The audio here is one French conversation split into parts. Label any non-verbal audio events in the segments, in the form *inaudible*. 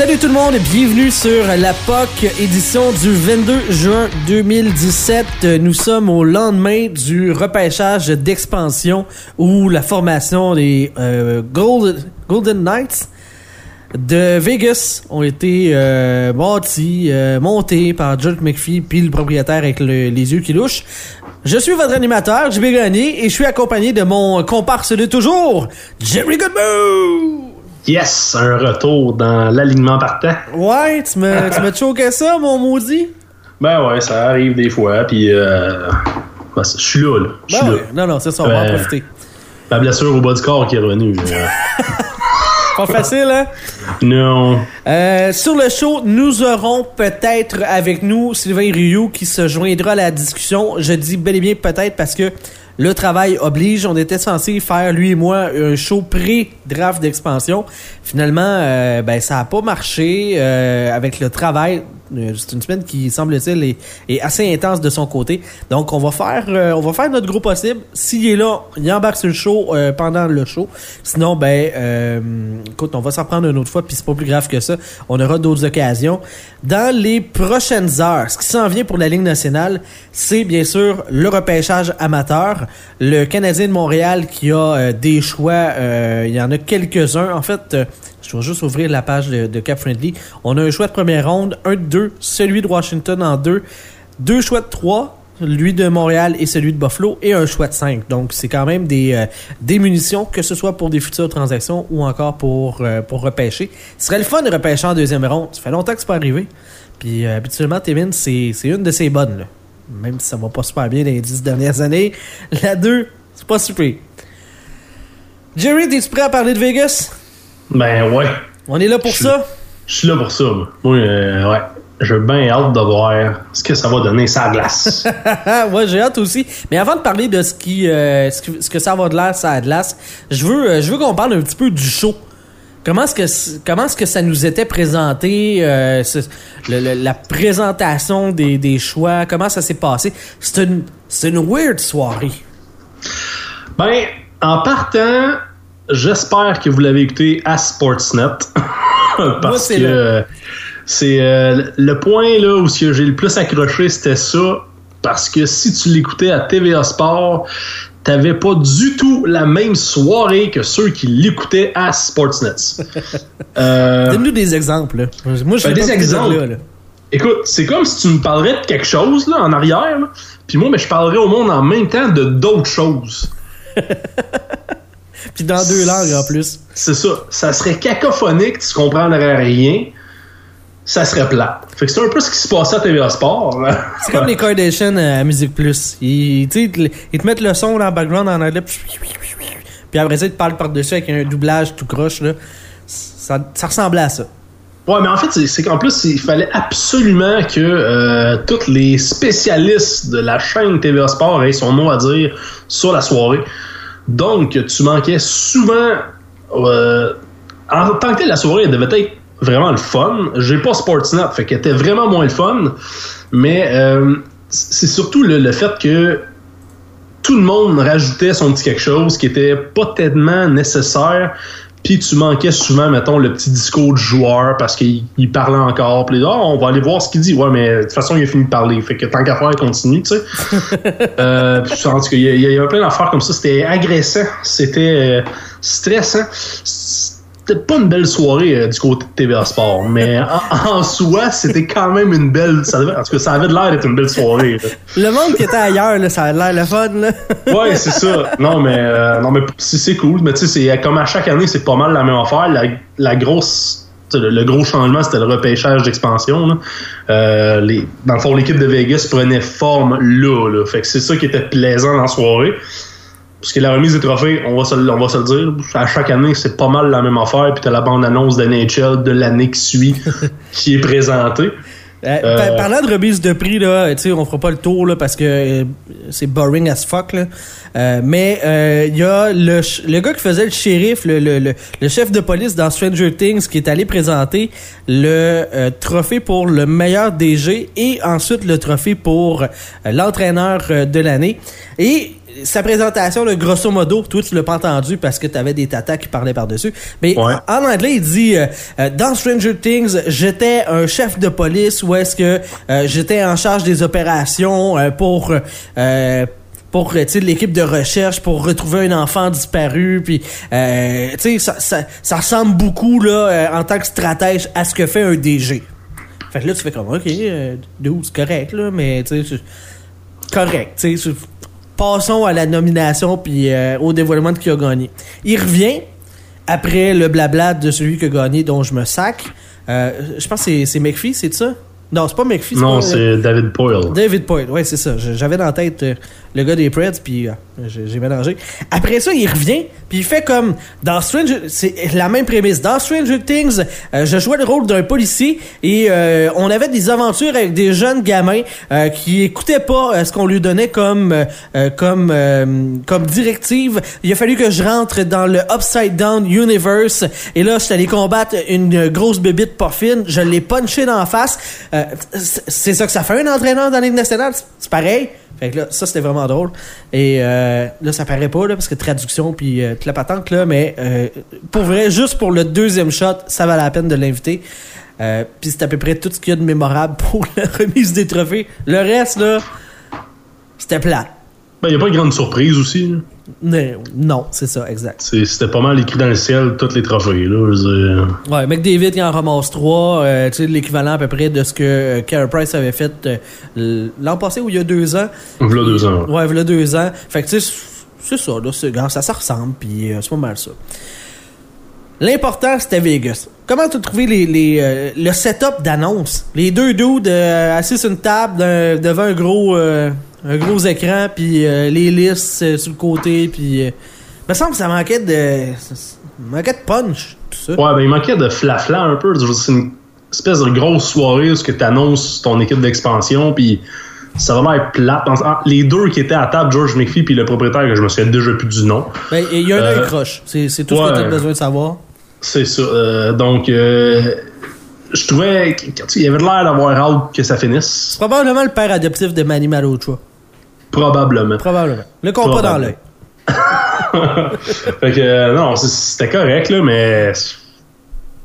Salut tout le monde, bienvenue sur la POC édition du 22 juin 2017. Nous sommes au lendemain du repêchage d'expansion ou la formation des euh, Golden Knights de Vegas ont été euh, bâtis, euh, montés par George McPhee puis le propriétaire avec les yeux qui louchent. Je suis votre animateur, JB Gagné, et je suis accompagné de mon comparse de toujours, Jerry Goodbow! Yes, un retour dans l'alignement partant. Ouais, tu me, tu me choqué ça, mon maudit? Ben ouais, ça arrive des fois, puis euh, ben, je suis là, là. Ben là. ouais. Non, non, c'est ça, on va en Euh, profiter. Ma blessure au bas du corps qui est revenue. *laughs* Pas facile, hein? non. Euh, sur le show, nous aurons peut-être avec nous Sylvain Rioux qui se joindra à la discussion. Je dis bel et bien peut-être parce que le travail oblige. On était censé faire, lui et moi, un show pré-draft d'expansion. Finalement, euh, ben, ça a pas marché euh, avec le travail. Euh, C'est une semaine qui, semble-t-il, est, est assez intense de son côté. Donc, on va faire, euh, on va faire notre gros possible. S'il est là, il embarque sur le show euh, pendant le show. Sinon, ben, euh, écoute, on va s'en prendre une autre fois, puis c'est pas plus grave que ça. On aura d'autres occasions. Dans les prochaines heures, ce qui s'en vient pour la Ligue nationale, c'est bien sûr le repêchage amateur. Le Canadien de Montréal qui a euh, des choix, euh, il y en a quelques-uns. En fait, je vais juste ouvrir la page de, Cap Friendly. On a un choix de première ronde, un de deux, celui de Washington en deux, deux choix de trois, lui de Montréal et celui de Buffalo, et un choix de cinq. Donc, c'est quand même des, euh, des munitions, que ce soit pour des futures transactions ou encore pour, euh, pour repêcher. Ce serait le fun de repêcher en deuxième ronde. Ça fait longtemps que c'est pas arrivé. Puis, euh, habituellement, Témine, c'est une de ces bonnes. Même si ça va pas super bien les dix dernières années. La 2, c'est pas super. Jerry, es-tu prêt à parler de Vegas? Ben ouais. On est là pour ça? Je suis là pour ça, moi. Euh, ouais. J'ai bien hâte de voir ce que ça va donner ça glace. *laughs* ouais, j'ai hâte aussi. Mais avant de parler de ce qui, euh, ce, que, ce que ça va de l'air, ça a de glace, je veux, euh, je veux qu'on parle un petit peu du show. Comment est-ce que, comment est-ce que ça nous était présenté, euh, ce- le- le- la présentation des, des choix, comment ça s'est passé? C'est une, c'est une weird soirée. ben, en partant, j'espère que vous l'avez écouté à Sportsnet. *laughs* Parce Moi, c'est que c'est euh, le point là où j'ai le plus accroché, c'était ça. Parce que si tu l'écoutais à TVA Sport, t'avais pas du tout la même soirée que ceux qui l'écoutaient à Sportsnet. *laughs* Euh, Donne-nous des exemples. Moi, je Ben, des exemples. Là, là. Écoute, c'est comme si tu me parlerais de quelque chose là, en arrière, puis moi, mais je parlerais au monde en même temps de d'autres choses. *laughs* Puis dans deux langues en plus. C'est ça. Ça serait cacophonique, tu comprendrais rien. Ça serait plat. Fait que c'est un peu ce qui se passait à TVA Sport. C'est comme les Kardashians à Musique Plus. Ils, ils te- mettent le son dans le background en anglais. Puis puis après ça, ils te parlent par-dessus avec un doublage tout croche. Là. Ça, ça ressemblait à ça. Ouais, mais en fait, c'est- c'est qu'en plus, il fallait absolument que euh, tous les spécialistes de la chaîne TVA Sport aient son mot à dire sur la soirée. Donc, tu manquais souvent. euh, en tant que tel, la soirée, devait être vraiment le fun. J'ai pas Sportsnet, fait qu'elle était vraiment moins le fun. Mais euh, c'est surtout le, le fait que tout le monde rajoutait son petit quelque chose qui était pas tellement nécessaire. Puis tu manquais souvent, mettons, le petit discours du joueur parce qu'il il parlait encore. Puis là, Ah, on va aller voir ce qu'il dit. Ouais, mais de toute façon, il a fini de parler. Fait que tant qu'à faire, il continue, tu sais. *laughs* euh, puis, en tout cas, il y, y avait plein d'affaires comme ça. C'était agressant. C'était euh, stressant. C'était pas une belle soirée euh, du côté de TVA Sport. Mais *laughs* en, en soi, c'était quand même une belle. Ça devait- en tout cas, ça avait de l'air d'être une belle soirée. là. Le monde qui était ailleurs, là, ça a l'air le fun. Là. *laughs* Ouais, c'est ça. *laughs* Non, mais, euh, non, mais c'est c'est cool. Mais tu sais, comme à chaque année, c'est pas mal la même affaire. La, la grosse. Le, le gros changement, c'était le repêchage d'expansion. Euh, les, dans le fond, l'équipe de Vegas prenait forme là, là. Fait que c'est ça qui était plaisant dans la soirée. Parce que la remise des trophées, on va se, le- on va se le dire, à chaque année, c'est pas mal la même affaire. Puis t'as la bande-annonce de NHL de l'année qui suit *laughs* qui est présentée. Euh, Euh, par- Parlant de remise de prix, là, tu sais, on fera pas le tour là, parce que euh, c'est boring as fuck. Là. Euh, mais euh, il y a le, le gars qui faisait le shérif, le, le, le, le chef de police dans Stranger Things, qui est allé présenter le trophée pour le meilleur DG et ensuite le trophée pour l'entraîneur de l'année. Et sa présentation, le grosso modo, toi tu l'as pas entendu parce que tu avais des tatas qui parlaient par-dessus. Mais Ouais. en anglais, il dit euh, euh, dans Stranger Things, j'étais un chef de police où est-ce que euh, j'étais en charge des opérations pour pour l'équipe de recherche pour retrouver un enfant disparu puis euh, tu sais ça, ça, ça ressemble beaucoup là euh, en tant que stratège à ce que fait un DG. Fait que là tu fais comme OK, euh, c'est correct là, mais tu sais correct, tu sais passons à la nomination puis euh, au dévoilement de qui a gagné. Il revient après le blabla de celui qui a gagné dont je me sac. Euh, je pense que c'est- c'est McPhee, c'est ça? Non, c'est pas McPhee. Non, pas, euh, c'est David Poyle. David Poyle, ouais, c'est ça. J'avais dans la tête le gars des Preds, puis euh, j'ai mélangé. Après ça, il revient, puis il fait comme dans Stranger... C'est la même prémisse. Dans Stranger Things, euh, je jouais le rôle d'un policier et euh, on avait des aventures avec des jeunes gamins euh, qui écoutaient pas euh, ce qu'on lui donnait comme comme comme directive. Il a fallu que je rentre dans le Upside Down Universe et là, je suis allé combattre une grosse bébite pas fine. Je l'ai punché dans la face. C'est ça que ça fait un entraîneur dans la Ligue nationale? C'est pareil. Fait que là, ça, c'était vraiment drôle. Et euh, là, ça paraît pas, là, parce que traduction puis euh, toute la patente, là, mais euh, pour vrai, juste pour le deuxième shot, ça valait la peine de l'inviter. Euh, puis c'est à peu près tout ce qu'il y a de mémorable pour *laughs* la remise des trophées. Le reste, là, c'était plat. Ben, il n'y a pas de grande surprise aussi. là. Mais, non, c'est ça, exact. C'était pas mal écrit dans le ciel, tous les trophées. Là, je. Ouais, McDavid, il en ramasse trois. euh, tu sais, l'équivalent à peu près de ce que euh, Carey Price avait fait euh, l'an passé ou il y a deux ans. Voilà deux ans. Ouais, il y a deux ans. Fait que tu sais, c'est ça, là, ça, ça ressemble, puis euh, c'est pas mal ça. L'important, c'était Vegas. Comment tu as trouvé les, les, euh, le setup d'annonce? Les deux dudes euh, assis sur une table devant un gros, euh, un gros écran, puis euh, les listes euh, sur le côté, puis... Euh, me semble que ça manquait de... ça manquait de punch, tout ça. Ouais, ben il manquait de flafla un peu. C'est une espèce de grosse soirée où tu annonces ton équipe d'expansion, puis ça va être plate. Les deux qui étaient à table, George McPhee puis le propriétaire, que je me souviens déjà plus du nom. Ben, il y a un œil croche. C'est tout ce que tu as besoin de savoir. C'est ça. Donc, euh, je trouvais qu'il y avait l'air d'avoir hâte que ça finisse. Probablement le père adoptif de Manny Marocha. Probablement. Probablement. Le compas dans l'œil. *laughs* fait que, euh, non, c'était correct, là, mais.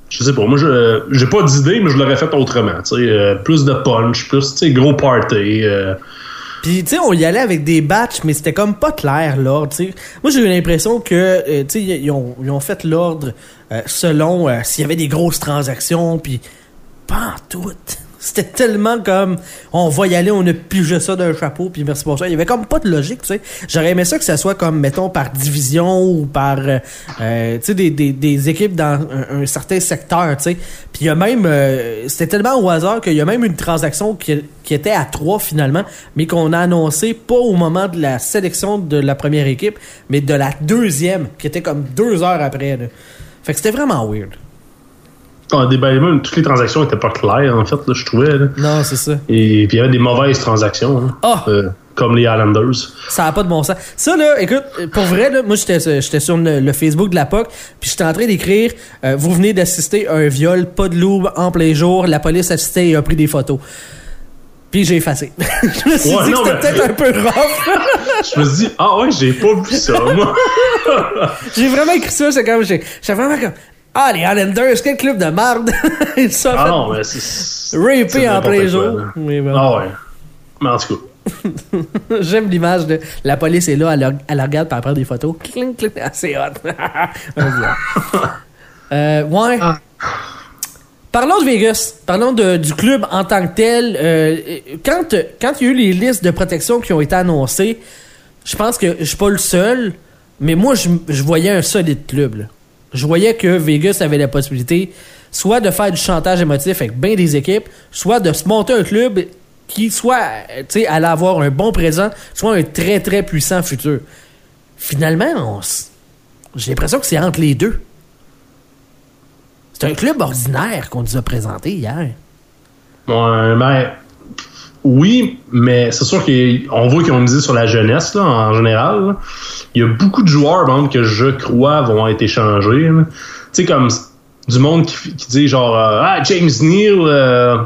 Je sais pas, moi, je j'ai pas d'idée, mais je l'aurais fait autrement. euh, plus de punch, plus, tu sais, gros party. euh, Puis, tu sais, on y allait avec des batchs, mais c'était comme pas clair l'ordre, tu sais. Moi, j'ai eu l'impression que, euh, tu sais, ils ont, ils ont fait l'ordre selon s'il y avait des grosses transactions, puis pas en tout. C'était tellement comme, on va y aller, on a pigé ça d'un chapeau, puis merci pour ça. Il y avait comme pas de logique, tu sais. J'aurais aimé ça que ça soit comme, mettons, par division ou par, euh, euh, tu sais, des, des, des équipes dans un, certain secteur, tu sais. Puis il y a même, euh, c'était tellement au hasard qu'il y a même une transaction qui, qui était à trois finalement, mais qu'on a annoncé pas au moment de la sélection de la première équipe, mais de la deuxième, qui était comme deux heures après. Là. Fait que c'était vraiment weird. Ah, des, ben, même, toutes les transactions étaient pas claires, en fait, là, je trouvais. là. Non, c'est ça. Et puis il y avait des mauvaises transactions, hein, Ah! euh, comme les Islanders. Ça a pas de bon sens. Ça, là, écoute, pour vrai, là, moi, j'étais sur le, le Facebook de la POC, puis j'étais en train d'écrire euh, Vous venez d'assister à un viol, pas de loup, en plein jour, la police assistait et a pris des photos. Puis j'ai effacé. *laughs* je me suis Ouais, dit que c'était peut-être un peu rough. *laughs* Je me suis dit, ah ouais, j'ai pas vu ça, moi. *laughs* j'ai vraiment écrit ça, c'est comme. j'ai- vraiment comme. Ah, les Highlanders, quel club de marde! *laughs* Ils se ah fait non, mais c'est. raper en plein jour. Oui, bon. Ah ouais. Mais en tout cas. *laughs* J'aime l'image de la police est là, elle, elle regarde elle prend des photos. Cling, cling. *laughs* C'est hot. Euh, ouais. Ah. Parlons de Vegas. Parlons de- du club en tant que tel. Euh, quand quand il y a eu les listes de protection qui ont été annoncées, je pense que je suis pas le seul, mais moi, je, je voyais un solide club. là. Je voyais que Vegas avait la possibilité soit de faire du chantage émotif avec bien des équipes, soit de se monter un club qui soit, allait avoir un bon présent, soit un très très puissant futur. Finalement, j'ai l'impression que c'est entre les deux. C'est un club ordinaire qu'on nous a présenté hier. Ouais, ben, oui, mais c'est sûr qu'on voit qu'ils ont misé sur la jeunesse là, en général. là. Il y a beaucoup de joueurs exemple, que je crois vont être échangés. Tu sais, comme du monde qui, qui dit genre euh, Ah, James Neal, euh,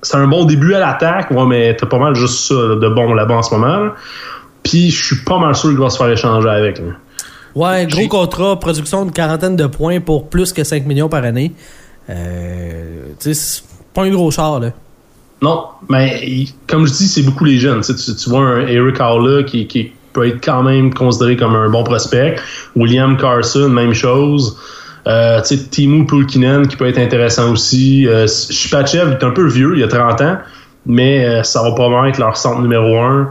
c'est un bon début à l'attaque, ouais, mais t'as pas mal juste ça là, de bon là-bas en ce moment. Puis je suis pas mal sûr qu'il va se faire échanger avec. Ouais, gros contrat, production de quarantaine de points pour plus que 5 millions par année. Euh, tu sais, c'est pas un gros char, là. Non, mais comme je dis, c'est beaucoup les jeunes. Tu, vois un Eric Howler qui, peut être quand même considéré comme un bon prospect. William Carson, même chose. Euh, tu sais, Timu Pulkinen qui peut être intéressant aussi. Euh, est un peu vieux, il a 30 ans, mais euh, ça va probablement être leur centre numéro 1.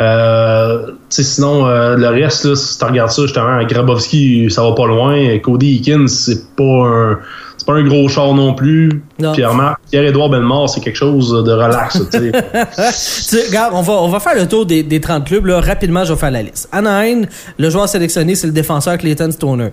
Euh, sinon, euh, le reste, si tu regardes ça, justement, Grabowski, ça va pas loin. Cody Eakins, c'est pas un c'est pas un gros char non plus. Pierre, Pierre-Édouard Bellemare, c'est quelque chose de relax. *laughs* regarde, on va, on va faire le tour des, des 30 clubs. Là. Rapidement, je vais faire la liste. Anaheim, le joueur sélectionné, c'est le défenseur Clayton Stoner.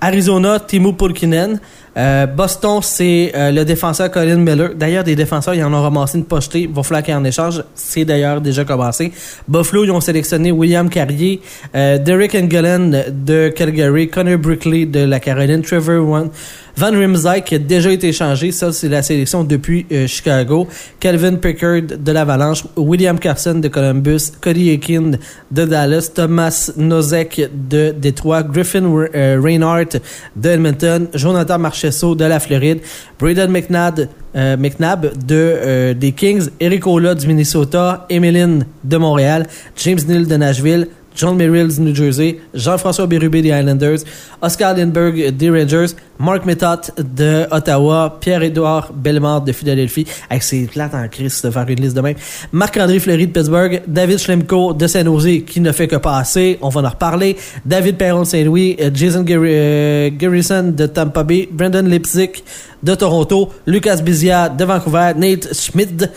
Arizona, Timo Pulkinen. Euh, Boston, c'est euh, le défenseur Colin Miller. D'ailleurs, des défenseurs, ils en ont ramassé une pochetée. Va falloir en échange. C'est d'ailleurs déjà commencé. Buffalo, ils ont sélectionné William Carrier, euh, Derek Engelland de Calgary, Connor Brickley de la Caroline, Trevor One. Van Rimsdijk qui a déjà été échangé, ça c'est la sélection depuis Chicago. Calvin Pickard de l'Avalanche, William Carson de Columbus, Cody Akin de Dallas, Thomas Nozek de Détroit, Griffin Reinhardt de Edmonton, Jonathan De la Floride, Braden McNabb, euh, de des Kings, Eric Ola du Minnesota, Emeline de Montréal, James Neal de Nashville, John Merrills, New Jersey, Jean-François Bérubé des Islanders, Oscar Lindbergh des Rangers, Mark Methot de Ottawa, Pierre-Édouard Bellemare de Philadelphie, avec ses plates en crise de faire une liste de même, Marc-André Fleury de Pittsburgh, David Schlemko de Saint-Nosé qui ne fait que passer, on va en reparler, David Perron de Saint-Louis, euh, Jason euh, Garrison de Tampa Bay, Brandon Lipsick de Toronto, Lucas Bizia de Vancouver, Nate Schmidt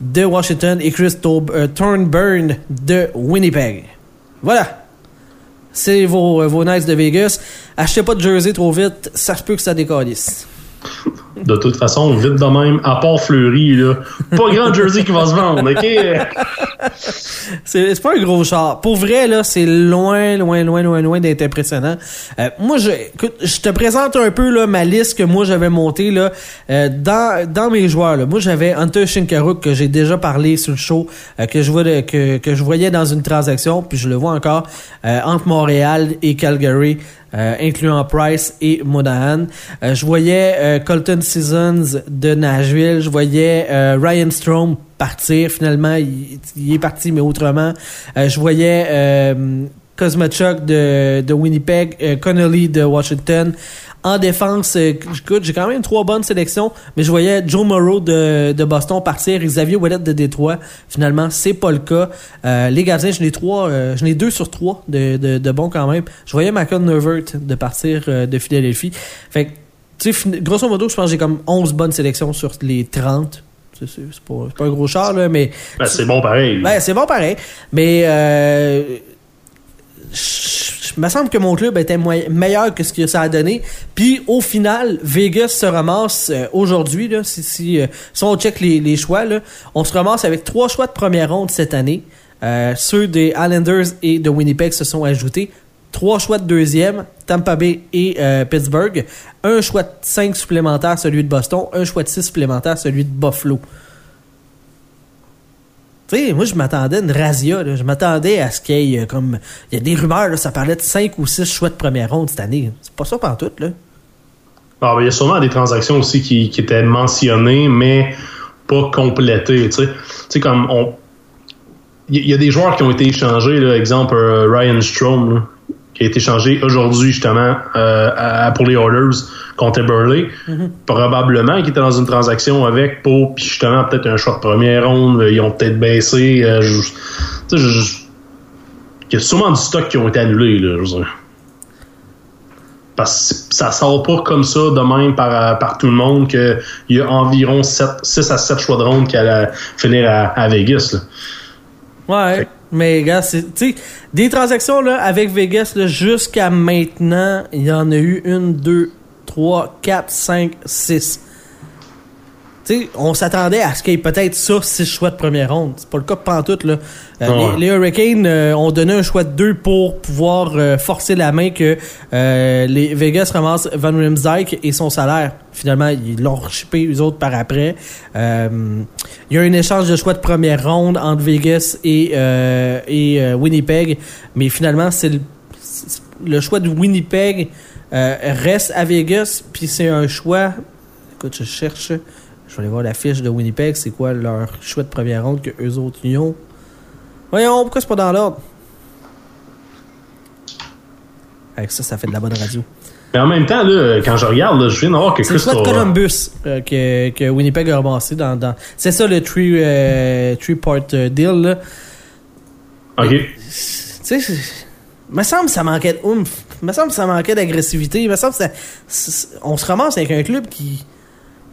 de Washington. Et Chris euh, Thornburn de Winnipeg. Voilà. C'est vos, vos nice de Vegas. Achetez pas de jersey trop vite, ça se peut que ça décalisse. De toute façon, vite de même, à part Fleury, là, pas grand *laughs* jersey qui va se vendre, OK? c'est pas un gros char. Pour vrai, là, c'est loin, loin, loin, loin, loin d'être impressionnant. Euh, moi, je, je te présente un peu là, ma liste que moi j'avais montée là, euh, dans, dans mes joueurs. Là. Moi, j'avais Hunter Shinkaruk que j'ai déjà parlé sur le show, euh, que, je vois que, que je voyais dans une transaction, puis je le vois encore, entre Montréal et Calgary. Euh, incluant Price et Monahan. Euh, je voyais euh, Colton Seasons de Nashville. Je voyais Ryan Strom partir. Finalement, il, est parti, mais autrement. je voyais Cosmachuk de, de Winnipeg, Connolly de Washington. En défense, euh, écoute, j'ai quand même trois bonnes sélections, mais je voyais Joe Morrow de, de Boston partir, Xavier Ouellet de Détroit. Finalement, c'est pas le cas. Euh, les gardiens, je n'ai trois, euh, je n'ai deux sur trois de, de, de bons quand même. Je voyais Michael Nervert de partir de Philadelphie. Fait que, tu sais, grosso modo, je pense que j'ai comme 11 bonnes sélections sur les 30. C'est pas, pas, un gros char, là, mais... Ben, c'est bon pareil. Ben, c'est bon pareil. Mais... Euh, me semble que mon club était meilleur que ce que ça a donné. Puis au final, Vegas se ramasse euh, aujourd'hui, euh, si, on check les, choix, là, on se ramasse avec trois choix de première ronde cette année. Euh, ceux des Islanders et de Winnipeg se sont ajoutés. Trois choix de deuxième, Tampa Bay et Pittsburgh. Un choix de cinq supplémentaires, celui de Boston. Un choix de six supplémentaires, celui de Buffalo moi, je m'attendais à une razzia. Je m'attendais à ce qu'il y ait euh, comme. Il y a des rumeurs, ça parlait de 5 ou 6 choix de première ronde cette année. C'est pas ça tout, là. Ah, il y a sûrement des transactions aussi qui, étaient mentionnées, mais pas complétées. Tu sais, comme on. Il y, a des joueurs qui ont été échangés, exemple euh, Ryan Strom, qui a été changé aujourd'hui justement euh, pour les Orders contre Burley. Mm-hmm. Probablement qui était dans une transaction avec pour puis justement peut-être un choix de première ronde. Ils ont peut-être baissé. Euh, il y a sûrement du stock qui ont été annulés. Là, Parce que ça sort pas comme ça de même par, par tout le monde qu'il y a environ 7, 6 à 7 choix de ronde qui allaient finir à, Vegas. Ouais. Mais gars, tu sais, des transactions là, avec Vegas jusqu'à maintenant, il y en a eu une, deux, trois, quatre, cinq, six. Tu sais, on s'attendait à ce qu'il y ait peut-être ça, six choix de première ronde. C'est pas le cas de pantoute, là. Euh, Ouais. les, les Hurricanes euh, ont donné un choix de deux pour pouvoir euh, forcer la main que les Vegas ramassent Van Riemsdyk et son salaire. Finalement, ils l'ont rechippé eux autres par après. Il y a un échange de choix de première ronde entre Vegas et, et Winnipeg, mais finalement, c'est le, le choix de Winnipeg reste à Vegas, puis c'est un choix. Écoute, je cherche. Je vais aller voir la fiche de Winnipeg. C'est quoi leur choix de première ronde que eux autres y ont? Voyons, pourquoi c'est pas dans l'ordre? Avec ça, ça fait de la bonne radio. Mais en même temps, là, quand je regarde, là, je viens de voir que C'est le choix de Columbus euh, que, que Winnipeg a ramassé dans. dans... C'est ça le three, euh, three part euh, deal. Là. OK. Tu sais, me semble que ça manquait de oomph. me semble que ça manquait d'agressivité. me semble que ça, on se ramasse avec un club qui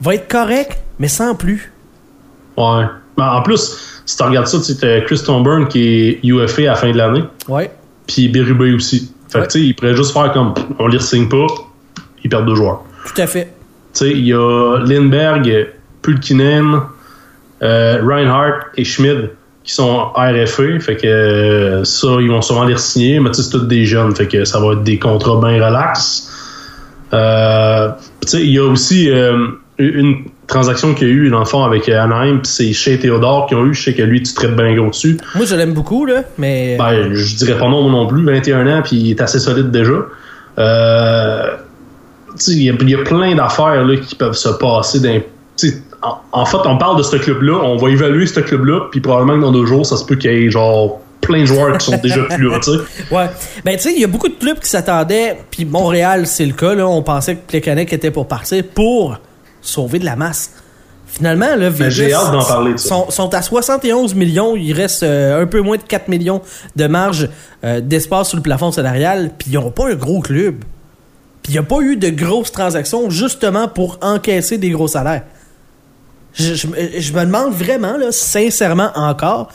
va être correct, mais sans plus. Ouais. Mais en plus, si tu regardes ça, tu sais, Chris Thornburn qui est UFA à la fin de l'année, Ouais. puis Berube aussi. Fait que, Ouais. tu sais, il pourrait juste faire comme on les signe pas, ils perdent deux joueurs. Tout à fait. Tu sais, il y a Lindbergh, Pulkinen, euh, Reinhardt et Schmid qui sont RFA. Fait que euh, ça, ils vont sûrement les signer. Mais tu sais, c'est tous des jeunes. Fait que ça va être des contrats bien relax. Euh, tu sais, il y a aussi euh, une transaction qu'il y a eu dans le fond avec Anaheim, puis c'est chez Théodore qui ont eu. Je sais que lui, tu traites bien gros dessus. Moi, je l'aime beaucoup, là, mais. Ben, je dirais pas non non plus, 21 ans, puis il est assez solide déjà. Euh, tu sais, il y, a- il y a plein d'affaires là, qui peuvent se passer. Sais, en, en fait, on parle de ce club-là, on va évaluer ce club-là, puis probablement que dans deux jours, ça se peut qu'il y ait genre plein de joueurs qui sont déjà plus là, tu sais. *laughs* Ouais. Ben, tu sais, il y a beaucoup de clubs qui s'attendaient, puis Montréal, c'est le cas, là. On pensait que Plekanec était pour partir pour sauver de la masse. Finalement, là, Vegas j'ai hâte d'en parler de ça. Sont, sont à 71 millions. Il reste euh, un peu moins de 4 millions de marge euh, d'espace sous le plafond salarial, puis ils n'ont pas un gros club. Puis il n'y a pas eu de grosses transactions justement pour encaisser des gros salaires. Je, je me- je me demande vraiment, là, sincèrement encore,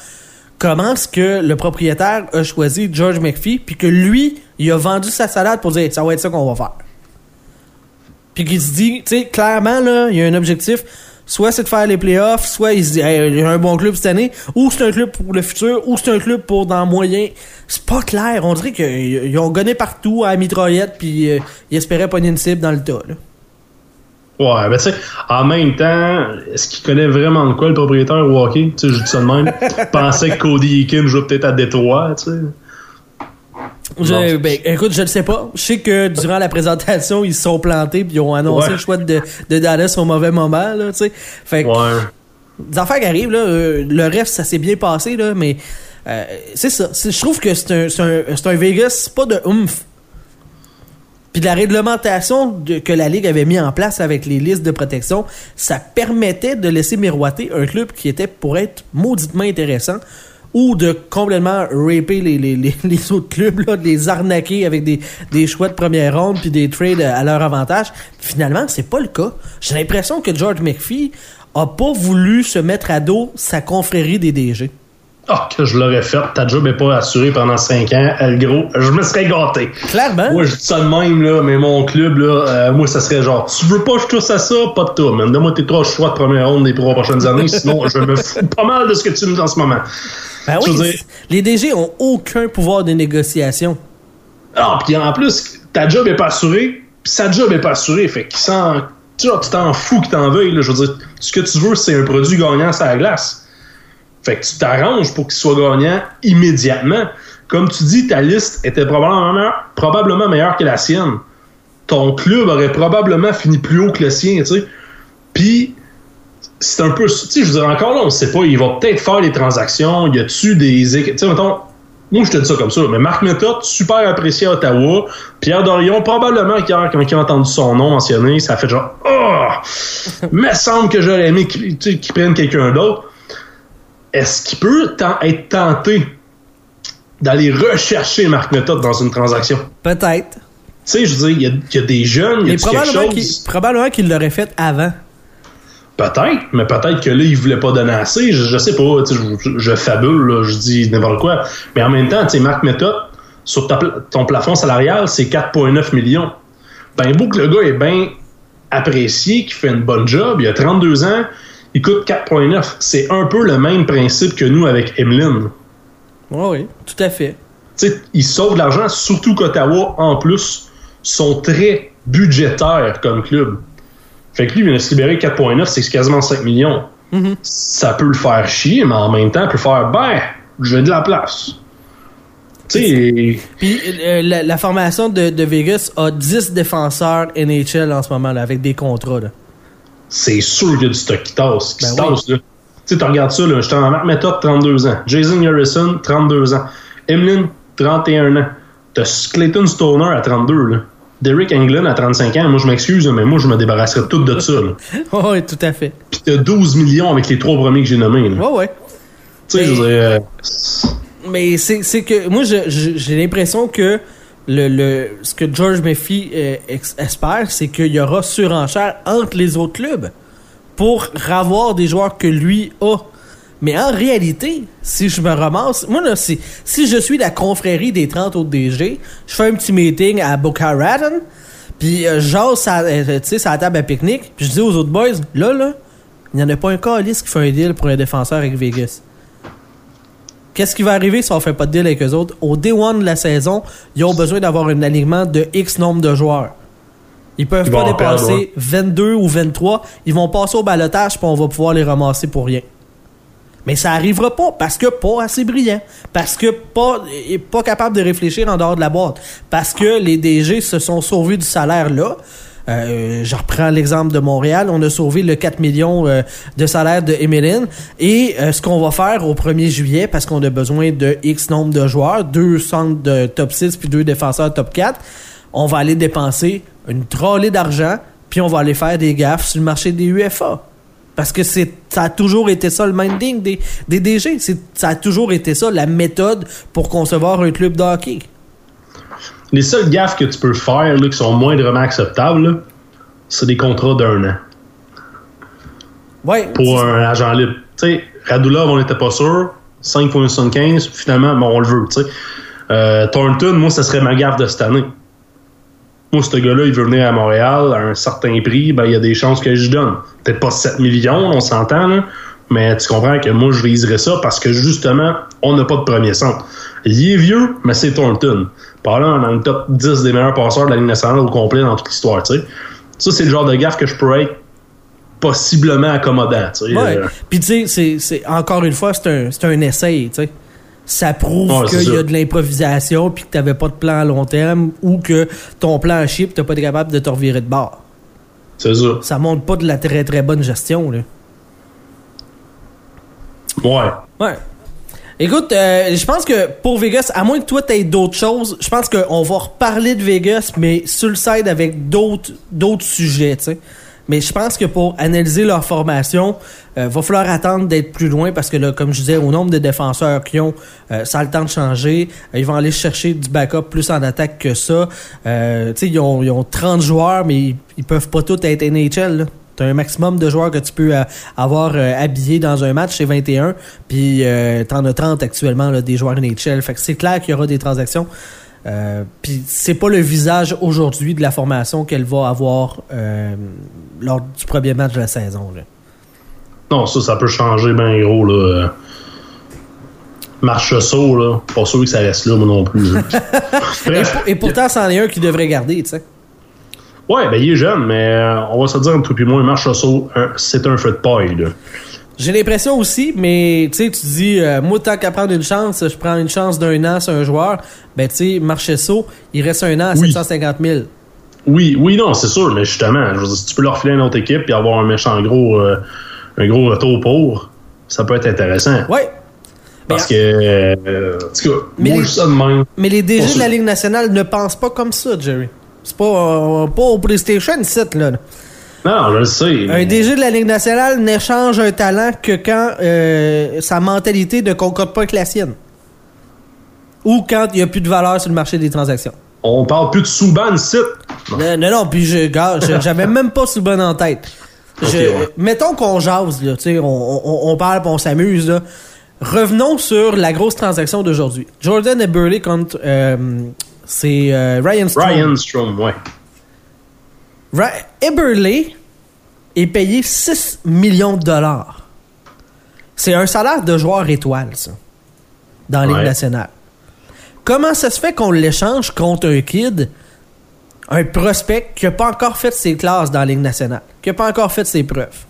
comment est-ce que le propriétaire a choisi George McPhee, puis que lui, il a vendu sa salade pour dire ça va être ça qu'on va faire. Puis qu'il se dit, tu sais, clairement, là, il y a un objectif. Soit c'est de faire les playoffs, soit il se dit, Hey, il y a un bon club cette année, ou c'est un club pour le futur, ou c'est un club pour dans moyen. C'est pas clair. On dirait qu'ils ont gonné partout à la mitraillette, puis euh, ils espéraient pogner une cible dans le tas. Là. Ouais, ben tu sais, en même temps, est-ce qu'il connaît vraiment de quoi le propriétaire au hockey? Tu sais, je dis ça de même. *laughs* Pensais que Cody Eakin jouait peut-être à Détroit, tu sais. Je, ben, écoute, je ne sais pas. Je sais que durant la présentation, ils se sont plantés puis ils ont annoncé Ouais. le choix de, de Dallas au mauvais moment, là. Fait que, Ouais. des affaires qui arrivent, là, euh, le reste, ça s'est bien passé, là, mais euh, c'est ça. Je trouve que c'est un, un, un Vegas, pas de oomph. Puis la réglementation de- que la Ligue avait mis en place avec les listes de protection, ça permettait de laisser miroiter un club qui était pour être mauditement intéressant ou de complètement raper les, les, *laughs* les, autres clubs, là, de les arnaquer avec des, des choix de première ronde puis des trades à leur avantage. Finalement, c'est pas le cas. J'ai l'impression que George McPhee a pas voulu se mettre à dos sa confrérie des DG. Ah, que je l'aurais fait. Ta job n'est pas assurée pendant 5 ans. Elle, gros, je me serais gâté. Clairement. Moi, je dis ça de même, là, mais mon club, là, euh, moi, ça serait genre, tu veux pas que je touche à ça? Pas de toi, man. Donne-moi tes trois choix de première ronde des trois prochaines années, sinon, je me fous pas mal de ce que tu me dis en ce moment. Ben oui, dire- les DG ont aucun pouvoir de négociation. Ah, puis en plus, ta job est pas assurée, puis sa job est pas assurée. Fait qu'il s'en. Tu vois, tu t'en fous qu'il t'en veuille, là. Je veux dire, ce que tu veux, c'est un produit gagnant sur la glace. Fait que tu t'arranges pour qu'il soit gagnant immédiatement. Comme tu dis, ta liste était probablement meilleure, probablement meilleure que la sienne. Ton club aurait probablement fini plus haut que le sien, tu sais. Puis, c'est un peu. Tu sais, je veux dire, encore là, on sait pas. Il va peut-être faire des transactions. Y a-tu des. Tu sais, mettons, moi, je te dis ça comme ça, mais Marc Method, super apprécié à Ottawa. Pierre Dorion, probablement qu'hier, quand il a entendu son nom mentionné, ça a fait genre, oh, *laughs* me semble que j'aurais aimé qu'il qu'il prenne quelqu'un d'autre. Est-ce qu'il peut être tenté d'aller rechercher Marc Method dans une transaction? Peut-être. Tu sais, je veux dire, il y a- il y, a des jeunes, il y a quelque probablement qu'il chose. probablement qu'il l'aurait fait avant. Peut-être, mais peut-être que là, il voulait pas donner assez. Je, je sais pas, je, je fabule, là, je dis n'importe quoi. Mais en même temps, tu sais, Marc Method, sur ta ton plafond salarial, c'est 4,9 millions. Ben, beau que le gars est bien apprécié, qu'il fait une bonne job, il a 32 ans, il coûte 4,9. C'est un peu le même principe que nous avec Emeline. Oui, oui, tout à fait. Tu sais, ils sauvent de l'argent, surtout qu'Ottawa, en plus, sont très budgétaires comme club. Fait que lui, il vient de se libérer 4,9, c'est quasiment 5 millions. Mhm. Ça peut le faire chier, mais en même temps, il peut faire, ben, j'ai de la place. Tu sais, Puis euh, la, la formation de, de Vegas a 10 défenseurs NHL en ce moment, là, avec des contrats. Là. C'est sûr qu'il y a du stock qui tasse. Qui Ben se oui. tasse, là. Tu sais, tu regardes ça, là. J'étais en Marc Méthode, 32 ans. Jason Harrison, 32 ans. Emlyn, 31 ans. T'as Clayton Stoner à 32, là. Derek Englund à 35 ans. Moi, je m'excuse, mais moi, je me débarrasserais tout de ça, là. *laughs* oui, tout à fait. Puis t'as 12 millions avec les trois premiers que j'ai nommés, là. Oui, oui. Tu sais, je veux dire, euh, Mais c'est que moi j'ai l'impression que le, le ce que George Murphy espère, c'est qu'il y aura surenchère entre les autres clubs pour avoir des joueurs que lui a. Mais en réalité, si je me ramasse, moi là, si, je suis la confrérie des 30 autres DG, je fais un petit meeting à Boca Raton, puis euh, ça, euh, tu sais, la table à pique-nique, puis je dis aux autres boys, là là, il n'y en a pas un calice qui fait un deal pour un défenseur avec Vegas. Qu'est-ce qui va arriver si on fait pas de deal avec eux autres? Au day one de la saison, ils ont besoin d'avoir un alignement de X nombre de joueurs. Ils peuvent Ils pas perdre, dépasser ouais. 22 ou 23. Ils vont passer au balotage puis on va pouvoir les ramasser pour rien. Mais ça arrivera pas parce que pas assez brillant. Parce que pas, pas capable de réfléchir en dehors de la boîte. Parce que les DG se sont sauvés du salaire là. Euh, je reprends l'exemple de Montréal. On a sauvé le 4 millions euh, de salaire de Emeline. Et euh, ce qu'on va faire au 1er juillet, parce qu'on a besoin de X nombre de joueurs, deux centres de top 6 puis deux défenseurs top 4, on va aller dépenser une trolley d'argent puis on va aller faire des gaffes sur le marché des UFA. Parce que ça a toujours été ça le minding des, des DG. Ça a toujours été ça, la méthode pour concevoir un club de hockey. Les seules gaffes que tu peux faire, là, qui sont moindrement acceptables, c'est des contrats d'un an. Ouais. pour un agent libre. Tu sais, Radulov, on n'était pas sûr. 5,75, finalement, bon, on le veut, tu sais. Euh, Thornton, moi, ça serait ma gaffe de cette année. Moi, ce gars-là, il veut venir à Montréal à un certain prix, ben, il y a des chances que je donne. Peut-être pas 7 millions, on s'entend. Mais tu comprends que moi, je viserais ça parce que justement, on n'a pas de premier centre. Il est vieux, mais c'est Thornton. Par là, dans le top 10 des meilleurs passeurs de la Ligue nationale au complet dans toute l'histoire, tu sais. Ça, c'est le genre de gaffe que je pourrais être possiblement accommodant, tu sais. Ouais. Euh, Puis tu sais, c'est- encore une fois, c'est un, c'est un essai, tu sais. Ça prouve Ouais, qu'il y a de l'improvisation puis que t'avais pas de plan à long terme ou que ton plan chier puis t'as pas été capable de te revirer de bord. c'est ça. Ça montre pas de la très très bonne gestion, là. Ouais. Ouais. Écoute, euh, je pense que pour Vegas, à moins que toi t'aies d'autres choses, je pense qu'on va reparler de Vegas, mais sur le side avec d'autres d'autres sujets, tu sais. Mais je pense que pour analyser leur formation, euh, va falloir attendre d'être plus loin parce que là, comme je disais, au nombre de défenseurs qu'ils ont, euh, ça a le temps de changer. Euh, ils vont aller chercher du backup plus en attaque que ça. Euh, ils ont, ils ont 30 joueurs, mais ils, ils peuvent pas tous être NHL. là. T'as un maximum de joueurs que tu peux euh, avoir euh, habillés dans un match, c'est 21. Puis euh, t'en as 30 actuellement, là, des joueurs NHL. Fait que c'est clair qu'il y aura des transactions. Euh, Puis c'est pas le visage aujourd'hui de la formation qu'elle va avoir euh, lors du premier match de la saison. Là. Non, ça, ça peut changer bien gros, là. Marche saut, là. Pas sûr que ça reste là, moi non plus. *laughs* Et, pour- et pourtant, c'en est un qui devrait garder, tu sais. Ouais, ben il est jeune, mais euh, on va se dire entre toi et moi, Marche saut, c'est un feu de paille, là. J'ai l'impression aussi, mais tu sais, tu dis, euh, moi, tant qu'à prendre une chance, je prends une chance d'un an sur un joueur. Ben, tu sais, Marchesso, il reste un an à Oui. 750 000. Oui, oui, non, c'est sûr, mais justement, je veux dire, si tu peux leur filer une autre équipe et avoir un méchant gros, euh, un gros retour pour, ça peut être intéressant. Ouais. Parce Mais- que, euh, en tout cas, Mais moi, les- je ça de même. Mais les DG de la. Ligue nationale ne pensent pas comme ça, Jerry. C'est pas, euh, pas au PlayStation, ici, là. Non, je le sais. Un DG de la Ligue nationale n'échange un talent que quand euh, sa mentalité ne concorde pas avec la sienne. Ou quand il n'y a plus de valeur sur le marché des transactions. On parle plus de Souban ici. Non, non, non, puis je, *laughs* j'avais même pas Souban en tête. Je- Ok, ouais. Mettons qu'on jase, là, on, on, on parle on s'amuse, là. Revenons sur la grosse transaction d'aujourd'hui. Jordan et Burley contre, euh, c'est euh, Ryan Strome. Ryan Strom, ouais. Ra- Eberle est payé 6 millions de dollars. C'est un salaire de joueur étoile, ça. dans la Ligue Ouais. nationale. Comment ça se fait qu'on l'échange contre un kid, un prospect qui n'a pas encore fait ses classes dans la Ligue nationale, qui n'a pas encore fait ses preuves?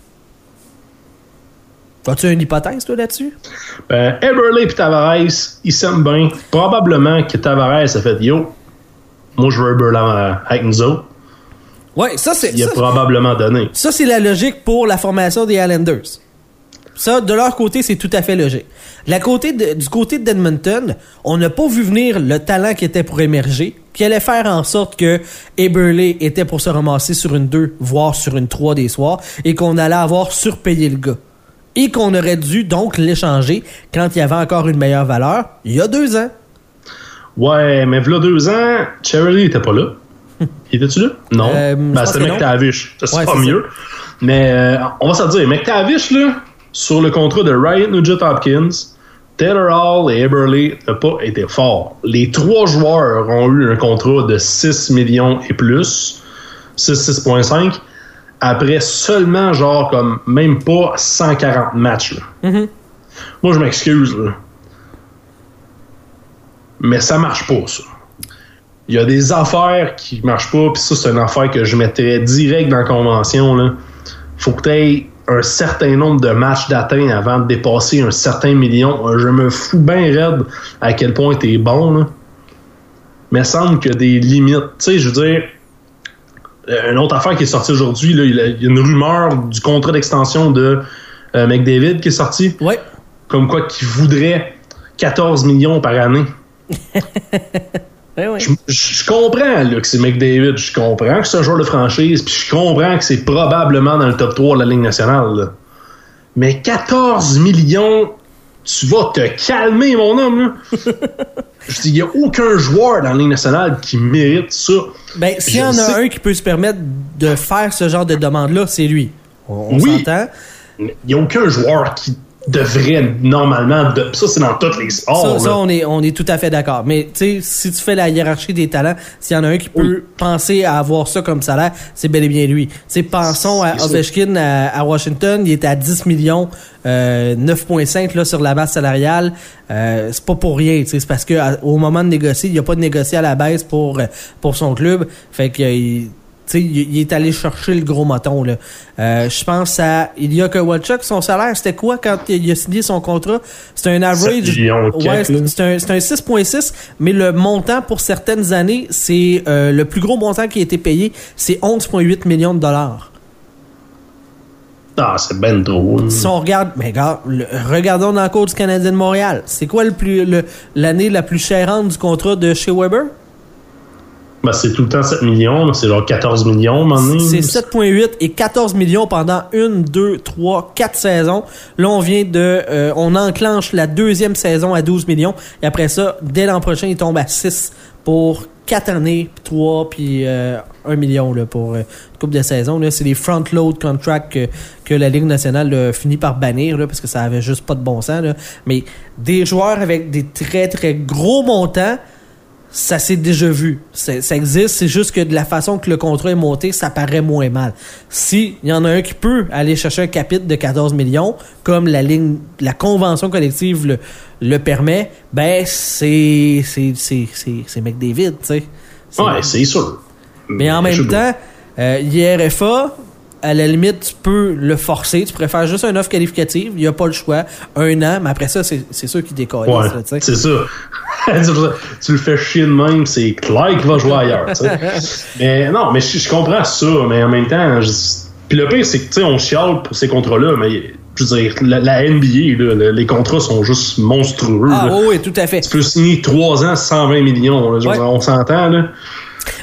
As-tu une hypothèse, toi, là-dessus? Ben, Eberle et Tavares, ils s'aiment bien. Probablement que Tavares a fait Yo, moi je veux Eberle à- avec nous autres. Ouais, ça, c'est. Il a ça- probablement donné. Ça, c'est la logique pour la formation des Islanders. Ça, de leur côté, c'est tout à fait logique. La côté de- du côté d'Edmonton, on n'a pas vu venir le talent qui était pour émerger, qui allait faire en sorte que Eberle était pour se ramasser sur une 2, voire sur une 3 des soirs, et qu'on allait avoir surpayé le gars. Et qu'on aurait dû donc l'échanger quand il y avait encore une meilleure valeur, il y a deux ans. Ouais, mais v'là deux ans, Charlie était pas là. *laughs* Il était-tu là? Non. Euh, ben, c'était. McTavish. Ça, c'est Ouais, pas mieux. Mais euh, on va se dire, McTavish, là, sur le contrat de Ryan Nugent Hopkins, Taylor Hall et Eberle n'ont pas été forts. Les trois joueurs ont eu un contrat de 6 millions et plus, 6, 6.5, après seulement, genre, comme même pas 140 matchs. là. Mhm. Moi, je m'excuse. Mais ça marche pas, ça. Il y a des affaires qui marchent pas, puis ça, c'est une affaire que je mettrais direct dans la convention. Là. Faut que tu aies un certain nombre de matchs d'atteint avant de dépasser un certain million. Euh, Je me fous bien raide à quel point tu es bon. Là. Mais il semble que des limites. Tu sais, je veux dire, une autre affaire qui est sortie aujourd'hui, il y a- une rumeur du contrat d'extension de euh, McDavid qui est sorti Ouais. comme quoi qu'il voudrait 14 millions par année. *laughs* Ouais, ouais. Je, je comprends là, que c'est McDavid, je comprends que c'est un joueur de franchise, puis je comprends que c'est probablement dans le top 3 de la Ligue nationale. là. Mais 14 millions, tu vas te calmer, mon homme. Là. *laughs* je dis, il n'y a aucun joueur dans la Ligue nationale qui mérite ça. Ben, s'il y en a un qui peut se permettre de faire ce genre de demande-là, c'est lui. On, on Oui. s'entend. Il n'y a aucun joueur qui devrait normalement. De... Ça, c'est dans tous les sports. Ça, ça, on, est, on est tout à fait d'accord. Mais tu sais, si tu fais la hiérarchie des talents, s'il y en a un qui peut penser à avoir ça comme salaire, c'est bel et bien lui. Tu sais, pensons à. Ovechkin à, à Washington, il était à 10 millions, euh, 9,5 là sur la base salariale. Euh, c'est pas pour rien, tu sais, c'est parce que à- au moment de négocier, il n'y a pas de négocier à la baisse pour euh, pour son club. Fait que sais, il, il est allé chercher le gros moton là. Euh, je pense à Ilya Kowalchuk, son salaire c'était quoi quand il a signé son contrat? C'était un average. 7 millions de ouais, quelques, là. c'est un, c'est un 6.6, mais le montant pour certaines années, c'est euh, le plus gros montant qui a été payé, c'est 11,8 millions de dollars. Ah, c'est ben trop. hein. Si on regarde, mais regarde, le- regardons dans le cours du Canadien de Montréal. C'est quoi le plus l'année la plus chérante du contrat de chez Weber? Ben, c'est tout le temps 7 millions, c'est genre 14 millions, donné. C'est 7,8 et 14 millions pendant une, deux, trois, quatre saisons. Là, on vient de, euh, on enclenche la deuxième saison à 12 millions. Et après ça, dès l'an prochain, il tombe à 6 pour quatre années, puis 3, puis euh, 1 million là, pour euh, une couple de saisons. Là. C'est des front-load contracts que, la Ligue nationale a fini par bannir, là, parce que ça avait juste pas de bon sens. Là. Mais des joueurs avec des très, très gros montants, ça s'est déjà vu. Ça existe, c'est juste que de la façon que le contrat est monté, ça paraît moins mal. Si il y en a un qui peut aller chercher un capite de 14 millions, comme la ligne, la convention collective le, le permet, ben c'est c'est c'est c'est McDavid, tu sais. Ouais, c'est sûr. Mais en même temps, euh, l'IRFA, à la limite, tu peux le forcer. Tu préfères juste une offre qualificative. Il n'y a pas le choix. Un an, mais après ça, c'est sûr qu'il décolle. Ouais, c'est *laughs* ça. tu le fais chier de même, c'est clair qu'il va jouer ailleurs. *laughs* mais non, mais je, je comprends ça, mais en même temps, je- puis le pire, c'est que tu sais, on chiale pour ces contrats-là, mais je veux dire, la, la NBA, là, les contrats sont juste monstrueux. Ah là. oui, tout à fait. Tu peux signer 3 ans, 120 millions. là. Ouais. on s'entend, là.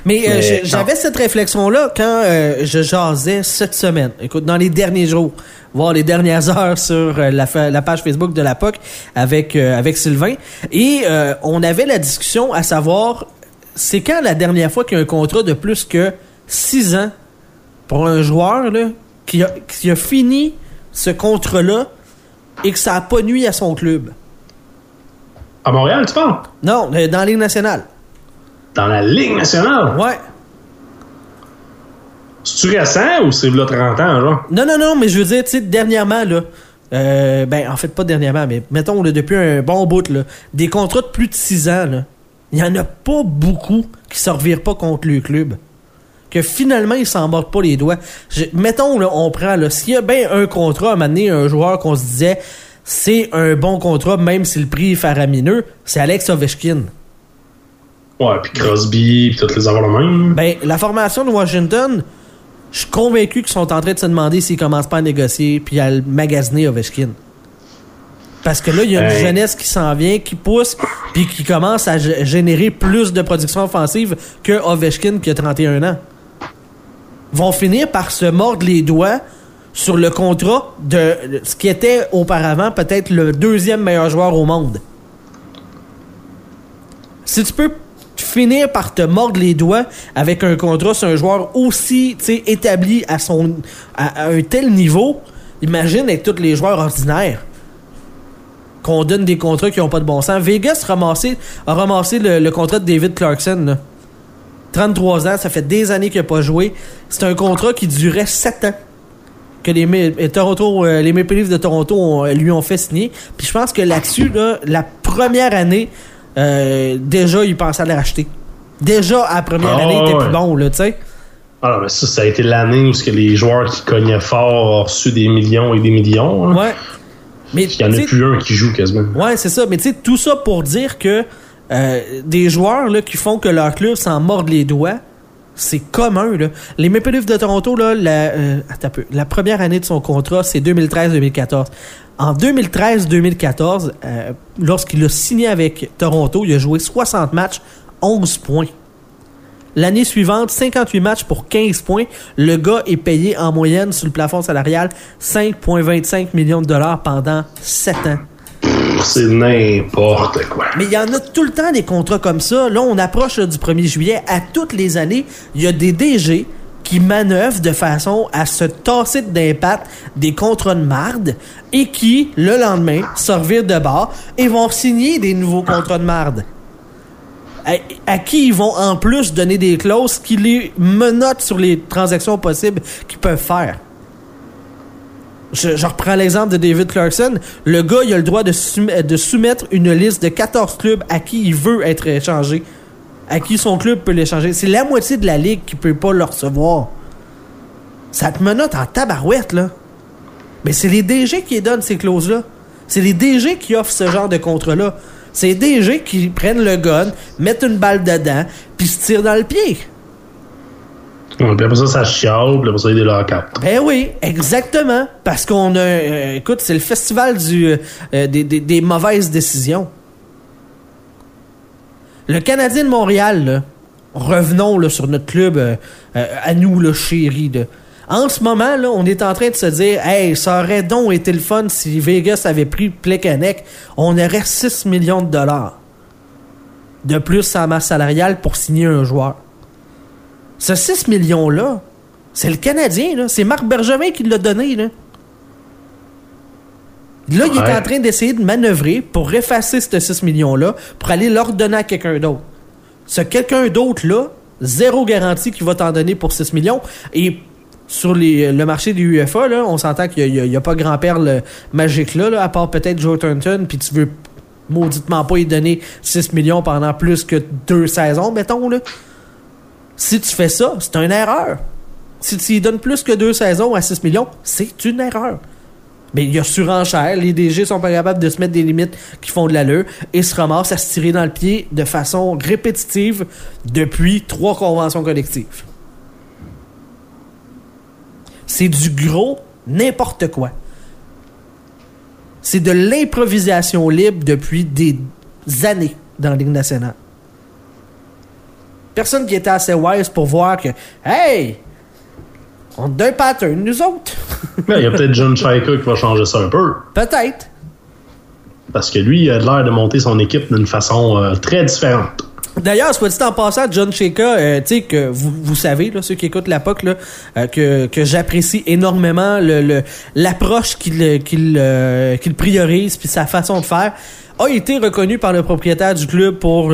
Mais, euh, j'avais cette réflexion-là quand euh, je jasais cette semaine. Écoute, dans les derniers jours, voir les dernières *laughs* heures sur euh, la, la page Facebook de la POC avec, euh, avec Sylvain. Et euh, on avait la discussion à savoir, c'est quand la dernière fois qu'il y a un contrat de plus que 6 ans pour un joueur là, qui, a, qui a fini ce contrat-là et que ça n'a pas nuit à son club? À Montréal, tu parles? Non, dans la Ligue nationale. Dans la Ligue nationale? Ouais. C'est-tu récent ou c'est là 30 ans, genre? Non, non, non, mais je veux dire, tu sais, dernièrement, là, euh, ben en fait pas dernièrement, mais mettons là, depuis un bon bout, là, des contrats de plus de 6 ans, là, il y en a pas beaucoup qui se revirent pas contre le club. Que finalement, ils s'en mordent pas les doigts. Je- mettons, là, on prend, là, s'il y a bien un contrat à donné, un joueur qu'on se disait, c'est un bon contrat, même si le prix est faramineux, c'est Alex Ovechkin. Ouais, puis Crosby, puis toutes les avoir le même. Ben, la formation de Washington, je suis convaincu qu'ils sont en train de se demander s'ils commencent pas à négocier puis à le magasiner Ovechkin. Parce que là, il y a une Hey. jeunesse qui s'en vient, qui pousse, puis qui commence à générer plus de production offensive que Ovechkin qui a 31 ans. Vont finir par se mordre les doigts sur le contrat de ce qui était auparavant peut-être le deuxième meilleur joueur au monde. Si tu peux finir par te mordre les doigts avec un contrat sur un joueur aussi établi à, son, à, un tel niveau, imagine avec tous les joueurs ordinaires qu'on donne des contrats qui n'ont pas de bon sens. Vegas a ramassé le, le contrat de David Clarkson. là. 33 ans, ça fait des années qu'il n'a pas joué. C'est un contrat qui durait 7 ans que les, Ma- euh, Toronto, euh, les Maple Leafs de Toronto ont- lui ont fait signer. Puis je pense que là-dessus, là, la première année, euh, déjà, ils pensaient à le racheter. Déjà, à la première Ah, année, il était ouais. plus bon, là, tu sais. Alors, mais ça, ça a été l'année où ce que les joueurs qui cognaient fort ont reçu des millions et des millions. hein. Ouais. Mais, Il n'y en a plus un qui joue quasiment. Ouais, c'est ça. Mais tu sais, tout ça pour dire que euh, des joueurs là, qui font que leur club s'en mordent les doigts, c'est commun. Là. Les Maple Leafs de Toronto, là, la, euh, première année de son contrat, c'est 2013-2014. En 2013-2014, euh, lorsqu'il a signé avec Toronto, il a joué 60 matchs, 11 points. L'année suivante, 58 matchs pour 15 points. Le gars est payé en moyenne sur le plafond salarial 5,25 millions de dollars pendant 7 ans. C'est n'importe quoi. Mais il y en a tout le temps des contrats comme ça. Là, on approche du 1er juillet. À toutes les années, il y a des DG qui manœuvrent de façon à se tasser d'impact des contrats de marde et qui, le lendemain, se revirent de bord et vont signer des nouveaux contrats de marde. À, à qui ils vont en plus donner des clauses qui les menottent sur les transactions possibles qu'ils peuvent faire? Je, reprends l'exemple de David Clarkson. Le gars, il a le droit de soumettre une liste de 14 clubs à qui il veut être échangé. À qui son club peut l'échanger. C'est la moitié de la ligue qui peut pas le recevoir. Ça te menotte en tabarouette, là. Mais c'est les DG qui donnent ces clauses-là. C'est les DG qui offrent ce genre de contrat-là. C'est les DG qui prennent le gun, mettent une balle dedans, puis se tirent dans le pied. Ouais, Puis après ça, ça chiale, puis après ça, il y a. Ben oui, exactement. Parce qu'on a. euh, écoute, c'est le festival du, euh, euh, des, des- mauvaises décisions. Le Canadien de Montréal, là, revenons là, sur notre club, à nous, le chéri. En ce moment, là, on est en train de se dire Hey, ça aurait donc été le fun si Vegas avait pris Plekanec. On aurait 6 millions de dollars de plus à masse salariale pour signer un joueur. Ce 6 millions-là, c'est le Canadien, là. C'est Marc Bergevin qui l'a donné, là. Là, il est en train d'essayer de manœuvrer pour effacer ce 6 millions-là pour aller l'ordonner à quelqu'un d'autre. Ce quelqu'un d'autre-là, zéro garantie qu'il va t'en donner pour 6 millions. Et sur les- le marché du UFA, là, on s'entend qu'il n'y a, pas grand-père le magique là, là, à part peut-être Joe Thornton, puis tu veux mauditement pas y donner 6 millions pendant plus que deux saisons, mettons, là. Si tu fais ça, c'est une erreur. Si tu y donnes plus que deux saisons à 6 millions, c'est une erreur. Mais il y a surenchère, les DG sont pas capables de se mettre des limites qui font de l'allure et se ramassent à se tirer dans le pied de façon répétitive depuis trois conventions collectives. C'est du gros n'importe quoi. C'est de l'improvisation libre depuis des années dans la Ligue nationale. Personne qui était assez wise pour voir que, hey, on a d'un pattern, nous autres. *laughs* Il y a peut-être John Chaika qui va changer ça un peu. Peut-être. Parce que lui, il a l'air de monter son équipe d'une façon euh, très différente. D'ailleurs, soit dit en passant, John Shaka, euh, tu sais que vous, vous savez, là, ceux qui écoutent la POC, là, euh, que, que j'apprécie énormément le, le- l'approche qu'il euh, qu'il euh, qu'il priorise puis sa façon de faire, a été reconnu par le propriétaire du club pour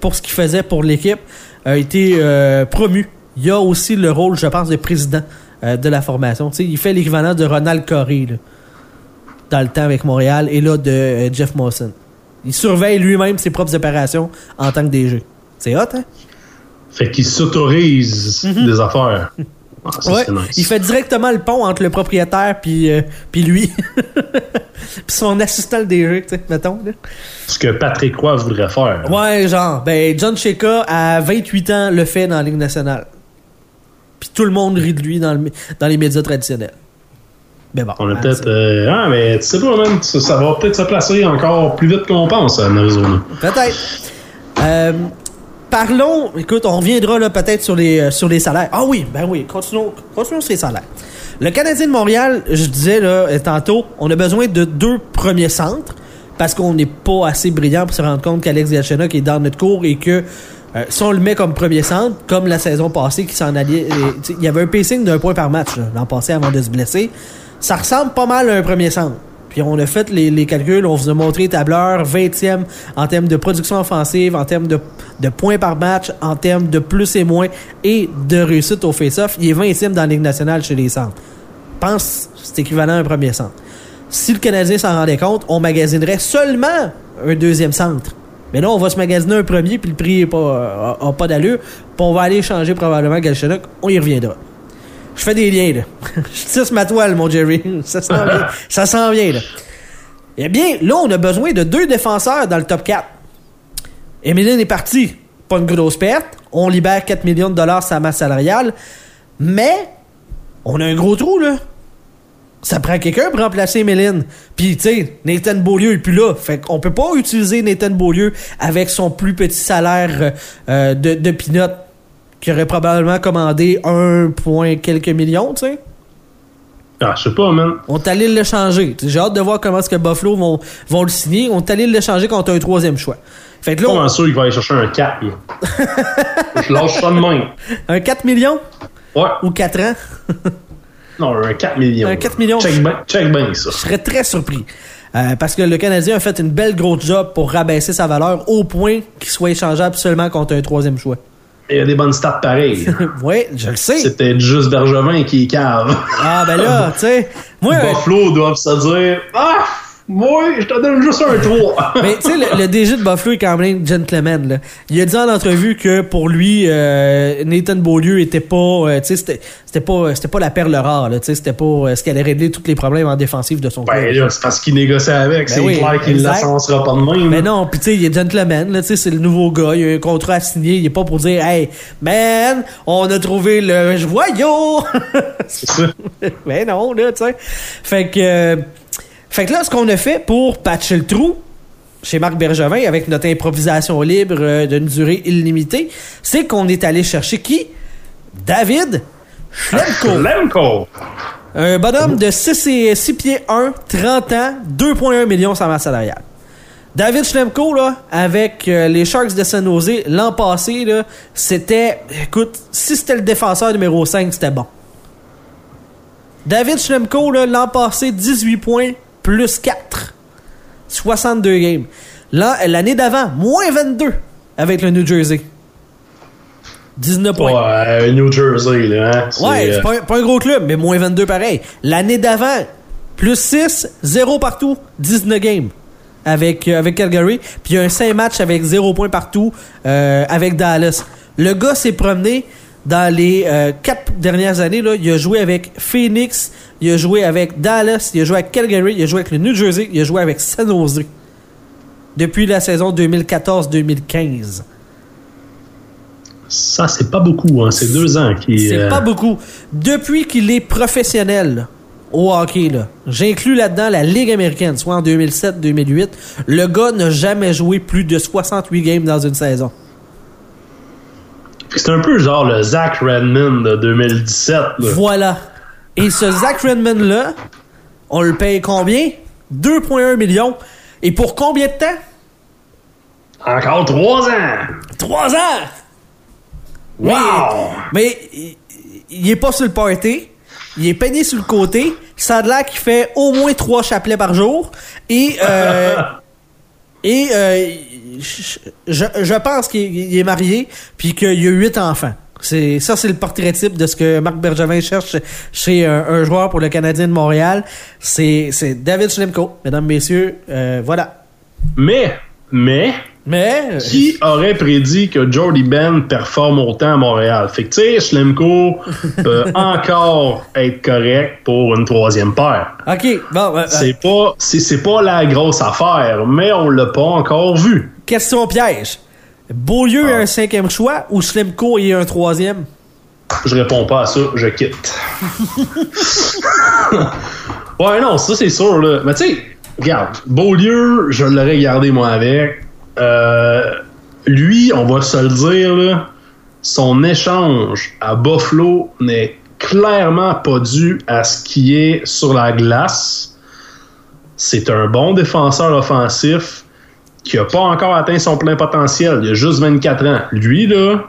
pour ce qu'il faisait pour l'équipe, a été euh, promu. Il a aussi le rôle, je pense, de président euh, de la formation. Il fait l'équivalent de Ronald Coré. Là. dans le temps avec Montréal et là de euh, Jeff Mawson. Il surveille lui-même ses propres opérations en tant que DG. C'est hot, hein? Fait qu'il s'autorise des affaires. *laughs* Ah, ça, Ouais, nice. il fait directement le pont entre le propriétaire puis euh, puis lui. *laughs* puis son assistant le DG, tu sais, mettons. Là. Ce que Patrick Roy voudrait faire. Ouais, genre, ben John Sheka à 28 ans le fait dans la Ligue nationale. Puis tout le monde rit de lui dans, le- dans les médias traditionnels. Ben bon. On a hein, peut-être. euh, ah, mais tu sais pas, man. Ça, ça va peut-être se placer encore plus vite qu'on pense à Arizona. Peut-être. Euh, parlons, écoute, on reviendra peut-être sur les, euh, sur les salaires. Ah oui, ben oui, continuons, continuons sur les salaires. Le Canadien de Montréal, je disais là euh, tantôt, on a besoin de deux premiers centres parce qu'on n'est pas assez brillant pour se rendre compte qu'Alex Galchenyuk est dans notre cours et que euh, si on le met comme premier centre, comme la saison passée qui s'en allait, euh, il y avait un pacing d'un point par match l'an passé avant de se blesser. Ça ressemble pas mal à un premier centre. On a fait les, calculs, on vous a montré tableur 20e en termes de production offensive, en termes de, points par match, en termes de plus et moins et de réussite au face-off. Il est 20e dans la nationale chez les centres. Pense c'est équivalent à un premier centre. Si le Canadien s'en rendait compte, on magasinerait seulement un deuxième centre. Mais là, on va se magasiner un premier, puis le prix n'est pas, euh, pas d'allure. Puis on va aller changer probablement Galchenyuk. On y reviendra. Je fais des liens, là. *laughs* Je tisse ma toile, mon Jerry. Ça s'en vient. *laughs* Ça s'en vient, là. Eh bien, là, on a besoin de deux défenseurs dans le top 4. Emilien est parti. Pas une grosse perte. On libère 4 millions de dollars sa masse salariale. Mais, on a un gros trou, là. Ça prend quelqu'un pour remplacer Méline. Puis, tu sais, Nathan Beaulieu est plus là. Fait qu'on peut pas utiliser Nathan Beaulieu avec son plus petit salaire euh, de, de peanut qui aurait probablement commandé 1 point quelques millions, tu sais. Ah, je sais pas, man. On est allé le changer. T'sais, J'ai hâte de voir comment est-ce que Buffalo vont, vont le signer. On est allé le changer contre un troisième choix. Fait que là, on- sûr qu'il va aller chercher un 4, là. *laughs* je lâche ça de même. un 4 millions? Ouais. ou 4 ans, *laughs* Non, un 4 millions. Un 4 millions. Check bien check ben ça. je serais très surpris. Euh, parce que le Canadien a fait une belle grosse job pour rabaisser sa valeur au point qu'il soit échangeable seulement contre un troisième choix. Il y a des bonnes stats pareilles. *laughs* oui, je le sais. C'était juste Bergevin qui cave. Ah ben là, *laughs* tu sais, Buffalo doivent se dire Ah, moi, je te donne juste un 3. *laughs* Mais tu sais, le, le DG de Buffalo est quand même gentleman. Là. Il a dit en entrevue que pour lui, euh, Nathan Beaulieu était pas, euh, tu sais, c'était, c'était pas, c'était pas la perle rare. Là, tu sais, c'était pas euh, ce qui allait régler tous les problèmes en défensive de son Ben club. là, c'est parce qu'il négocie avec. c'est oui, clair qu'il l'ascensera pas de même. Mais non, puis tu sais, il est gentleman, là, tu sais, c'est le nouveau gars, il a un contrat à signer, il est pas pour dire, hey, man, on a trouvé le joyau! C'est ça. *laughs* Mais non, là, tu sais. Fait que, euh, fait que là, ce qu'on a fait pour patcher le trou chez Marc Bergevin avec notre improvisation libre euh, d'une durée illimitée, c'est qu'on est allé chercher qui? David Schlemko. Lemko. Un bonhomme de 6, et, 6 pieds 1, 30 ans, 2,1 millions sans masse salariale. David Schlemko, là, avec euh, les Sharks de San Jose, l'an passé, là, c'était... Écoute, si c'était le défenseur numéro 5, c'était bon. David Schlemko, là, l'an passé, 18 points, plus 4. 62 games. L'an- L'année d'avant, moins 22 avec le New Jersey. 19 points. Ouais, New Jersey, là. Hein? Ouais, euh, c'est pas, un- pas un gros club, mais moins 22 pareil. L'année d'avant, plus 6, 0 partout, 19 games avec, euh, avec Calgary. Puis il y a un 5 matchs avec 0 points partout euh, avec Dallas. Le gars s'est promené dans les 4 dernières années. Là, il a joué avec Phoenix, il a joué avec Dallas, il a joué avec Calgary, il a joué avec le New Jersey, il a joué avec San Jose. Depuis la saison 2014-2015. Ça, c'est pas beaucoup. Hein. C'est deux ans qui. C'est euh, pas beaucoup. Depuis qu'il est professionnel au hockey, là, j'inclus là-dedans la Ligue américaine, soit en 2007-2008, le gars n'a jamais joué plus de 68 games dans une saison. C'est un peu genre le Zach Redmond de 2017. Là. Voilà. Et ce Zach Redmond-là, on le paye combien? 2,1 millions. Et pour combien de temps? Encore trois ans. 3 ans! Wow! Mais il, il est pas sur le party. Il est peigné sur le côté. Ça a l'air qu'il fait au moins trois chapelets par jour. Et euh, *laughs* et euh, je, je- pense qu'il il est marié puis qu'il a huit enfants. C'est ça, c'est le portrait type de ce que Marc Bergevin cherche chez un, joueur pour le Canadien de Montréal. C'est c'est David Schlemko, mesdames, messieurs. Euh, voilà. Mais, mais, Mais euh, qui aurait prédit que Jordy Ben performe autant à Montréal? Fait que, tu sais, Schlemko *laughs* peut encore être correct pour une troisième paire. ok, bon. euh, C'est pas, c'est, pas la grosse affaire, mais on l'a pas encore vu. question piège. Beaulieu est un cinquième choix ou Schlemko est un troisième? Je réponds pas à ça, je quitte. *laughs* *laughs* ouais, non, ça c'est sûr, là. Mais tu sais, regarde, Beaulieu, je l'aurais gardé moi avec. Euh, lui, on va se le dire, son échange à Buffalo n'est clairement pas dû à ce qui est sur la glace. C'est un bon défenseur offensif qui a pas encore atteint son plein potentiel. Il a juste 24 ans. Lui, là,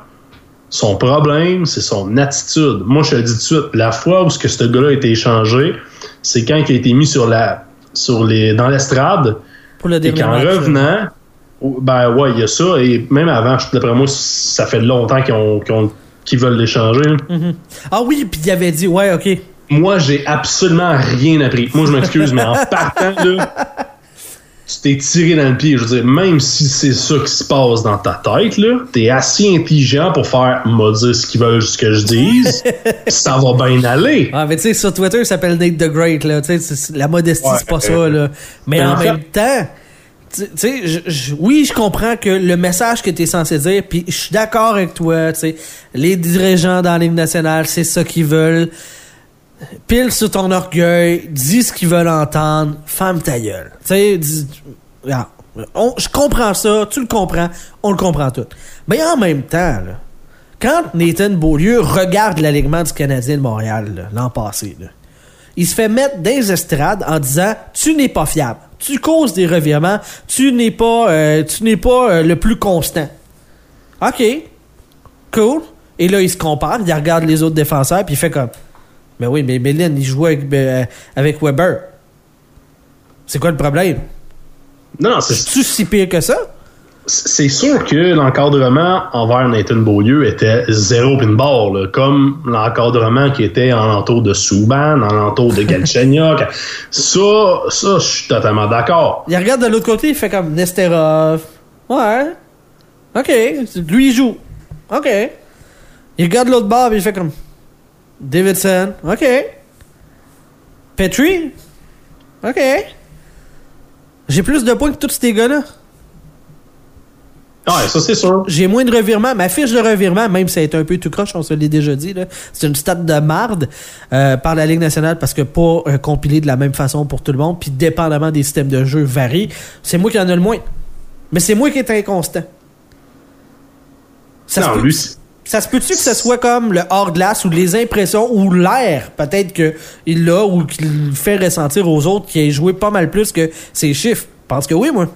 son problème, c'est son attitude. Moi, je te le dis tout de suite, la fois où ce ce gars-là a été échangé, c'est quand il a été mis sur la, sur les, dans l'estrade, Pour le et qu'en revenant, ou- ben ouais, il y a ça, et même avant, je- d'après moi, ça fait longtemps qu'ils ont- veulent l'échanger. là. Ah oui, puis il avait dit, ouais, ok. Moi, j'ai absolument rien appris. Moi, je m'excuse, mais en *laughs* partant, là, tu t'es tiré dans le pied. Je veux dire, même si c'est ça qui se passe dans ta tête, là, t'es assez intelligent pour faire m'a dire ce qu'ils veulent, ce que je dise. *laughs* ça va bien aller. Ah, mais tu sais, sur Twitter, il s'appelle Nate the Great, là. Tu sais, la modestie, Ouais, c'est pas ça, là. Mais mais en, en fait- même temps, tu sais, oui, je comprends que le message que tu es censé dire, puis je suis d'accord avec toi, tu sais, les dirigeants dans Ligue nationale, c'est ça qu'ils veulent. Pile sur ton orgueil, dis ce qu'ils veulent entendre, femme ta gueule. Tu sais, dis- je comprends ça, tu le comprends, on le comprend tout. Mais en même temps, quand Nathan Beaulieu regarde l'alignement du Canadien de Montréal l'an passé, il se fait mettre dans les estrades en disant tu n'es pas fiable, tu causes des revirements, tu n'es pas, euh, tu n'es pas euh, le plus constant. Ok, cool. Et là, il se compare, il regarde les autres défenseurs, puis il fait comme mais oui, mais Mélène, il jouait avec, euh, avec Weber. C'est quoi le problème? Non, non, c'est Tu si pire que ça? c'est sûr que l'encadrement envers Nathan Beaulieu était zéro pinball, là, comme l'encadrement qui était en entour de Souban, en entour de Galchenyuk. *laughs* ça, ça, je suis totalement d'accord. Il regarde de l'autre côté, il fait comme Nesterov. Ouais. OK. Lui, il joue. OK. Il regarde l'autre bord, puis il fait comme Davidson. OK. Petrie. OK. J'ai plus de points que tous ces gars-là. Ouais, ça c'est sûr. J'ai moins de revirements. Ma fiche de revirement, même si ça a été un peu tout croche, on se l'est déjà dit, c'est une stat de marde euh, par la Ligue nationale parce que pas euh, compilé de la même façon pour tout le monde, puis dépendamment des systèmes de jeu varient. C'est moi qui en ai le moins. Mais c'est moi qui est inconstant. Ça non, lui, ça se peut-tu que ce soit comme le hors-glace ou les impressions ou l'air, peut-être qu'il l'a ou qu'il fait ressentir aux autres qui ait joué pas mal plus que ses chiffres? Je pense que oui, moi.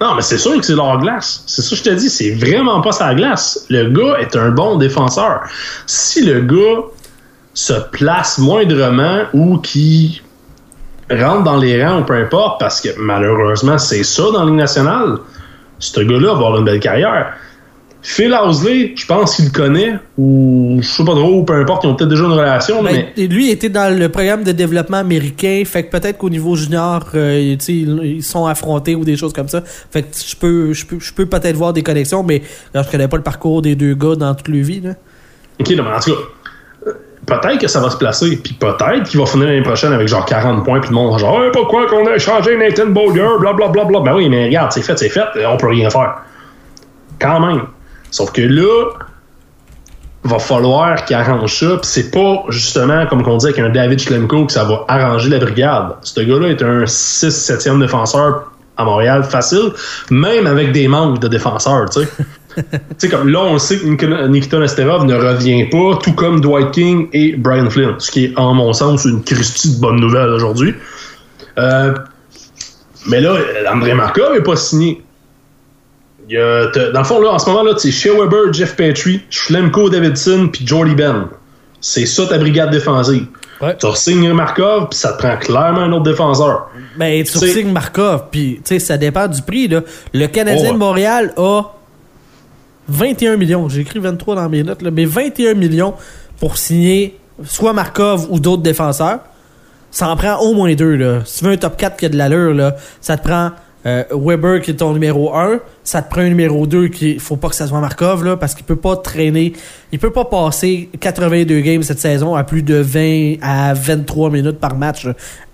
non, mais c'est sûr que c'est leur glace. C'est ça que je te dis, c'est vraiment pas sa glace. Le gars est un bon défenseur. Si le gars se place moindrement ou qui rentre dans les rangs ou peu importe, parce que malheureusement, c'est ça dans la Ligue nationale, ce gars-là va avoir une belle carrière. Phil Housley, je pense qu'il le connaît, ou je sais pas trop, peu importe, ils ont peut-être déjà une relation, Ben, mais Lui était dans le programme de développement américain, fait que peut-être qu'au niveau junior, euh, ils, sont affrontés ou des choses comme ça. Fait que je peux, je peux, je peux peut-être voir des connexions, mais là, je connais pas le parcours des deux gars dans toute leur vie. Là. OK, non, mais en tout cas, euh, peut-être que ça va se placer, puis peut-être qu'il va finir l'année prochaine avec genre 40 points, puis le monde va genre, hey, pourquoi qu'on a échangé Nathan Beaulieu, blablabla. Bla, bla. Ben oui, mais regarde, c'est fait, c'est fait, on peut rien faire. Quand même. Sauf que là, va falloir qu'il arrange ça, puis c'est pas justement, comme on dit avec un David Schlemko, que ça va arranger la brigade. Ce gars-là est un 6-7e défenseur à Montréal facile, même avec des manques de défenseurs, tu sais. *laughs* Tu sais, comme là, on sait que Nik- Nikita Nesterov ne revient pas, tout comme Dwight King et Brian Flynn, ce qui est, en mon sens, une Christie de bonne nouvelle aujourd'hui. Euh, mais là, André Markov n'est pas signé. Il y a- t'as- dans le fond, là, en ce moment, là, c'est Shea Weber, Jeff Petrie, Schlemko Davidson, puis Jordy Ben. C'est ça ta brigade défensive. Ouais. Tu signes Markov, puis ça te prend clairement un autre défenseur. Ben, tu C'est- signes Markov, puis tu sais, ça dépend du prix. Là. Le Canadien Oh, de Montréal a 21 millions. J'ai écrit 23 dans mes notes, là, mais 21 millions pour signer soit Markov ou d'autres défenseurs. Ça en prend au moins deux. Là. Si tu veux un top 4 qui a de l'allure, là, ça te prend euh, Weber qui est ton numéro 1, ça te prend un numéro 2 qui faut pas que ça soit Markov là, parce qu'il peut pas traîner, il peut pas passer 82 games cette saison à plus de 20 à 23 minutes par match.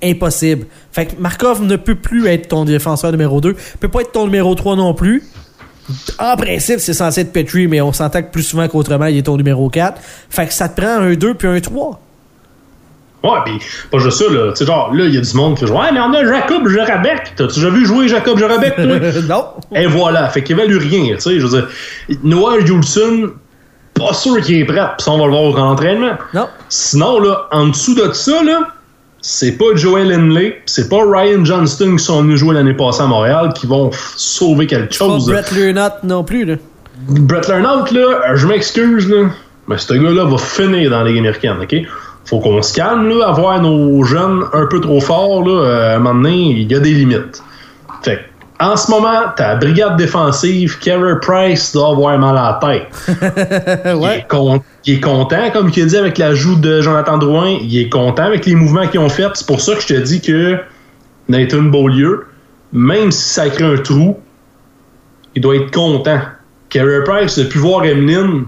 Impossible. Fait que Markov ne peut plus être ton défenseur numéro 2, peut pas être ton numéro 3 non plus. En principe, c'est censé être Petrie, mais on s'entend que plus souvent qu'autrement, il est ton numéro 4. Fait que ça te prend un 2 puis un 3. Ouais, pis pas juste ça, là. Tu sais, genre, là, il y a du monde qui joue. Ouais, mais on a Jacob Jarabek. T'as-tu déjà vu jouer Jacob Jarabek, toi? *laughs* non. Et voilà. Fait qu'il évalue rien, tu sais. Je veux dire, Noah Juleson, pas sûr qu'il est prêt. Pis ça, on va le voir au grand entraînement. Non. Sinon, là, en dessous de ça, là, c'est pas Joel Henley, c'est pas Ryan Johnston qui sont venus jouer l'année passée à Montréal qui vont sauver quelque Pas chose. Brett Lernot non plus, là. Brett Lernout, là, je m'excuse, là, mais ce gars-là va finir dans la Ligue américaine, OK? Faut qu'on se calme, là, à voir nos jeunes un peu trop forts, là, euh, à un moment donné, il y a des limites. Fait que, en ce moment, ta brigade défensive, Carey Price doit avoir mal à la tête. *laughs* Il, est con- il est content, comme il a dit avec l'ajout de Jonathan Drouin, il est content avec les mouvements qu'ils ont faits. C'est pour ça que je te dis que Nathan Beaulieu, même si ça crée un trou, il doit être content. Carey Price a pu voir Emeline,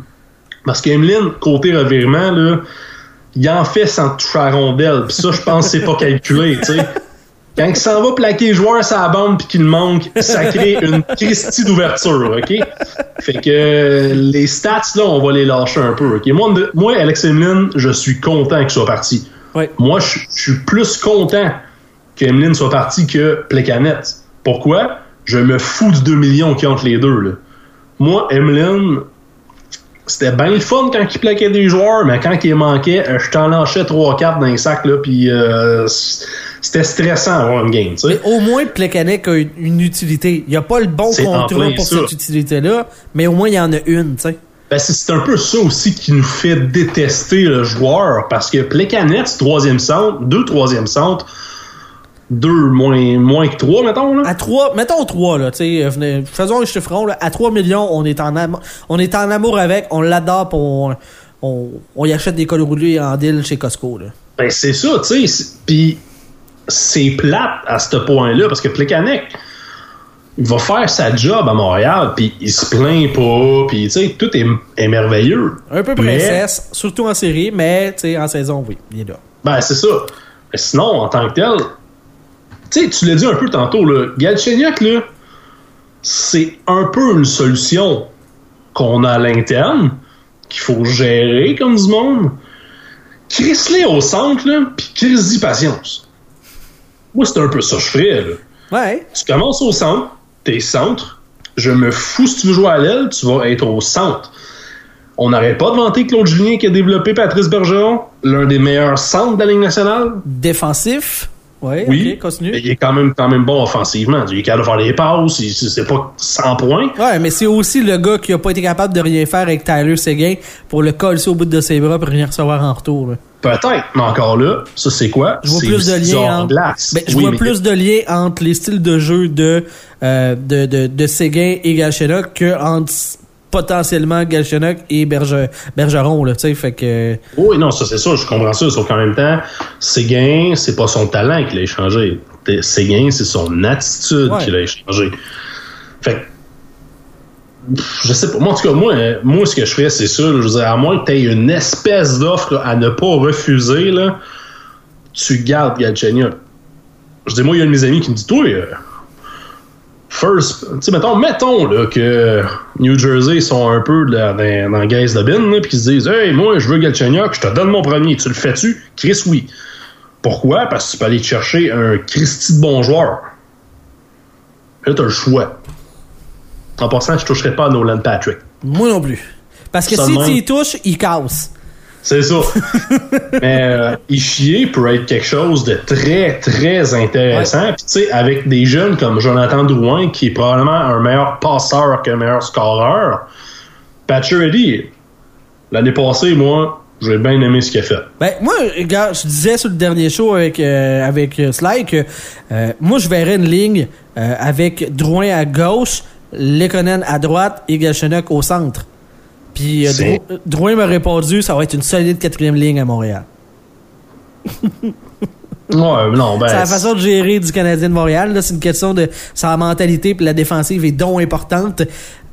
parce qu'Emeline, côté revirement, là, il en fait sans toucher à la rondelle. Puis ça, je pense que c'est pas calculé, tu sais. Quand il s'en va plaquer les joueurs sur la bande puis qu'il manque, ça crée une Christie d'ouverture, OK? Fait que les stats, là, on va les lâcher un peu, OK? Moi, moi Alex Emeline, je suis content qu'il soit parti. Ouais. Moi, je je suis plus content que Emeline soit parti que Plecanet. Pourquoi? Je me fous du 2 millions qui entre les deux, là. Moi, Emeline, c'était bien le fun quand il plaquait des joueurs, mais quand il manquait, euh, je t'en lâchais 3-4 dans les sacs, là, puis euh, c'était stressant avoir une game, Mais au moins, Plekanec a une, une utilité. Il n'y a pas le bon contrôle pour ça. cette utilité-là, mais au moins, il y en a une, tu sais. Ben, c'est- un peu ça aussi qui nous fait détester le joueur, parce que Plecanet, c'est troisième centre, deux troisième centre, deux moins, moins que trois, mettons, là. À 3, mettons 3, là, tu sais, euh, faisons un chiffron, là. À 3 millions, on est en, am- on est en amour avec, on l'adore, on, on, on y achète des cols roulés en deal chez Costco, là. Ben, c'est ça, tu sais. c'est- Puis c'est plate à ce point-là parce que Plekanec, il va faire sa job à Montréal, puis il se plaint pas, puis tu sais, tout est, est merveilleux. Un peu Mais- princesse, surtout en série, mais, tu sais, en saison, oui, il est là. Ben, c'est ça. Mais sinon, en tant que tel, sais, tu l'as dit un peu tantôt, là, Galchenyuk, là, c'est un peu une solution qu'on a à l'interne, qu'il faut gérer comme du monde. Chris au centre, là, puis Chris patience. Moi, c'est un peu ça que je ferais, là. Ouais. Tu commences au centre, t'es centre. Je me fous si tu veux jouer à l'aile, tu vas être au centre. On n'arrête pas de vanter Claude Julien qui a développé Patrice Bergeron, l'un des meilleurs centres de la Ligue nationale. Défensif. Ouais, Oui, ok, continue. mais il est quand même, quand même bon offensivement. Il est capable de faire des passes, c'est pas 100 points. Ouais, mais c'est aussi le gars qui a pas été capable de rien faire avec Tyler Seguin pour le coller au bout de ses bras pour rien recevoir en retour. là. Peut-être, mais encore là, ça c'est quoi? Je vois plus de liens entre. Ben, je Oui, vois mais- plus de liens entre les styles de jeu de euh, de, de, de Séguin et Galchenyuk que entre potentiellement Galchenyuk et Berge, Bergeron là, tu sais, fait que Oui, non, ça c'est ça, je comprends ça. Sauf qu'en même temps, Séguin, c'est pas son talent qu'il a échangé. Séguin, c'est son attitude Ouais. qu'il a échangé. Fait que, je sais pas. Moi, en tout cas, moi, moi ce que je ferais, c'est ça. je veux dire, à moins que tu aies une espèce d'offre à ne pas refuser, là, tu gardes Galchenyuk. Je dis, moi, il y a un de mes amis qui me dit, toi, euh, First, tu sais, mettons, mettons là, que New Jersey sont un peu dans, dans la gaze de bin, puis qu'ils se disent Hey, moi, je veux Galchenyuk, je te donne mon premier. Tu le fais-tu? Chris, oui. Pourquoi? Parce que tu peux aller te chercher un Christy de bon joueur. Là, t'as le choix. En passant, je toucherai pas à Nolan Patrick. moi non plus. Parce que si tu y touches, il casse. C'est ça. *laughs* Mais euh, Ishier pourrait être quelque chose de très, très intéressant. Puis, tu sais, avec des jeunes comme Jonathan Drouin, qui est probablement un meilleur passeur qu'un meilleur scoreur, Pacioretty, l'année passée, moi, j'ai bien aimé ce qu'il a fait. Ben, moi, regarde, je disais sur le dernier show avec, euh, avec euh, Sly que euh, moi, je verrais une ligne euh, avec Drouin à gauche, Lekonen à droite et Galchenyuk au centre. Puis euh, Dro- Drouin m'a répondu, ça va être une solide quatrième ligne à Montréal. *laughs* Ouais, non, ben. c'est la façon de gérer du Canadien de Montréal. C'est une question de sa mentalité puis la défensive est donc importante.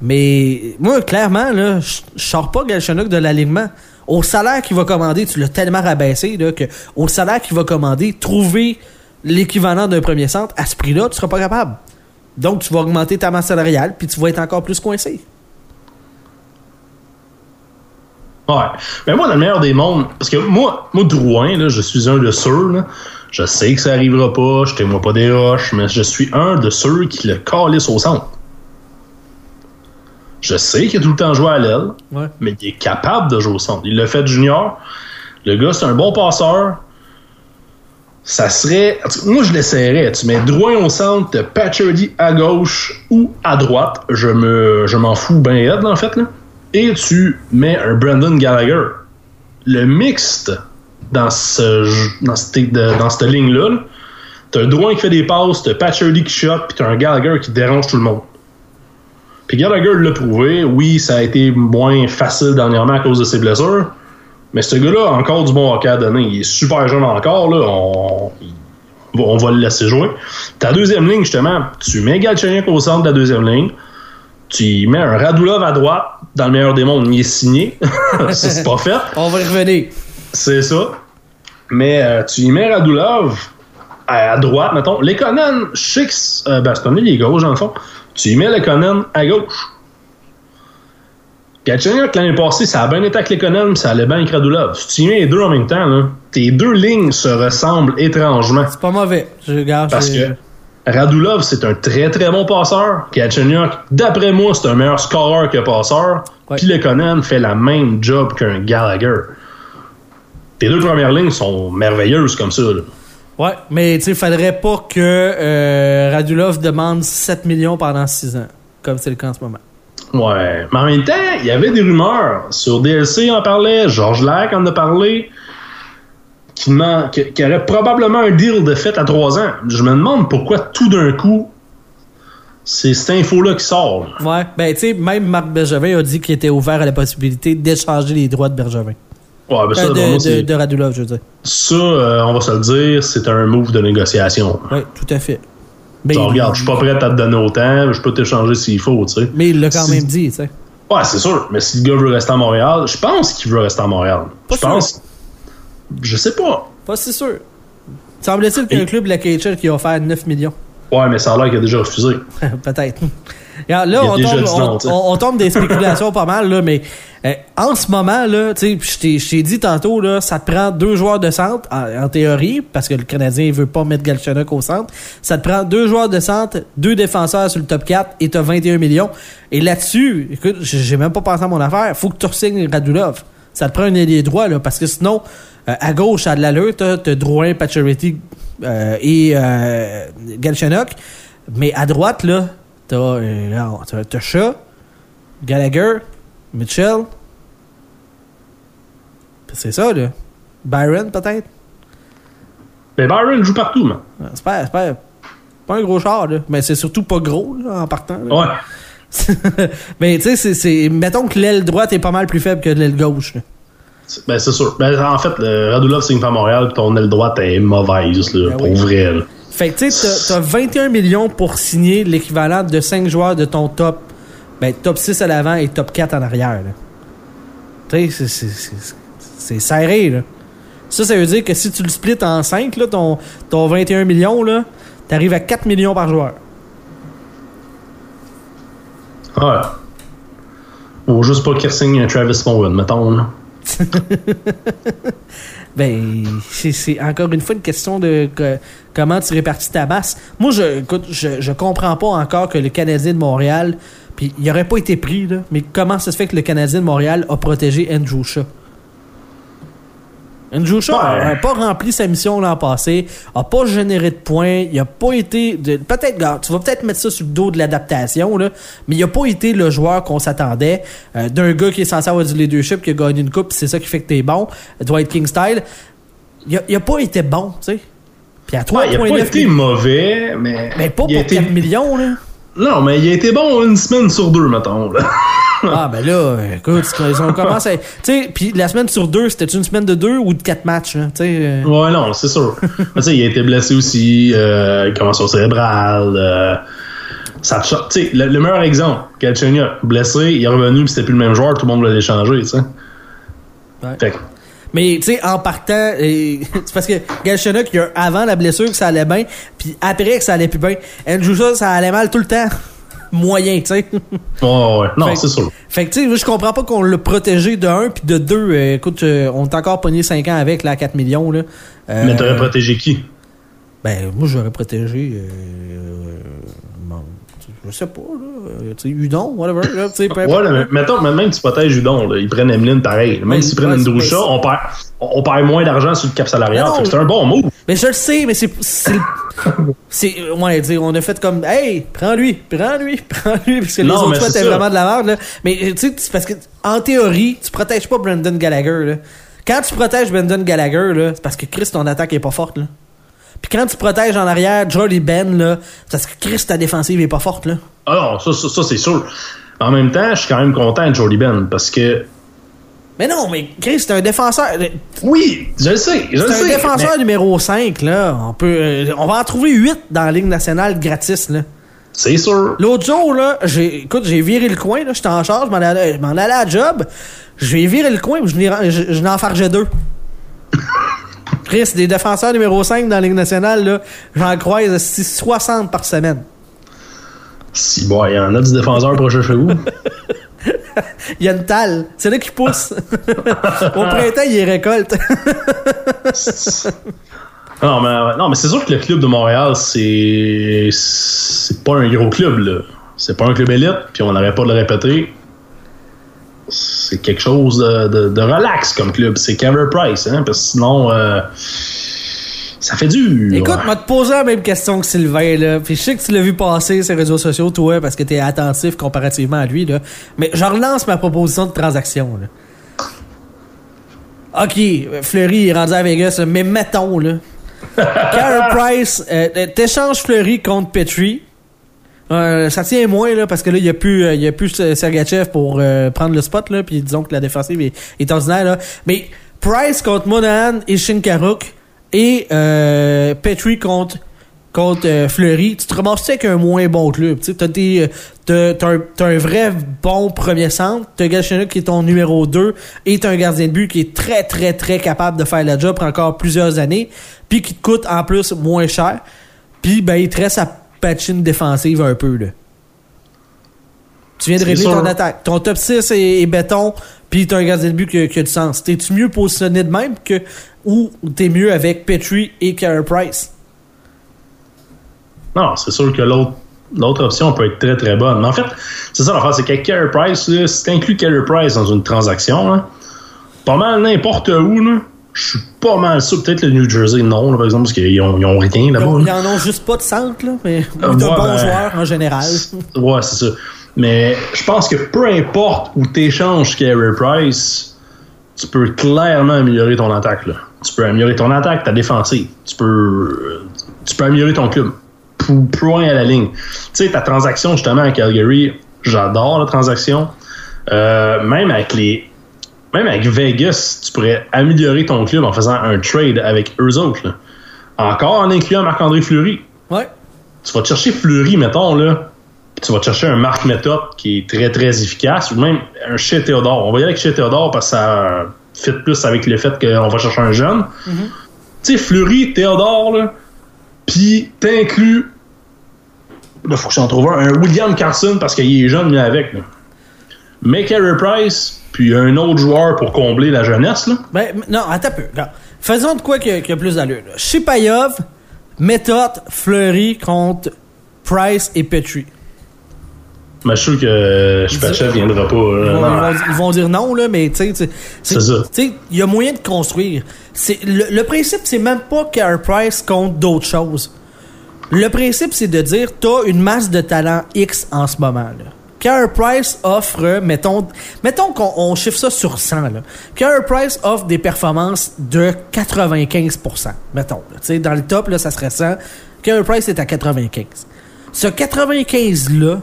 Mais moi, clairement, là, je sors pas Galchenyuk de l'alignement. Au salaire qu'il va commander, tu l'as tellement rabaissé là, que au salaire qu'il va commander, trouver l'équivalent d'un premier centre à ce prix-là, tu seras pas capable. Donc, tu vas augmenter ta masse salariale puis tu vas être encore plus coincé. Ouais. Mais moi, dans le meilleur des mondes, parce que moi, moi Drouin, là, je suis un de ceux, là, je sais que ça arrivera pas, je moi pas des roches, mais je suis un de ceux qui le calisse au centre. Je sais qu'il a tout le temps joué à l'aile, Ouais. mais il est capable de jouer au centre. Il l'a fait junior. Le gars, c'est un bon passeur. Ça serait. Moi, je l'essaierais. Tu mets Drouin au centre, Patcherdy à gauche ou à droite. Je me, je m'en fous ben raide, en fait. Là. Et tu mets un Brandon Gallagher. Le mixte dans, ce, cette, dans cette ligne-là, là, t'as un Drouin qui fait des passes, t'as Patcherdy qui shot, puis t'as un Gallagher qui dérange tout le monde. Puis Gallagher l'a prouvé. Oui, ça a été moins facile dernièrement à cause de ses blessures. Mais ce gars-là a encore du bon hockey à. Il est super jeune encore. Là. On, on va le laisser jouer. Ta deuxième ligne, justement, tu mets Galchenyuk au centre de la deuxième ligne. Tu y mets un Radulov à droite. Dans le meilleur des mondes, il est signé. *laughs* c'est pas fait. On va y revenir. C'est ça. Mais euh, tu y mets Radulov à, à droite, mettons. Je sais que c'est- euh, ben, c'est un ailier gauche, dans le fond. Tu y mets Lekonen à gauche. Galchenyuk, l'année passée, ça a bien été avec Lekonen, mais ça allait bien avec Radulov. Si tu y mets les deux en même temps, là, tes deux lignes se ressemblent étrangement. C'est pas mauvais. Je regarde. Parce je- que Radulov, c'est un très très bon passeur. Galchenyuk, d'après moi, c'est un meilleur scoreur que passeur. Ouais. Puis Lekonen fait la même job qu'un Gallagher. Tes deux premières lignes sont merveilleuses comme ça. là. Ouais, mais tu sais, faudrait pas que euh, Radulov demande 7 millions pendant 6 ans, comme c'est le cas en ce moment. Ouais. Mais en même temps, il y avait des rumeurs. Sur DLC, en parlait. Georges Lac en a parlé. Qui, qui- qui aurait probablement un deal de fait à trois ans. Je me demande pourquoi tout d'un coup, c'est cette info-là qui sort. Ouais, ben tu sais, même Marc Bergevin a dit qu'il était ouvert à la possibilité d'échanger les droits de Bergevin. Ouais, ben ça, Euh, de, de, c'est- de Radulov, je veux dire. Ça, euh, on va se le dire, c'est un move de négociation. Ouais, tout à fait. Ben, Genre, il- regarde, je suis pas prêt à te donner autant, je peux t'échanger s'il faut, tu sais. Mais il l'a quand Si- même dit, tu sais. Ouais, c'est sûr. Mais si le gars veut rester à Montréal, je pense qu'il veut rester à Montréal. Je pense. Je sais pas. Pas si sûr. Semble-t-il qu'il y a un Et- club, la KHL, qui a offert 9 millions. Ouais, mais ça a l'air qu'il a déjà refusé. *laughs* Peut-être. Regarde, là, a on tombe, on, on- on des spéculations pas mal, là, mais euh, en ce moment, là, tu sais, je t'ai- dit tantôt, là, ça te prend deux joueurs de centre, en, en théorie, parce que le Canadien veut pas mettre Galchenyuk au centre. Ça te prend deux joueurs de centre, deux défenseurs sur le top 4 et t'as 21 millions. Et là-dessus, écoute, j'ai même pas pensé à mon affaire, faut que tu signes Radulov. Ça te prend un ailier droit, là, parce que sinon, à gauche, à de l'allure, t'as t'as Drouin, Pacioretty euh, et euh, Galchenyuk. Mais à droite, là, t'as euh, t'as Shaw, Gallagher, Mitchell. C'est ça, là. Byron, peut-être? Mais Byron joue partout, man. C'est pas, pas, pas un gros char, là. Mais c'est surtout pas gros, là, en partant. là. Ouais. *laughs* Mais tu sais, c'est- c'est. Mettons que l'aile droite est pas mal plus faible que l'aile gauche, là. Ben, c'est sûr. Ben, en fait, le Radulov signe pas Montréal, puis ton aile droite est mauvaise, là, Ben pour oui. vrai. là. Fait que tu sais, t'as- t'as 21 millions pour signer l'équivalent de 5 joueurs de ton top. Ben, top 6 à l'avant et top 4 en arrière. Tu sais, c'est- c'est- c'est- c'est serré, là. Ça, ça veut dire que si tu le splits en 5, là, ton, ton 21 millions, là, t'arrives à 4 millions par joueur. Ouais. Ou juste pas qu'il signe un Travis Bowen, mettons. Là. *laughs* Ben, c'est- encore une fois une question de comment tu répartis ta masse. Moi, je, comprends pas encore que le Canadien de Montréal, puis il aurait pas été pris, mais comment ça se fait que le Canadien de Montréal a protégé Andrew Shaw? Andrew Shaw Ouais. a pas rempli sa mission l'an passé, a pas généré de points, il a pas été. de- Peut-être, tu vas peut-être mettre ça sur le dos de l'adaptation, là, mais il a pas été le joueur qu'on s'attendait euh, d'un gars qui est censé avoir du leadership, qui a gagné une coupe, c'est ça qui fait que t'es bon, Dwight King style. Il a, il a pas été bon, tu sais. Puis à Ouais, il a pas 3,9 été mauvais, mais. mais pas pour été- 4 millions, là. Non, mais il a été bon une semaine sur deux, mettons. Là. Ah, ben là, écoute, ils ont commencé à. Tu sais, puis la semaine sur deux, c'était une semaine de deux ou de quatre matchs, là? Tu sais. euh, Ouais, non, c'est sûr. *laughs* Tu sais, il a été blessé aussi, euh, commotion cérébrale. Euh, ça te choque. Tu sais, le, le meilleur exemple, Galchenyuk, blessé, il est revenu, puis c'était plus le même joueur, tout le monde voulait l'échanger, tu sais. Ouais. Fait Mais tu sais, en partant, *laughs* c'est parce que Galchenyuk, il y a avant la blessure que ça allait bien, puis après que ça allait plus bien. Andrew ça allait mal tout le temps. Moyen, tu sais. *laughs* ouais, ouais. Non, c'est sûr. Fait que tu sais, je comprends pas qu'on l'a protégé de un puis de deux. euh, écoute, euh, on est encore pogné 5 ans avec là, à 4 millions là. Euh, Mais t'aurais protégé qui? Ben, moi j'aurais protégé. Euh, euh, bon, je sais pas là. euh, Tu sais, Udon, whatever. Là, tu sais, peu importe. Ouais, là, mais mettons, même tu protèges Udon, là, ils prennent Emeline pareil. Même Mais- s'ils prennent ouais, Andrusha, c'est- on perd, on, perd moins d'argent sur le cap salarial. C'est un bon move. Mais je le sais, mais c'est. C'est. ouais, dire, on a fait comme. Hey, prends-lui, prends-lui, *laughs* prends-lui. Parce que les Non, autres fois, c'est t'es vraiment de la merde, là. Mais euh, tu sais, parce que, en théorie, tu protèges pas Brandon Gallagher, là. Quand tu protèges Brandon Gallagher, là, c'est parce que Chris, ton attaque est pas forte, là. Puis quand tu protèges en arrière Jolly Ben, là, parce que Chris, ta défensive est pas forte, là. Ah non, ça, ça, ça, c'est sûr. En même temps, je suis quand même content de Ben parce que. Mais non, mais Chris, c'est un défenseur. Oui, je le sais, je le C'est un sais. défenseur mais numéro 5, là. On peut. euh, on va en trouver 8 dans la Ligue nationale gratis, là. C'est sûr. L'autre jour, là, j'ai, écoute, j'ai viré le coin, là, j'étais en charge, je m'en allais, à la job, j'ai viré le coin, je n'en fargeais deux. Chris, des défenseurs numéro 5 dans la Ligue nationale, là, j'en croise esti, 60 par semaine. Si, bon, il y en a du défenseur proche de chez vous. *laughs* Il y a une talle, c'est là qui pousse. *laughs* Au printemps, il les récolte. *laughs* non, mais, non, mais c'est sûr que le club de Montréal, c'est. C'est pas un gros club, là. C'est pas un club élite, puis on n'arrête pas de le répéter. C'est quelque chose de, de- de relax comme club. C'est Carey Price, hein, parce que sinon. euh, ça fait dur. Écoute, m'a te posé la même question que Sylvain, là. Puis je sais que tu l'as vu passer sur les réseaux sociaux, toi, parce que t'es attentif comparativement à lui, là. Mais je relance ma proposition de transaction, là. OK, Fleury est rendu à Vegas, mais mettons, là. *laughs* Carey Price, euh, t'échanges Fleury contre Petrie. Euh, ça tient moins, là, parce que là, il n'y a plus, euh, il y a plus euh, Sergachev pour prendre le spot, là, puis disons que la défensive est, est ordinaire, là. Mais Price contre Monahan et Shinkaruk et euh, Petrie contre Fleury, tu te ramasses avec un moins bon club? Tu t'as un, vrai bon premier centre, t'as Galchenyuk qui est ton numéro 2 et t'as un gardien de but qui est très très très capable de faire le job pour encore plusieurs années, puis qui te coûte en plus moins cher. Puis ben il te reste à patcher une défensive un peu là. Tu viens de régler ton attaque. Ton top 6 est, est béton, puis t'as un gardien de but qui, qui a du sens. T'es-tu mieux positionné de même que ou t'es mieux avec Petrie et Carey Price? Non, c'est sûr que l'autre l'autre option peut être très très bonne. Mais en fait, c'est ça l'affaire, c'est qu'avec Carey Price, là, si t'inclus Carey Price dans une transaction, là, pas mal n'importe où, là, je suis pas mal sûr. Peut-être le New Jersey, non, là, par exemple, parce qu'ils ont, ils ont rien Ils là-bas. en- là. ils en ont juste pas de centre, là, mais Euh, de ouais, bons ben- joueurs en général. Ouais, c'est ça. Mais je pense que peu importe où t'échanges Carey Price, tu peux clairement améliorer ton attaque. Là. Tu peux améliorer ton attaque, ta défensive. Tu peux, tu peux améliorer ton club. Loin à la ligne. Tu sais, ta transaction justement à Calgary, j'adore la transaction. Euh, même avec les. Même avec Vegas, tu pourrais améliorer ton club en faisant un trade avec eux autres. là. Encore en incluant Marc-André Fleury Ouais. tu vas te chercher Fleury, mettons, là. puis Tu vas te chercher un Marc Méthode qui est très, très efficace, ou même un chez Théodore. On va y aller avec chez Théodore parce que ça fit plus avec le fait qu'on va chercher un jeune. Tu sais, Fleury, Théodore, là, puis t'inclus. Là, faut que j'en trouve un. Un William Carson parce qu'il est jeune, mais avec. Là. Mais Carey Price, puis un autre joueur pour combler la jeunesse, là. Ben, non, attends un peu. Faisons de quoi qui a, qui a plus d'allure. là. Shipayov, Méthode, Fleury contre Price et Petrie. Mais je suis sûr que euh, Shpachev viendra pas. Ils là. vont, Non. ils vont- ils vont dire non, là, mais tu sais, il y a moyen de construire. Le, le principe, c'est même pas Carey Price contre d'autres choses. Le principe, c'est de dire, t'as une masse de talent X en ce moment, là. Carey Price offre, mettons, mettons qu'on on chiffre ça sur 100, là. Price offre des performances de 95%, mettons, là. Dans le top, là, ça serait 100. Carey Price est à 95. Ce 95-là,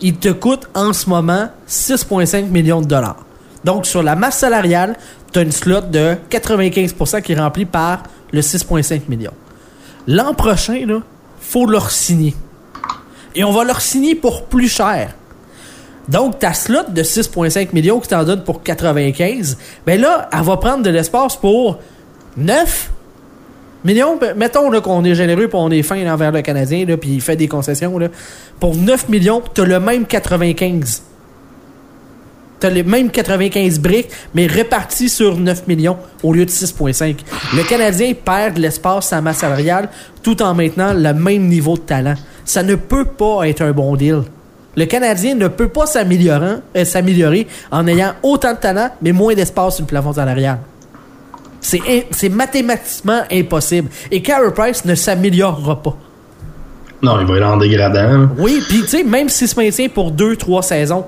il te coûte en ce moment 6,5 millions de dollars. Donc, sur la masse salariale, tu as une slot de 95% qui est remplie par le 6,5 millions. L'an prochain, il faut leur signer. Et on va leur signer pour plus cher. Donc, ta slot de 6,5 millions qui t'en donne pour 95, ben là, elle va prendre de l'espace pour 9 millions. Ben, mettons qu'on est généreux et on est fin envers le Canadien, puis il fait des concessions. Pour 9 millions, tu as le même 95. Tu as le même 95 briques, mais répartis sur 9 millions au lieu de 6,5. Le Canadien perd de l'espace sa masse salariale tout en maintenant le même niveau de talent. Ça ne peut pas être un bon deal. Le Canadien ne peut pas euh, s'améliorer en ayant autant de talent, mais moins d'espace sur le plafond salarial. C'est mathématiquement impossible. Et Carey Price ne s'améliorera pas. Non, il va être en dégradant. Oui, puis tu sais, même s'il se maintient pour deux, trois saisons,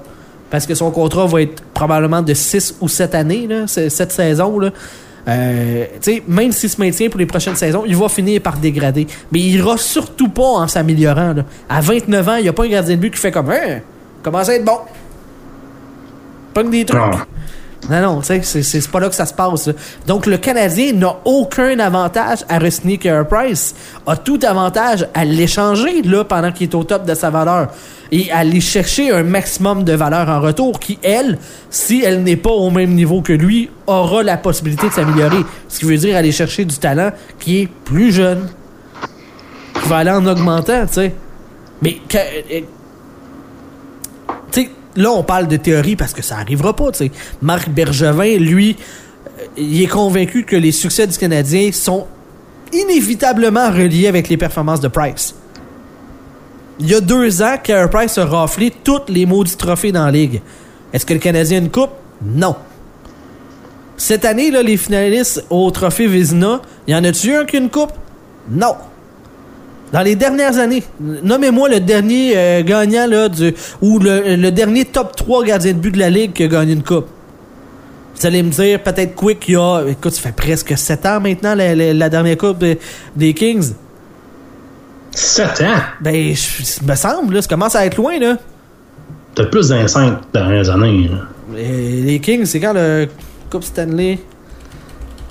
parce que son contrat va être probablement de 6 ou 7 années, là, cette saison, là, euh, même s'il se maintient pour les prochaines saisons, il va finir par dégrader. Mais il ira surtout pas en s'améliorant. À 29 ans, il n'y a pas un gardien de but qui fait comme hein, commence à être bon? Pas des trucs. Non, c'est pas là que ça se passe. Donc, le Canadien n'a aucun avantage à re-signer Price. A tout avantage à l'échanger, là, pendant qu'il est au top de sa valeur. Et à aller chercher un maximum de valeur en retour qui, elle, si elle n'est pas au même niveau que lui, aura la possibilité de s'améliorer. Ce qui veut dire aller chercher du talent qui est plus jeune. Qui va aller en augmentant, tu sais. Mais, euh, tu sais, là, on parle de théorie parce que ça arrivera pas. Marc Bergevin, lui, euh, il est convaincu que les succès du Canadien sont inévitablement reliés avec les performances de Price. Il y a deux ans, Carey Price a raflé tous les maudits trophées dans la ligue. Est-ce que le Canadien a une coupe? Non. Cette année, là, les finalistes au trophée Vizina, y en a-tu un qui a une coupe? Non. Dans les dernières années, nommez-moi le dernier euh, gagnant là, du, ou le, dernier top 3 gardien de but de la Ligue qui a gagné une coupe. Vous allez me dire, peut-être Quick, il y a. Écoute, ça fait presque 7 ans maintenant, la, dernière coupe des Kings. 7 ans? Ben, je, me semble, là, ça commence à être loin, là. T'as plus d'un 5 dernières années. Les, Kings, c'est quand le Coupe Stanley?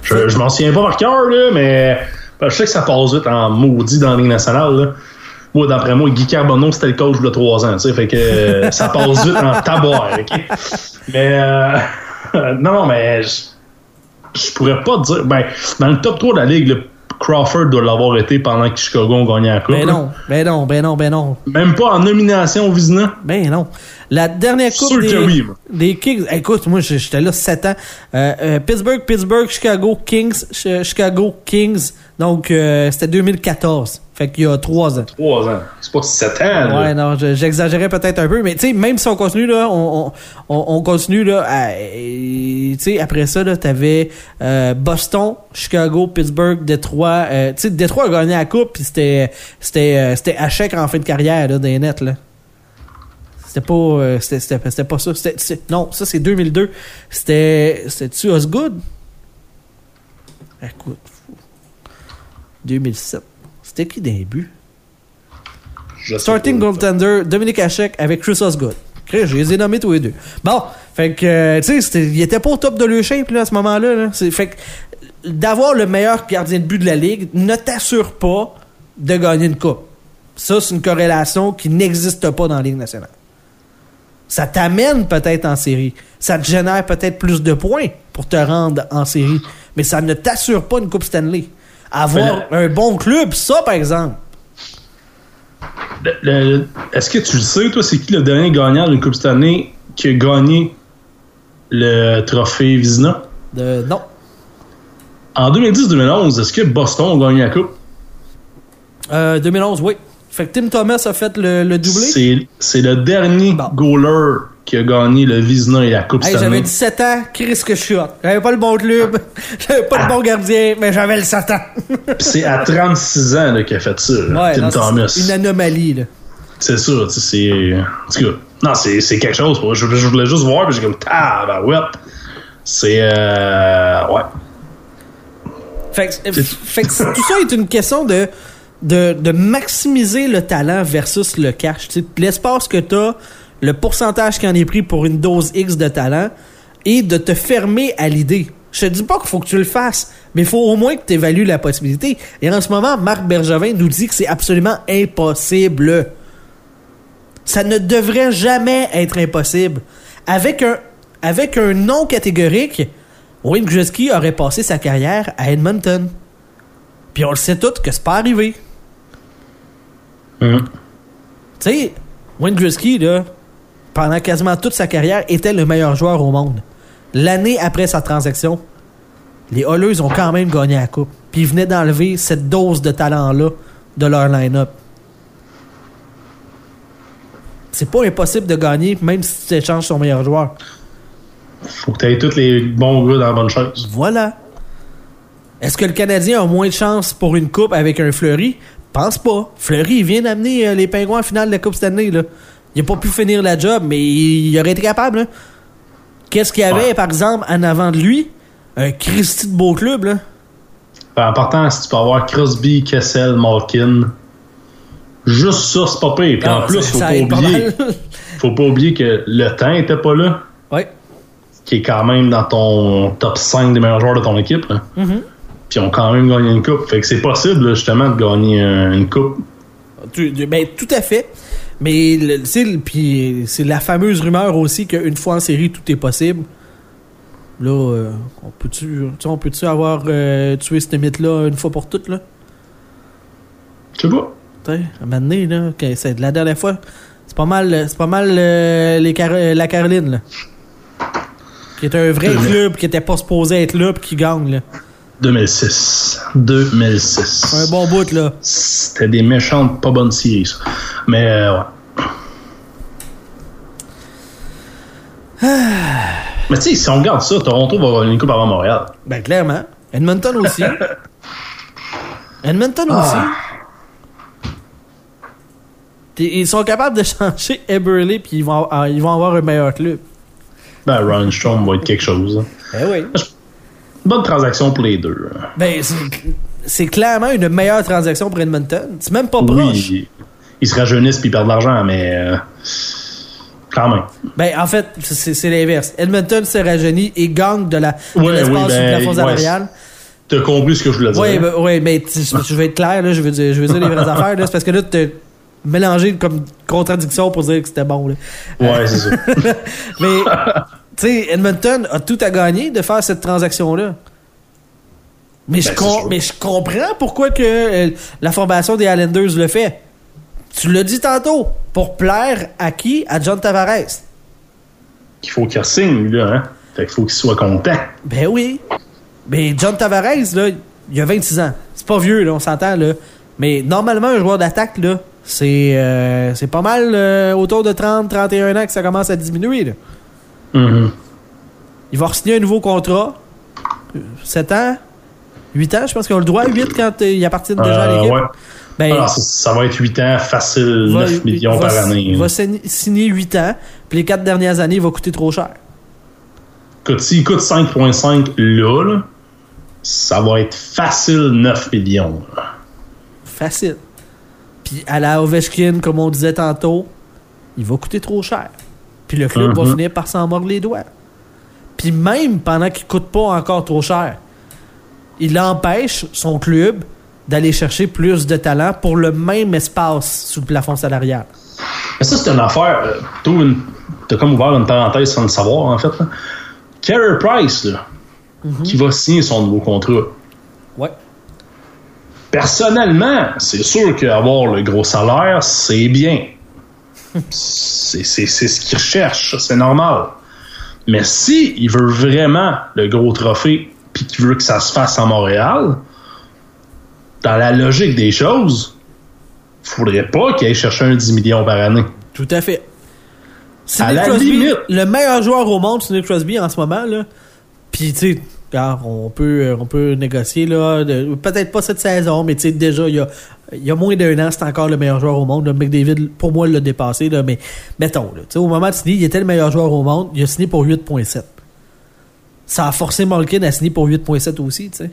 Je, je m'en souviens pas par cœur, là, mais je sais que ça passe vite en maudit dans la Ligue nationale. Là. Moi, d'après moi, Guy Carbonneau, c'était le coach de 3 ans. Fait que euh, ça passe vite en taboire. Mais euh, *laughs* non, non, mais je, je pourrais pas dire. Ben, dans le top 3 de la Ligue, le Crawford doit l'avoir été pendant que Chicago a gagné la Coupe. Ben non, ben non, ben non, ben non. Même pas en nomination au Vizina? Ben non. La dernière Coupe des, des, Kings... Écoute, moi, j'étais là 7 ans. Euh, euh, Pittsburgh, Pittsburgh, Chicago, Kings, Chicago, Kings. Donc, euh, c'était 2014. Fait qu'il y a 3 ans. 3 ans. C'est pas 7 ans, là. Ouais, non, j'exagérais peut-être un peu. Mais, tu sais, même si on continue, là, on, on, on continue, là, tu sais, après ça, là, t'avais Boston, Chicago, Pittsburgh, Détroit. tu sais, Détroit a gagné la Coupe, puis c'était c'était c'était Hachek en fin de carrière, là, des nets, là. C'était pas, euh, c'était, pas ça. non, ça c'est 2002. C'était, c'était-tu Osgood? Écoute, 2007. C'était qui d'un but? Starting goaltender, Dominique Hachek avec Chris Osgood. Je les ai nommés tous les deux. Bon, fait que, euh, tu sais, il était pas au top de le shape là, à ce moment-là. Là. Fait que d'avoir le meilleur gardien de but de la ligue ne t'assure pas de gagner une coupe. Ça, c'est une corrélation qui n'existe pas dans la Ligue nationale. Ça t'amène peut-être en série. Ça te génère peut-être plus de points pour te rendre en série. Mais ça ne t'assure pas une Coupe Stanley. Avoir un bon club, ça, par exemple. Est-ce que tu le sais, toi, c'est qui le dernier gagnant d'une Coupe Stanley qui a gagné le trophée Vizina? non. En 2010-2011, est-ce que Boston a gagné la Coupe? 2011, euh, oui. Fait que Tim Thomas a fait le, le doublé. C'est le dernier goaler qui a gagné le Vizina et la Coupe hey, J'avais 17 ans, Chris que je suis J'avais pas le bon club, *laughs* j'avais pas le bon gardien, mais j'avais le Satan. c'est à 36 ans qu'il a fait ça, Tim Thomas. Une anomalie. là. C'est ça, c'est. En tout cas, non, c'est quelque chose. Je, je, voulais juste voir, puis j'ai comme, ah, ben ouais. C'est. Euh, ouais. Fait, fait que tout ça est une question de de, de maximiser le talent versus le cash. Tu sais, L'espace que tu as, le pourcentage qui en est pris pour une dose X de talent, et de te fermer à l'idée. Je te dis pas qu'il faut que tu le fasses, mais il faut au moins que tu évalues la possibilité. Et en ce moment, Marc Bergevin nous dit que c'est absolument impossible. Ça ne devrait jamais être impossible. Avec un, avec un nom catégorique, Wayne Gretzky aurait passé sa carrière à Edmonton. Puis on le sait tous que c'est pas arrivé. Hum. Tu sais, Wayne Gretzky, là, pendant quasiment toute sa carrière, était le meilleur joueur au monde. L'année après sa transaction, les Oilers ont quand même gagné la coupe. Puis ils venaient d'enlever cette dose de talent-là de leur line-up. C'est pas impossible de gagner, même si tu échanges ton meilleur joueur. Faut que tu aies tous les bons gars dans la bonne chose. Voilà. Est-ce que le Canadien a moins de chance pour une coupe avec un Fleury? Pense pas. Fleury, il vient d'amener euh, les Pingouins en finale de la Coupe cette année. Là. Il a pas pu finir la job, mais il, il aurait été capable. là. Qu'est-ce qu'il y avait, Ouais. par exemple, en avant de lui? Un Christy de beau club, là. En partant, si tu peux avoir Crosby, Kessel, Malkin, juste ça, c'est pas pire. Puis en Ah, plus, ça- faut pas oublier, *laughs* faut pas oublier que le temps était pas là, ouais. qui est quand même dans ton top 5 des meilleurs joueurs de ton équipe. là. Puis ils ont quand même gagné une coupe. Fait que c'est possible, là, justement, de gagner une coupe. Tu- ben, tout à fait. Mais puis c'est la fameuse rumeur aussi qu'une fois en série, tout est possible. Là, euh, on peut-tu on peut-tu avoir euh, tué ce mythe-là une fois pour toutes, là? Je sais pas. Tu sais, à un moment donné, là, c'est de la dernière fois. C'est pas mal, c'est pas mal euh, les Car- la Caroline, là. Qui est un vrai club qui était pas supposé être là puis qui gagne, là. 2006. 2006. Un bon bout, là. C'était des méchantes, pas bonnes séries, ça. Mais, euh, ouais. *sighs* Mais tu sais, si on regarde ça, Toronto va gagner une coupe avant Montréal. Ben, clairement. Edmonton aussi. *laughs* Edmonton Ah. aussi. Ils sont capables de *laughs* changer Eberle puis ils vont, avoir- ils vont avoir un meilleur club. Ben, Ryan Strom va être quelque chose. hein. Eh oui. Bonne transaction pour les deux. hein. Ben, c'est- clairement une meilleure transaction pour Edmonton. C'est même pas proche. Oui, ils se rajeunissent puis ils perdent de l'argent, mais euh, quand même. Ben, en fait, c'est l'inverse. Edmonton se rajeunit et gagne de la de Ouais, l'espace oui, sur ben, le plafond ouais, salarial. T'as compris ce que je voulais dire. Oui, ben, ouais, mais je vais être clair, là, je veux dire, je veux dire les vraies *laughs* affaires, c'est parce que là, tu mélangé comme contradiction pour dire que c'était bon. Là. Ouais, c'est ça. *laughs* Mais, tu sais, Edmonton a tout à gagner de faire cette transaction-là. Mais, je Ben, com- mais je comprends pourquoi que euh, la formation des Islanders le fait. Tu l'as dit tantôt, pour plaire à qui? À John Tavares. Il faut qu'il signe, lui, là. Hein? Fait qu'il faut qu'il soit content. Ben oui. Mais John Tavares, là, il a 26 ans. C'est pas vieux, là, on s'entend, là. Mais normalement, un joueur d'attaque, là, c'est euh, c'est pas mal euh, autour de 30, 31 ans que ça commence à diminuer, là. Mhm. Il va signer un nouveau contrat. 7 ans? 8 ans, je pense qu'ils ont le droit à 8 quand euh, ils appartiennent déjà à Euh, l'équipe. ouais. Ben, Alors, ça, ça va être 8 ans, facile, il va- 9 millions va par année. Il va signer- signer 8 ans, puis les 4 dernières années, il va coûter trop cher. Écoute, s'il coûte 5,5 là, là, ça va être facile 9 millions. Facile. Puis à la Ovechkin, comme on disait tantôt, il va coûter trop cher. Puis le club va Mhm. finir par s'en mordre les doigts. Puis même pendant qu'il coûte pas encore trop cher, il empêche son club d'aller chercher plus de talent pour le même espace sous le plafond salarial. Mais ça, c'est une affaire. euh, une- T'as comme ouvert une parenthèse sans le savoir, en fait. Carey Price, là, qui va signer son nouveau contrat. Ouais. Personnellement, c'est sûr qu'avoir le gros salaire, c'est bien. C'est c'est- c'est ce qu'il recherche, c'est normal. Mais si il veut vraiment le gros trophée puis qu'il veut que ça se fasse à Montréal, dans la logique des choses, faudrait pas qu'il aille chercher un 10 millions par année. Tout à fait. À la Crosby, limite. le meilleur joueur au monde, Sidney Crosby, en ce moment, là. Puis, tu sais, regarde, on peut, euh, on peut négocier, là. Peut-être pas cette saison, mais tu sais, déjà, il y a, y a moins d'un an, c'est encore le meilleur joueur au monde. là. McDavid, pour moi, l'a dépassé, là. Mais, mettons, là. Au moment de signer, il était le meilleur joueur au monde. Il a signé pour 8,7. Ça a forcé Malkin à signer pour 8,7 aussi, tu sais.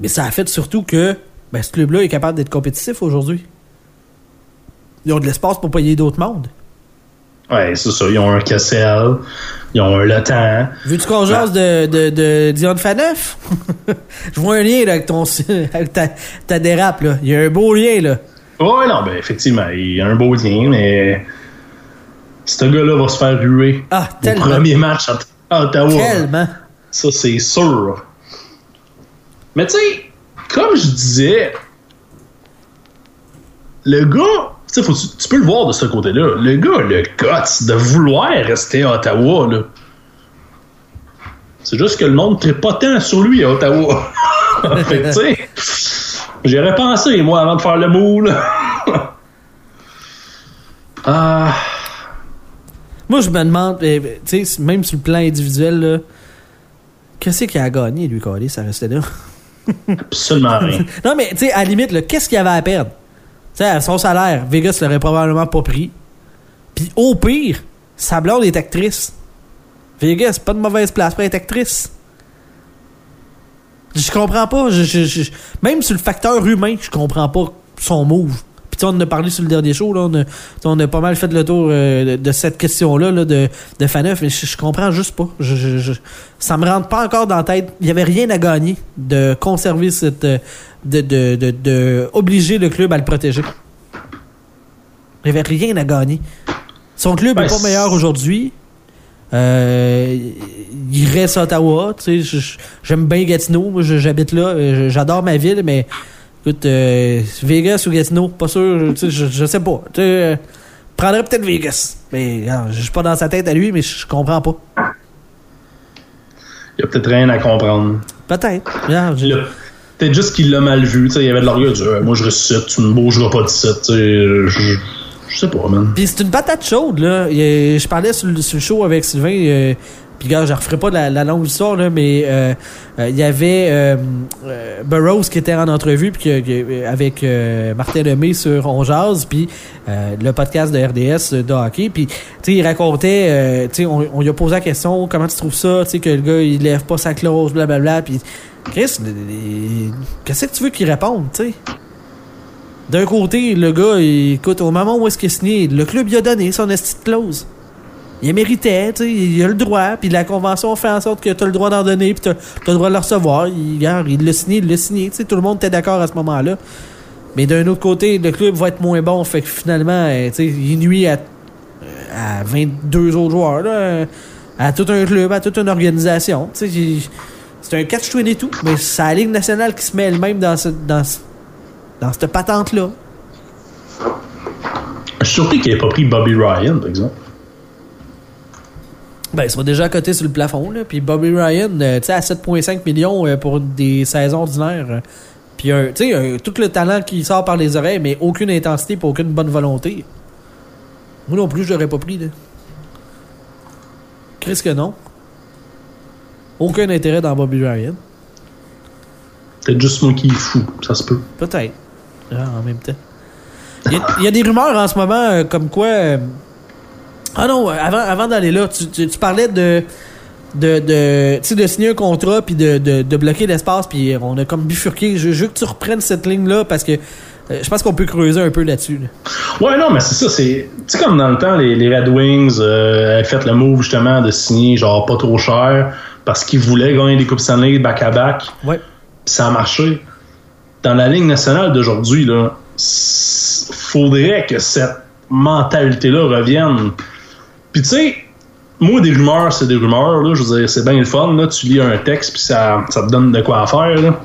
Mais ça a fait surtout que Ben, ce club-là est capable d'être compétitif aujourd'hui. Ils ont de l'espace pour payer d'autres mondes. Ouais, c'est ça. Ils ont un Cassel, ils ont un Le Veux-tu qu'on jase de, de, de Dion Faneuf? *laughs* Je vois un lien là, avec, ton, avec ta, ta dérape. Là. Il y a un beau lien. là. Ouais, non, ben effectivement, il y a un beau lien, mais ce gars-là va se faire ruer ah, au premier match à Ottawa. Tellement. Ça, c'est sûr. Mais tu sais, comme je disais, le gars, tu, tu peux le voir de ce côté-là. Le gars le guts de vouloir rester à Ottawa. Là. C'est juste que le monde ne pas tant sur lui à Ottawa. *laughs* fait tu sais, j'aurais pensé, moi, avant de faire le moule. *laughs* ah. Moi, je me demande, eh, tu sais, même sur le plan individuel, qu'est-ce qu'il a gagné, lui, Carly, ça restait là? Absolument *laughs* rien. non, mais, tu sais, à la limite, qu'est-ce qu'il avait à perdre? Sais, son salaire, Vegas l'aurait probablement pas pris. Puis, au pire, sa blonde est actrice. Vegas, pas de mauvaise place pour être actrice. Je comprends pas. même sur le facteur humain, je comprends pas son move on en a parlé sur le dernier show, là, on, a, pas mal fait le tour euh, de, cette question-là de, de Faneuf, mais je, comprends juste pas. Je, ça me rentre pas encore dans la tête. Il y avait rien à gagner de conserver cette. Euh, de, de, obliger le club à le protéger. Il avait rien à gagner. Son club n'est pas meilleur aujourd'hui. Euh, il reste à Ottawa. J'aime bien Gatineau. J'habite là. J'adore ma ville, mais Écoute, euh, Vegas ou Gatineau, pas sûr, je, je sais pas. Euh, prendrais peut-être Vegas. Mais je suis pas dans sa tête à lui, mais je comprends pas. Il y a peut-être rien à comprendre. Peut-être. Peut-être juste qu'il l'a mal vu. Il y avait de l'orgueil. Moi, je reste tu ne bougeras pas de site. Je, sais pas, man. Puis c'est une patate chaude, là. Je parlais sur, le show avec Sylvain. Euh, puis gars, je referai pas la, longue histoire, là, mais euh, euh, il y avait euh, Burroughs qui était en entrevue puis avec Martin Lemay sur On Jazz, puis le podcast de RDS de hockey. Puis il racontait, on, on lui a posé la question, comment tu trouves ça, que le gars, il lève pas sa clause, blablabla. Puis Chris, qu'est-ce que tu veux qu'il réponde, tu sais? D'un côté, le gars, il, écoute, au moment où est-ce qu'il est signé, le club lui a donné son esti clause il méritait, tu sais, il a le droit, puis la convention fait en sorte que tu as le droit d'en donner, puis tu as, le droit de le recevoir. Il, il l'a signé, il l'a signé, tu sais, tout le monde était d'accord à ce moment-là. Mais d'un autre côté, le club va être moins bon, fait que finalement, euh, tu sais, il nuit à, à 22 autres joueurs, là, à tout un club, à toute une organisation. Tu sais, c'est un catch-twin et tout, mais c'est la Ligue nationale qui se met elle-même dans, ce, dans, dans cette patente-là. Je suis surpris qu'il n'ait pas pris Bobby Ryan, par exemple. Ben, il sera déjà à côté sur le plafond. Là. Puis Bobby Ryan, euh, tu sais, à 7,5 millions euh, pour des saisons ordinaires. Euh, puis, tu sais, tout le talent qui sort par les oreilles, mais aucune intensité pour aucune bonne volonté. Moi non plus, je l'aurais pas pris. Là. Qu'est-ce que non? Aucun intérêt dans Bobby Ryan. Peut-être juste moi qui est fou, ça se peut. Peut-être. Ah, en même temps. Il y, a des rumeurs en ce moment comme quoi ah non, avant, avant d'aller là, tu, tu, parlais de de, de, de signer un contrat puis de, de, de bloquer l'espace puis on a comme bifurqué. Je, veux que tu reprennes cette ligne-là parce que euh, je pense qu'on peut creuser un peu là-dessus. Ouais, non, mais c'est ça. C'est tu sais, comme dans le temps, les, les Red Wings euh, avaient fait le move justement de signer genre pas trop cher parce qu'ils voulaient gagner des Coupes Stanley back-à-back. Ouais. ça a marché. Dans la ligne nationale d'aujourd'hui, là, faudrait que cette mentalité-là revienne. Puis tu sais, moi, des rumeurs, c'est des rumeurs. Là, je veux dire, c'est bien le fun. Là, tu lis un texte, puis ça, ça te donne de quoi faire. Là.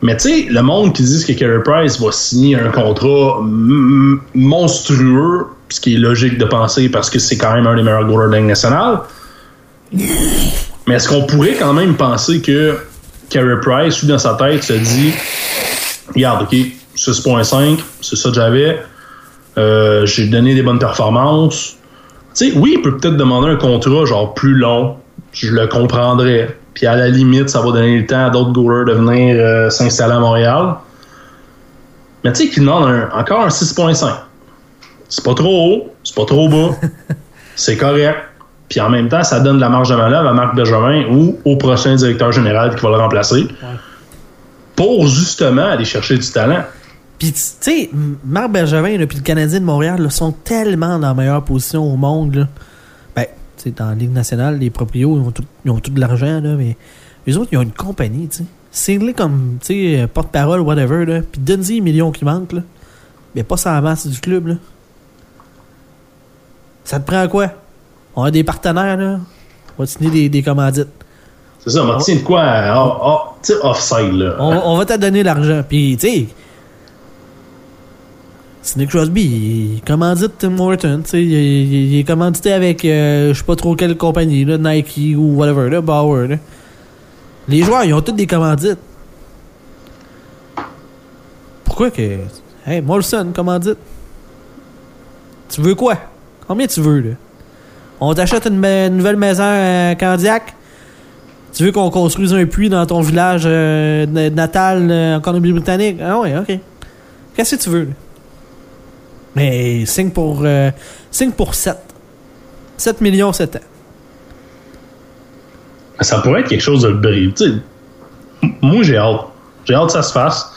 Mais tu sais, le monde qui dit que Carey Price va signer un contrat monstrueux, ce qui est logique de penser parce que c'est quand même un des meilleurs goalers de la nationale. Mais est-ce qu'on pourrait quand même penser que Carey Price, lui, dans sa tête, se dit Regarde, OK, 6.5, c'est ça que j'avais. Euh, j'ai donné des bonnes performances sais, oui, il peut peut-être demander un contrat genre plus long. Je le comprendrais. Puis à la limite, ça va donner le temps à d'autres goalers de venir euh, s'installer à Montréal. Mais tu sais, qu'il demande encore un 6.5. C'est pas trop haut, c'est pas trop bas. *laughs* c'est correct. Puis en même temps, ça donne de la marge de manœuvre à Marc Benjamin ou au prochain directeur général qui va le remplacer. pour justement aller chercher du talent. Puis, tu sais, Marc Bergevin et le Canadien de Montréal là, sont tellement dans la meilleure position au monde. Là. Ben, tu sais, dans la Ligue nationale, les proprios, ils ont tout, ils ont tout de l'argent, là, mais les autres, ils ont une compagnie, tu sais. C'est comme, tu sais, porte-parole, whatever, là. Puis donne-y les millions qui manquent, là. Mais pas sans masse du club, là. Ça te prend quoi? On a des partenaires, là. On va signer des, des commandites. C'est ça, on va de quoi? Oh, oh, tu sais, offside, là. On, on va te donner l'argent. Puis, tu sais, Nick Crosby, il commandite Tim Horton, tu sais, il, est commandité avec euh, je sais pas trop quelle compagnie, là, Nike ou whatever, là, Bauer. Là. Les joueurs, ils ont tous des commandites. Pourquoi que. Hey, Molson, commandite? Tu veux quoi? Combien tu veux, là? On t'achète une, nouvelle maison à Candiac? Tu veux qu'on construise un puits dans ton village euh, natal euh, en Colombie-Britannique? Ah ouais, ok. Qu'est-ce que tu veux, là? Mais signe pour, euh, pour 7. 7 millions 7 ans. Ça pourrait être quelque chose de brillant. Moi, j'ai hâte. J'ai hâte que ça se fasse.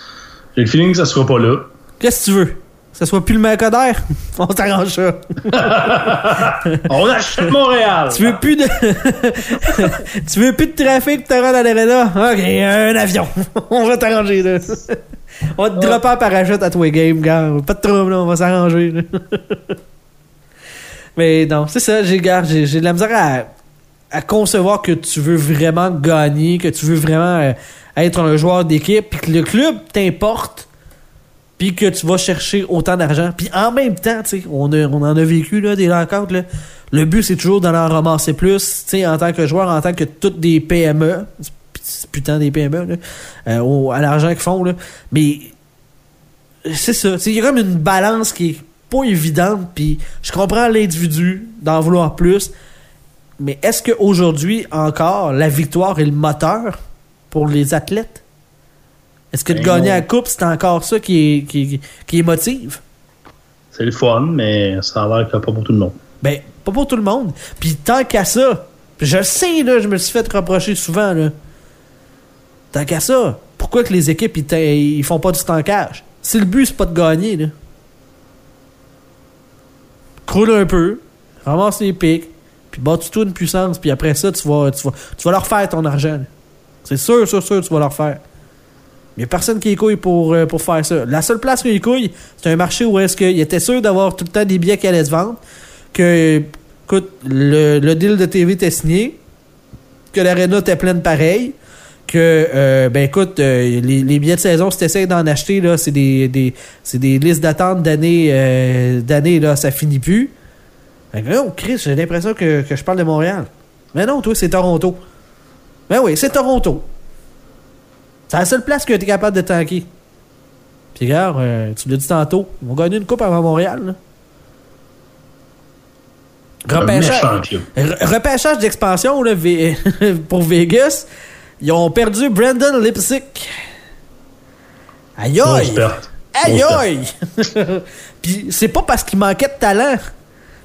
J'ai le feeling que ça sera pas là. Qu'est-ce que tu veux? Ça soit plus le Mercader? *laughs* On s'arrange ça. *laughs* On achète Montréal. Tu veux plus de. *laughs* tu veux plus de trafic pour te rendre à l'arena? Ok, un avion. On va t'arranger là. On va te dropper en parachute à toi game, gars. Pas de trouble, on va s'arranger. Mais non, c'est ça, j'ai j'ai de la misère à, concevoir que tu veux vraiment gagner, que tu veux vraiment euh, être un joueur d'équipe, puis que le club t'importe, puis que tu vas chercher autant d'argent. Puis en même temps, tu sais, on, on en a vécu là, des rencontres. Là. Le but, c'est toujours d'en ramasser plus, tu sais, en tant que joueur, en tant que toutes des PME putain des PME, euh, à l'argent qu'ils font. Là. Mais c'est ça. Il y a comme une balance qui est pas évidente. Puis je comprends l'individu d'en vouloir plus. Mais est-ce qu'aujourd'hui, encore, la victoire est le moteur pour les athlètes? Est-ce que de ben gagner la coupe, c'est encore ça qui est, qui, qui motive? C'est le fun, mais ça a l'air que pas pour tout le monde. Ben, pas pour tout le monde. Puis tant qu'à ça, je sais, là, je me suis fait reprocher souvent, là. Tant qu'à ça, pourquoi que les équipes ils, font pas du tankage? Si le but c'est pas de gagner, là. Croule un peu, ramasse les pics, puis bats-tu une puissance, puis après ça, tu vas, tu vas, tu vas leur faire ton argent. C'est sûr, sûr, sûr, tu vas leur faire. Il n'y a personne qui écouille pour, euh, pour faire ça. La seule place qu'il couille, c'est un marché où est-ce qu'il était sûr d'avoir tout le temps des billets qui allaient se vendre, que, écoute, le, deal de TV était signé, que l'aréna était pleine pareil, que euh, ben écoute euh, les, billets de saison si tu d'en acheter là c'est des, des des listes d'attente d'années d'années là ça finit plus. Oh Chris j'ai l'impression que, je parle de Montréal. Mais non toi c'est Toronto. Ben oui c'est Toronto c'est la seule place que tu es capable de tanker puis regarde tu l'as dit tantôt ils vont gagner une coupe avant Montréal là. Repêchage, repêchage d'expansion *laughs* pour Vegas ils ont perdu Brandon Lipsick. Aïe aïe! Aïe aïe! *laughs* Puis c'est pas parce qu'il manquait de talent.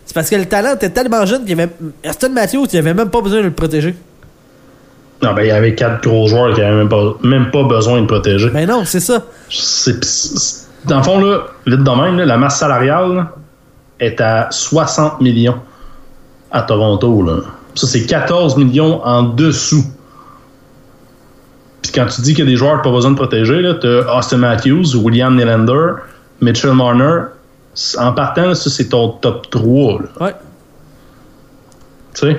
C'est parce que le talent était tellement jeune qu'il y avait. Aston Matthews, il avait même pas besoin de le protéger. Non, ben il y avait quatre gros joueurs qui avaient même pas, même pas besoin de protéger. Ben non, c'est ça. dans le fond, là, vite de même, la masse salariale est à 60 millions à Toronto. Là. Ça, c'est 14 millions en dessous puis quand tu dis qu'il y a des joueurs qui n'ont pas besoin de protéger, tu as Austin Matthews, William Nylander, Mitchell Marner. En partant, ça, c'est ton top 3. Ouais. Tu sais?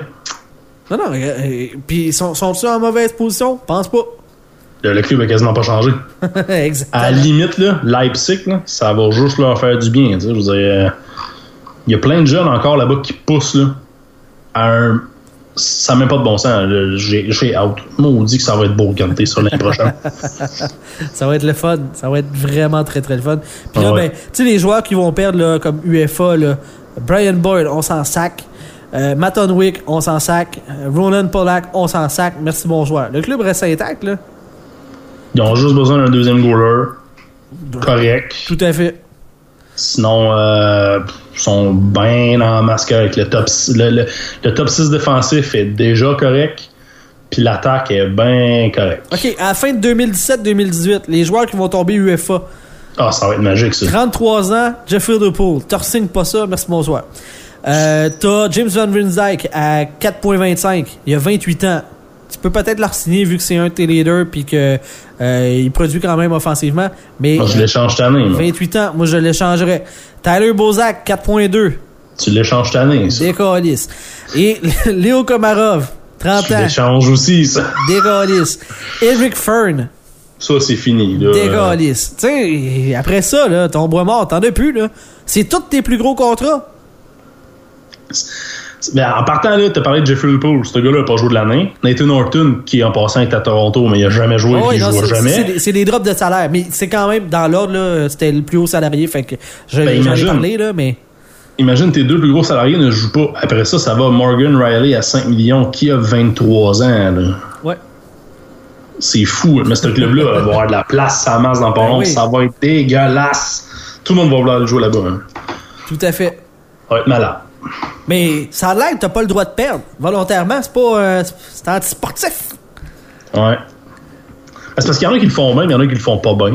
Non, non. Euh, puis sont, sont-ils en mauvaise position? Pense pas. Le, club a quasiment pas changé. *laughs* Exactement. À la limite, là, Leipzig, là, ça va juste leur faire du bien. Je veux dire, euh, il y a plein de jeunes encore là-bas qui poussent là, à un ça n'a même pas de bon sens. J'ai out. Moi, on dit que ça va être beau canter sur l'année prochaine. *laughs* ça va être le fun. Ça va être vraiment très, très le fun. Puis là, ben, tu sais, les joueurs qui vont perdre, là, comme UFA, là, Brian Boyd, on s'en sac. Euh, Matt Onwick, on s'en sac. Euh, Ronan Pollack, on s'en sac. Merci, bon joueur. Le club reste intact, là. Ils ont juste besoin d'un deuxième goaler. Correct. Tout à fait. Sinon, euh, ils sont bien en masque avec le top, le, top 6 défensif est déjà correct. puis l'attaque est bien correcte. OK, à la fin de 2017-2018, les joueurs qui vont tomber UFA. Ah, ça va être magique, ça. 33 ans, Jeffrey DePaul. Tu signes pas ça, merci, bonsoir. Euh, T'as James Van Rindyke à 4.25. Il a 28 ans. Tu peux peut-être le signer vu que c'est un de tes leaders puis que euh, il produit quand même offensivement. Mais Moi, je l'échange cette année. moi. 28 ans, moi je l'échangerais. Tyler Bozak, 4.2. Tu l'échanges cette année, ça. Décalisse. Et *laughs* Léo Komarov, 30 Tu ans. l'échanges aussi, ça. Décalisse. Eric Fern, Ça, c'est fini, là. décalisse. Tu sais, après ça, là, ton bois mort, t'en as plus, là. C'est tous tes plus gros contrats. Mais en partant, là, t'as parlé de Jeffrey Poole. Ce gars-là n'a pas joué de l'année. Nathan Norton, qui en passant est à Toronto, mais il a jamais joué, oui, non, jouera c'est- jamais. c'est des- drops de salaire, mais c'est quand même dans l'ordre, c'était le plus haut salarié, fait que Ben, ai parlé, là, mais. Imagine tes deux plus gros salariés ne jouent pas. Après ça, ça va Morgan Riley à 5 millions, qui a 23 ans. là? Ouais. C'est fou. Mais ce club-là va avoir de la place, ça masse dans pas Ben oui. Ça va être dégueulasse. Tout le monde va vouloir aller jouer là-bas. hein. Tout à fait. Ça va être malade. Mais ça a l'air que t'as pas le droit de perdre. Volontairement, c'est pas. euh, c'est anti-sportif. Ouais. C'est parce qu'il y en a qui le font bien, mais il y en a qui le font pas bien.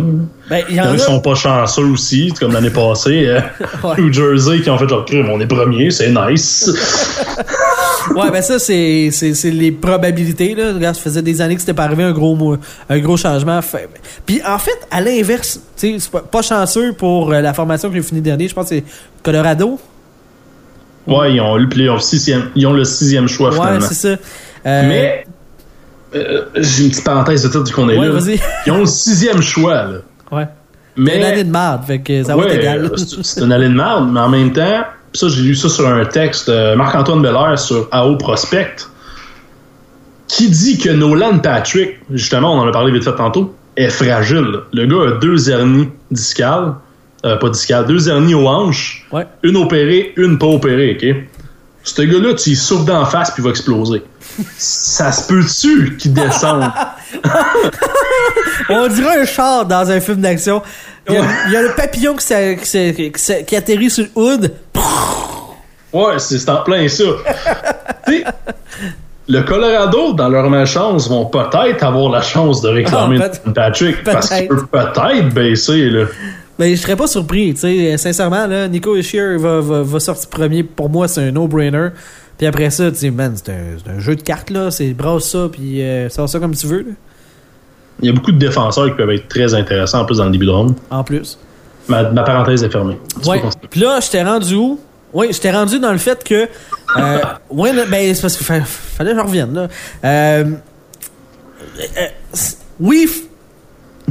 Ben, il y en a qui sont pas chanceux aussi, comme l'année passée. euh, *laughs* Ouais. New Jersey qui ont fait genre crime, on est premier, c'est nice. *laughs* Ouais, ben ça, c'est, les probabilités, là. Regarde, ça faisait des années que c'était pas arrivé un gros, un gros changement. Puis en fait, à l'inverse, tu sais, c'est pas, pas chanceux pour euh, la formation qui a fini dernier. Je pense que c'est Colorado. Ouais, ils ont, eu le sixième, ils ont le sixième choix Ouais, finalement. c'est ça. Euh, Mais euh, j'ai une petite parenthèse de tout qu'on est Ouais, là. vas-y. Ils ont le sixième choix, là. Ouais. Mais Une année de marde, fait que ça va ouais, être égal. euh, c'est c'est une année de merde, mais en même temps, ça j'ai lu ça sur un texte de Marc-Antoine Belair sur AO Prospect, qui dit que Nolan Patrick, justement, on en a parlé vite fait tantôt, est fragile. Le gars a deux hernies discales, euh, pas discales, deux hernies aux hanches, Ouais. une opérée, une pas opérée, ok? Ce gars-là, tu y souffles d'en face puis il va exploser. *laughs* ça se peut-tu qu'il descende? *laughs* On dirait un char dans un film d'action. Il y a, il y a le papillon qui, atterrit sur le hood. Ouais, c'est en plein ça. Le Colorado, dans leur malchance, vont peut-être avoir la chance de réclamer Ah, Patrick parce qu'il peut-être. peut peut-être baisser. Là. Mais je serais pas surpris, tu sais, sincèrement, là, Nico Ishier va, va, va sortir premier. Pour moi, c'est un no-brainer. Puis après ça, tu sais, man, c'est un, jeu de cartes, là. C'est brasse ça, puis euh, sors ça comme tu veux, là, Il y a beaucoup de défenseurs qui peuvent être très intéressants en plus dans le début de ronde. en plus. Ma, ma parenthèse est fermée. Ouais. Puis là, je t'ai rendu où? Oui, je t'ai rendu dans le fait que. Euh, *laughs* ouais, ben, c'est parce qu'il fallait, que je revienne, là. Euh, euh, oui.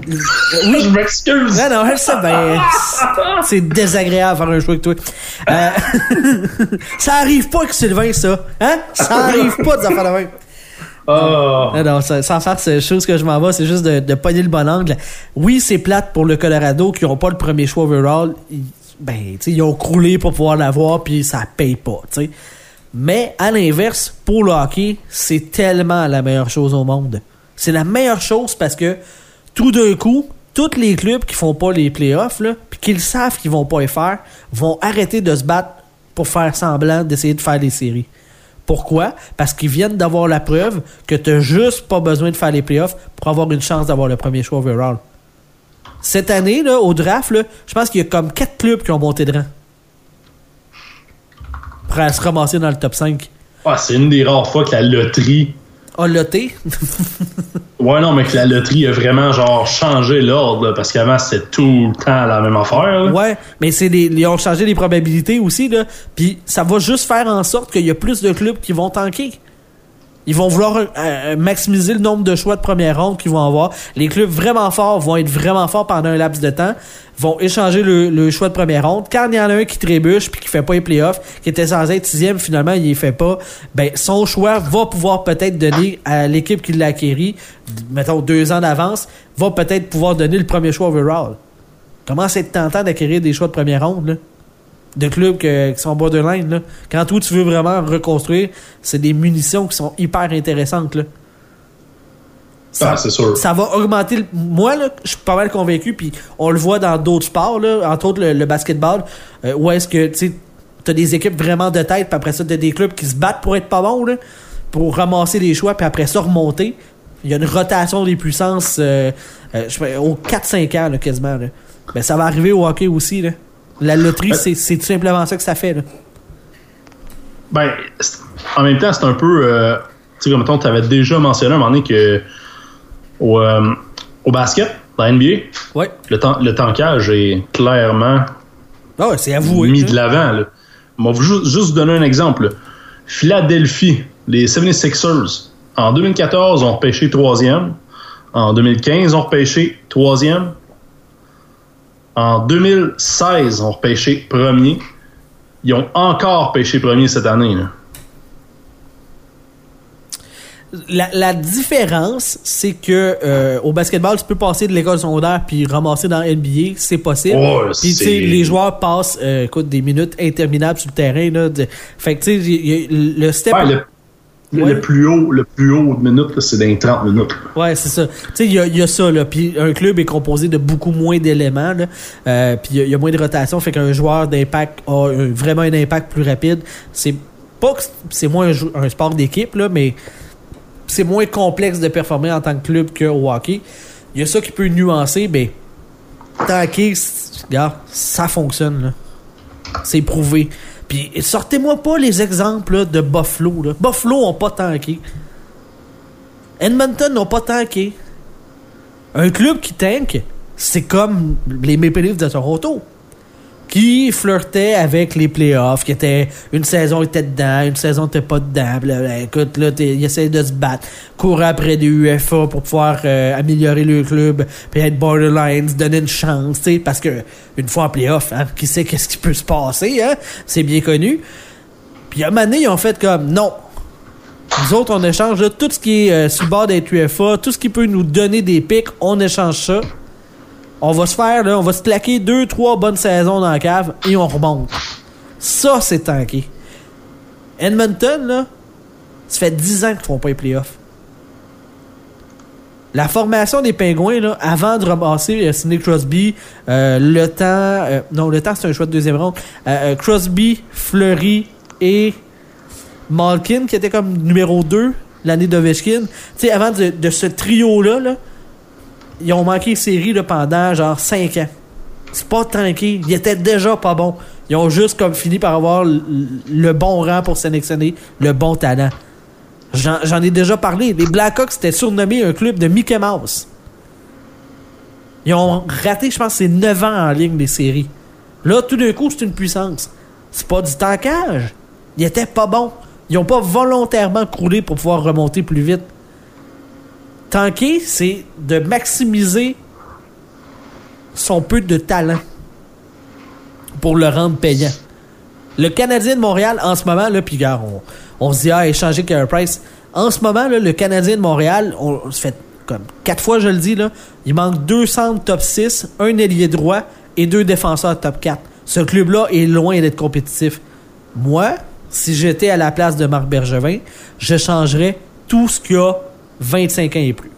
Oui. Je m'excuse. Ouais, non, je sais, ben, *laughs* c'est- désagréable faire un show avec toi. Euh, *laughs* ça arrive pas avec Sylvain, ça. Hein? Ça arrive pas de faire de même. Ah. Non, non, sans faire chose que je m'en vais, c'est juste de, de pogner le bon angle. Oui, c'est plate pour le Colorado qui n'ont pas le premier choix overall. Ils, ben, tu sais, ils ont croulé pour pouvoir l'avoir, puis ça paye pas, tu sais. Mais, à l'inverse, pour le hockey, c'est tellement la meilleure chose au monde. C'est la meilleure chose parce que, tout d'un coup, tous les clubs qui font pas les playoffs, puis qu'ils savent qu'ils vont pas les faire, vont arrêter de se battre pour faire semblant d'essayer de faire les séries. Pourquoi? Parce qu'ils viennent d'avoir la preuve que tu n'as juste pas besoin de faire les playoffs pour avoir une chance d'avoir le premier choix overall. Cette année, au draft, je pense qu'il y a comme quatre clubs qui ont monté de rang. Pour se ramasser dans le top 5. Ah, c'est une des rares fois que la loterie. A loté? Ouais, non, mais que la loterie a vraiment genre changé l'ordre, parce qu'avant c'était tout le temps la même affaire. là. ouais, mais c'est des, ils ont changé les probabilités aussi, là. Puis ça va juste faire en sorte qu'il y a plus de clubs qui vont tanker. Ils vont vouloir euh, maximiser le nombre de choix de première ronde qu'ils vont avoir. Les clubs vraiment forts vont être vraiment forts pendant un laps de temps, vont échanger le, le choix de première ronde. Quand il y en a un qui trébuche puis qui fait pas les playoffs, qui était censé être sixième, finalement il les fait pas, ben son choix va pouvoir peut-être donner à l'équipe qui l'a acquéri, mettons deux ans d'avance, va peut-être pouvoir donner le premier choix overall. Comment c'est tentant d'acquérir des choix de première ronde, là? De clubs que- qui sont borderline, là. Quand toi, tu veux vraiment reconstruire, c'est des munitions qui sont hyper intéressantes, là. Ça, Ah, sûr. ça va augmenter. le- Moi, là, je suis pas mal convaincu, puis on le voit dans d'autres sports, là, entre autres le, le basketball, euh, où est-ce que, tu sais, t'as des équipes vraiment de tête, puis après ça, t'as des clubs qui se battent pour être pas bons, là. pour ramasser des choix, puis après ça, remonter. Il y a une rotation des puissances euh, euh, aux 4-5 ans, là, quasiment. Là. Ben, ça va arriver au hockey aussi. Là. La loterie, c'est c'est tout simplement ça que ça fait. Là. Ben, en même temps, c'est un peu. euh, tu sais, comme tu avais déjà mentionné à un moment donné que au, euh, au basket, dans la NBA, Ouais. le, le tankage est clairement c'est avoué. mis de l'avant. là. On va juste, donner un exemple. là. Philadelphie, les 76ers, en 2014, ont repêché troisième. En 2015, ont repêché troisième. En 2016, ont repêché premier. Ils ont encore pêché premier cette année. là. La, la différence, c'est que euh, au basketball, tu peux passer de l'école secondaire puis ramasser dans NBA, c'est possible. Puis tu sais, les joueurs passent, euh, écoute, des minutes interminables sur le terrain. Là, de- Fait que tu sais, le step. Ouais, le, le- Ouais. le plus haut, le plus haut de minutes, c'est dans les 30 minutes. Ouais, c'est ça. Tu sais, il y a, il y a ça, là. Puis un club est composé de beaucoup moins d'éléments. Euh, puis il y a- il y, a moins de rotation, fait qu'un joueur d'impact a un- vraiment un impact plus rapide. C'est pas que c'est moins un, sport d'équipe, là, mais c'est moins complexe de performer en tant que club qu'au hockey. Il y a ça qui peut nuancer, mais tanker, c'est- regarde, ça fonctionne, là. C'est prouvé. Puis sortez-moi pas les exemples de Buffalo. Buffalo ont pas tanké. Edmonton n'ont pas tanké. Un club qui tank, c'est comme les Maple Leafs de Toronto. Qui flirtait avec les playoffs, qui était une saison était dedans, une saison était pas dedans. Écoute, là, ils essaient de se battre, courir après des UFA pour pouvoir euh, améliorer le club, puis être borderline, se donner une chance, parce que une fois en playoff, hein, qui sait qu'est-ce qui peut se passer, hein, c'est bien connu. Puis à un moment ils ont fait comme non, nous autres, on échange là, tout ce qui est euh, bord d'être UFA, tout ce qui peut nous donner des pics, on échange ça. On va se faire, là, on va se claquer deux, trois bonnes saisons dans la cave et on remonte. Ça, c'est tanké. Edmonton, là, ça fait 10 ans qu'ils font pas les playoffs. La formation des Pingouins, là, avant de ramasser euh, Sidney Crosby, euh, le temps... euh, non, le temps, c'est un choix de deuxième ronde. Euh, Crosby, Fleury et Malkin, qui était comme numéro 2 l'année d'Ovechkin. Tu sais, avant de, de ce trio-là, là, ils ont manqué série là, pendant genre 5 ans. C'est pas tranquille. Ils étaient déjà pas bons. Ils ont juste comme fini par avoir le, bon rang pour sélectionner le bon talent. J'en j'en ai déjà parlé. Les Blackhawks étaient surnommés un club de Mickey Mouse. Ils ont raté, je pense, c'est 9 ans en ligne des séries. Là, tout d'un coup, c'est une puissance. C'est pas du tankage. Ils étaient pas bons. Ils ont pas volontairement croulé pour pouvoir remonter plus vite. Tanker, c'est de maximiser son peu de talent pour le rendre payant. Le Canadien de Montréal, en ce moment, là, puis on, on se dit, ah, échanger Carey Price. En ce moment, là, le Canadien de Montréal, on, se fait comme quatre fois, je le dis, là, il manque deux centres top 6, un ailier droit et deux défenseurs top 4. Ce club-là est loin d'être compétitif. Moi, si j'étais à la place de Marc Bergevin, je changerais tout ce qui a 25 ans et plus.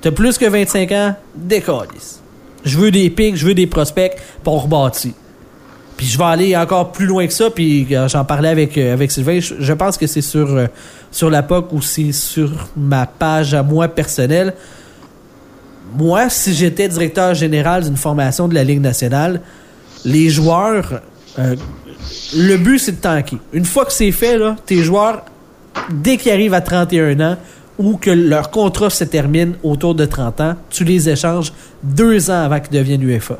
T'as plus que 25 ans, décalisse. Je veux des pics, je veux des prospects pour rebâtir. Puis je vais aller encore plus loin que ça, puis euh, j'en parlais avec, euh, avec Sylvain, je, pense que c'est sur, euh, sur la POC ou c'est sur ma page à moi personnelle. Moi, si j'étais directeur général d'une formation de la Ligue nationale, les joueurs, euh, le but c'est de tanker. Une fois que c'est fait, là, tes joueurs, dès qu'ils arrivent à 31 ans ou que leur contrat se termine autour de 30 ans, tu les échanges deux ans avant qu'ils deviennent UFA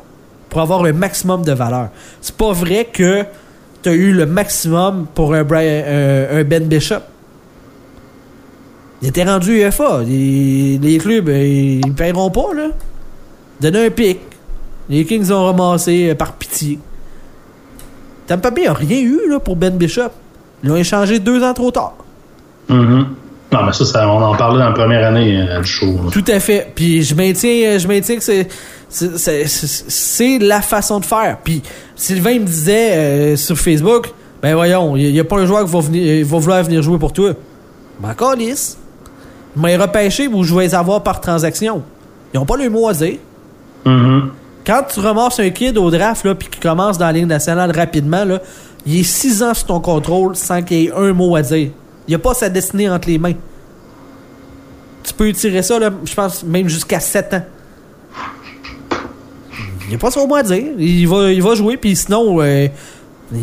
pour avoir un maximum de valeur. C'est pas vrai que tu as eu le maximum pour un, Brian- un- Ben Bishop. Il était rendu UFA. Les, les clubs, euh, ils paieront pas, là. Donnez un pic. Les Kings ont ramassé euh, par pitié. Tampa Bay a rien eu là, pour Ben Bishop. Ils l'ont échangé deux ans trop tard. Mhm. Non, mais ça, ça, on en parlait dans la première année euh, du show. là. Tout à fait. Puis je maintiens, je maintiens que c'est c'est- la façon de faire. Puis Sylvain me disait euh, sur Facebook, ben voyons, il n'y a, pas un joueur qui va, venir, va vouloir venir jouer pour toi. Ben calisse. Ils m'ont repêché ou je vais les avoir par transaction. Ils n'ont pas le mot à dire. Mhm. Quand tu ramasses un kid au draft puis qui commence dans la ligne nationale rapidement, là, il est six ans sous ton contrôle sans qu'il y ait un mot à dire. Il a pas sa destinée entre les mains. Tu peux tirer ça, là, je pense, même jusqu'à 7 ans. Il a pas son mot à dire. Il va, il va jouer, puis sinon, euh,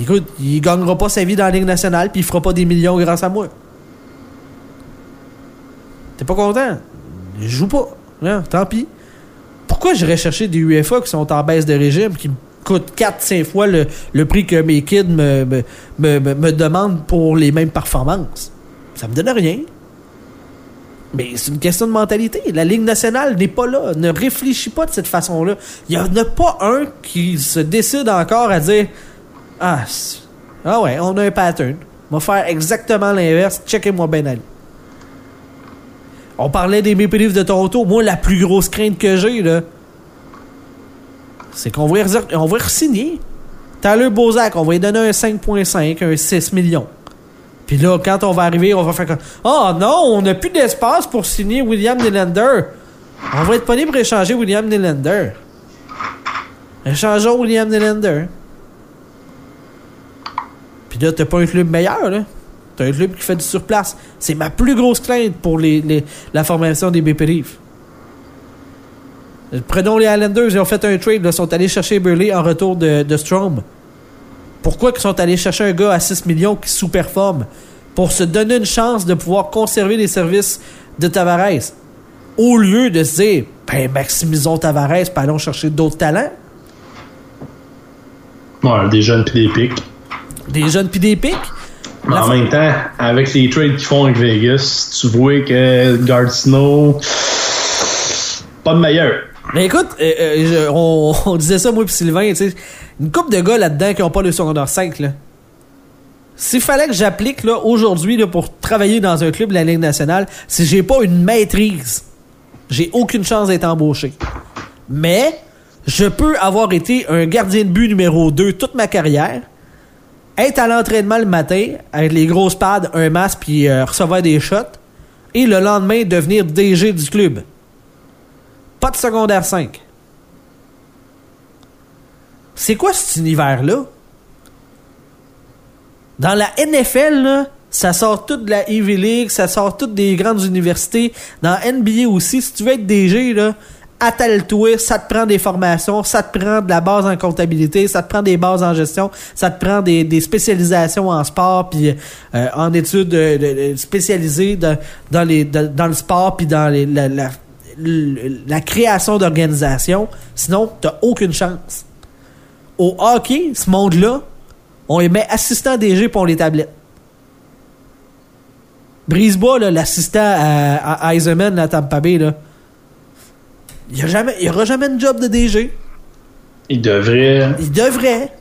écoute, il gagnera pas sa vie dans la Ligue nationale, puis il fera pas des millions grâce à moi. T'es pas content? Je joue pas. Non, tant pis. Pourquoi j'irais chercher des UFA qui sont en baisse de régime, qui me coûtent 4-5 fois le, prix que mes kids me, demandent pour les mêmes performances? Ça me donne rien. Mais c'est une question de mentalité. La Ligue nationale n'est pas là. Ne réfléchit pas de cette façon-là. Il n'y en a pas un qui se décide encore à dire Ah, ah ouais, on a un pattern. On va faire exactement l'inverse. Checkez-moi bien aller. On parlait des Maple de Toronto. Moi, la plus grosse crainte que j'ai, là, c'est qu'on va, on va re-signer. Tyler Bozak, on va lui donner un 5.5, un 6 millions. Puis là, quand on va arriver, on va faire comme Oh non, on n'a plus d'espace pour signer William Nylander. On va être pogné pour échanger William Nylander. Échangeons William Nylander. Puis là, t'as pas un club meilleur, là. T'as un club qui fait du surplace. C'est ma plus grosse crainte pour les, la formation des BP Leafs. Prenons les Islanders, ils ont fait un trade, ils sont allés chercher Burley en retour de, de Strom. Pourquoi ils sont allés chercher un gars à 6 millions qui sous-performe? Pour se donner une chance de pouvoir conserver les services de Tavares. Au lieu de se dire ben maximisons Tavares puis allons chercher d'autres talents. Ouais, des jeunes puis des pics. Des jeunes puis des pics? Mais en même temps avec les trades qu'ils font avec Vegas tu vois que Snow pas de meilleur mais écoute, euh, euh, *laughs* on, disait ça, moi et Sylvain, tu sais, une couple de gars là-dedans qui n'ont pas le secondaire 5, là. S'il fallait que j'applique, là, aujourd'hui, là, pour travailler dans un club de la Ligue nationale, si j'ai pas une maîtrise, j'ai aucune chance d'être embauché. Mais, je peux avoir été un gardien de but numéro 2 toute ma carrière, être à l'entraînement le matin, avec les grosses pads, un masque, puis euh, recevoir des shots, et le lendemain devenir DG du club. Pas de secondaire 5. C'est quoi cet univers-là? Dans la NFL, ça sort tout de la Ivy League, ça sort toutes des grandes universités. Dans NBA aussi, si tu veux être DG, là, attelle-toi, ça te prend des formations, ça te prend de la base en comptabilité, ça te prend des bases en gestion, ça te prend des, spécialisations en sport, puis euh, en études spécialisées dans, le sport, puis dans la création d'organisation. Sinon, t'as aucune chance. Au hockey, ce monde-là, on les met assistant DG pour les tablettes. Brisebois, l'assistant à, à Eisenman à Tampa Bay, là, il n'y aura jamais de job de DG. Il devrait. Il devrait.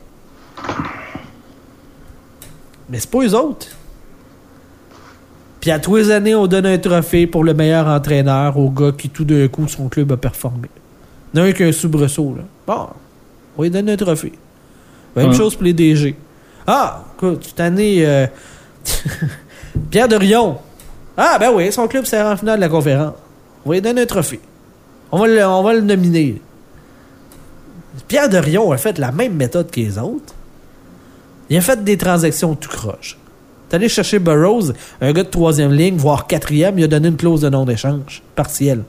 Mais c'est pas eux autres. Puis à tous les années, on donne un trophée pour le meilleur entraîneur au gars qui tout d'un coup son club a performé. N'a qu'un soubresaut, là. Bon, on lui donne un trophée. Même hum. chose pour les DG. Ah, écoute, cette année, euh, *laughs* Pierre de Rion. Ah, ben oui, son club sert en finale de la conférence. On va lui donner un trophée. On va le, on va le nominer. Pierre de Rion a fait la même méthode que les autres. Il a fait des transactions tout croche. T'es allé chercher Burroughs, un gars de troisième ligne, voire quatrième, il a donné une clause de non-échange partielle.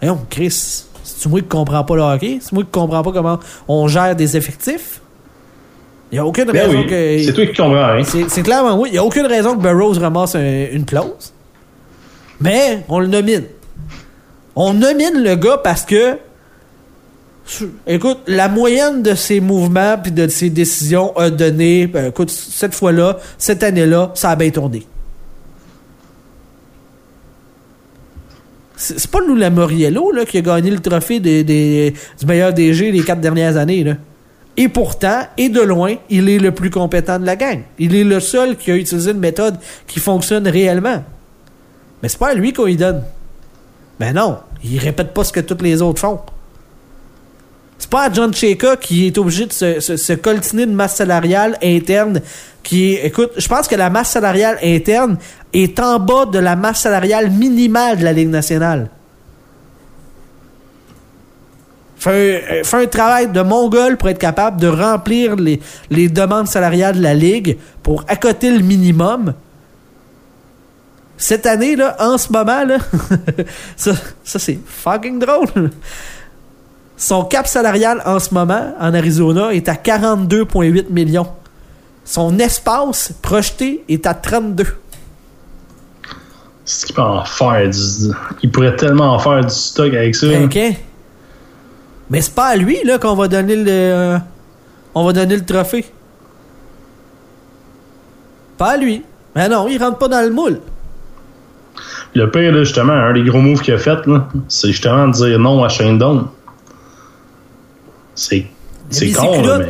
Voyons, Chris, c'est moi qui comprends pas le hockey? C'est moi qui comprends pas comment on gère des effectifs? Il n'y a aucune ben raison que. C'est toi qui comprends rien. C'est clairement oui. Il n'y a aucune raison que Burroughs ramasse une clause. Mais on le nomine. On nomine le gars parce que Écoute, la moyenne de ses mouvements puis de ses décisions a donné, ben, écoute, cette fois-là, cette année-là, ça a bien tourné. C'est pas Lou Lamoriello là, qui a gagné le trophée du meilleur DG les quatre dernières années. Et pourtant, et de loin, il est le plus compétent de la gang. Il est le seul qui a utilisé une méthode qui fonctionne réellement. Mais c'est pas à lui qu'on y donne. Ben non, il répète pas ce que tous les autres font. Pas à John Cheka qui est obligé de se, coltiner de masse salariale interne qui écoute, je pense que la masse salariale interne est en bas de la masse salariale minimale de la Ligue nationale. Fais un, un travail de mongol pour être capable de remplir les, les demandes salariales de la Ligue pour accoter le minimum. Cette année, là, en ce moment, là, *laughs* ça, ça c'est fucking drôle. Son cap salarial en ce moment, en Arizona, est à 42,8 millions. Son espace projeté est à 32. C'est qu'il peut en faire du... Il pourrait tellement en faire du stock avec ça. OK. Mais c'est pas à lui là qu'on va donner le euh, on va donner le trophée. Pas à lui. Mais non, il rentre pas dans le moule. Le pire, là, justement, un des gros moves qu'il a fait, c'est justement de dire non à Shane Down. C'est con, là, mais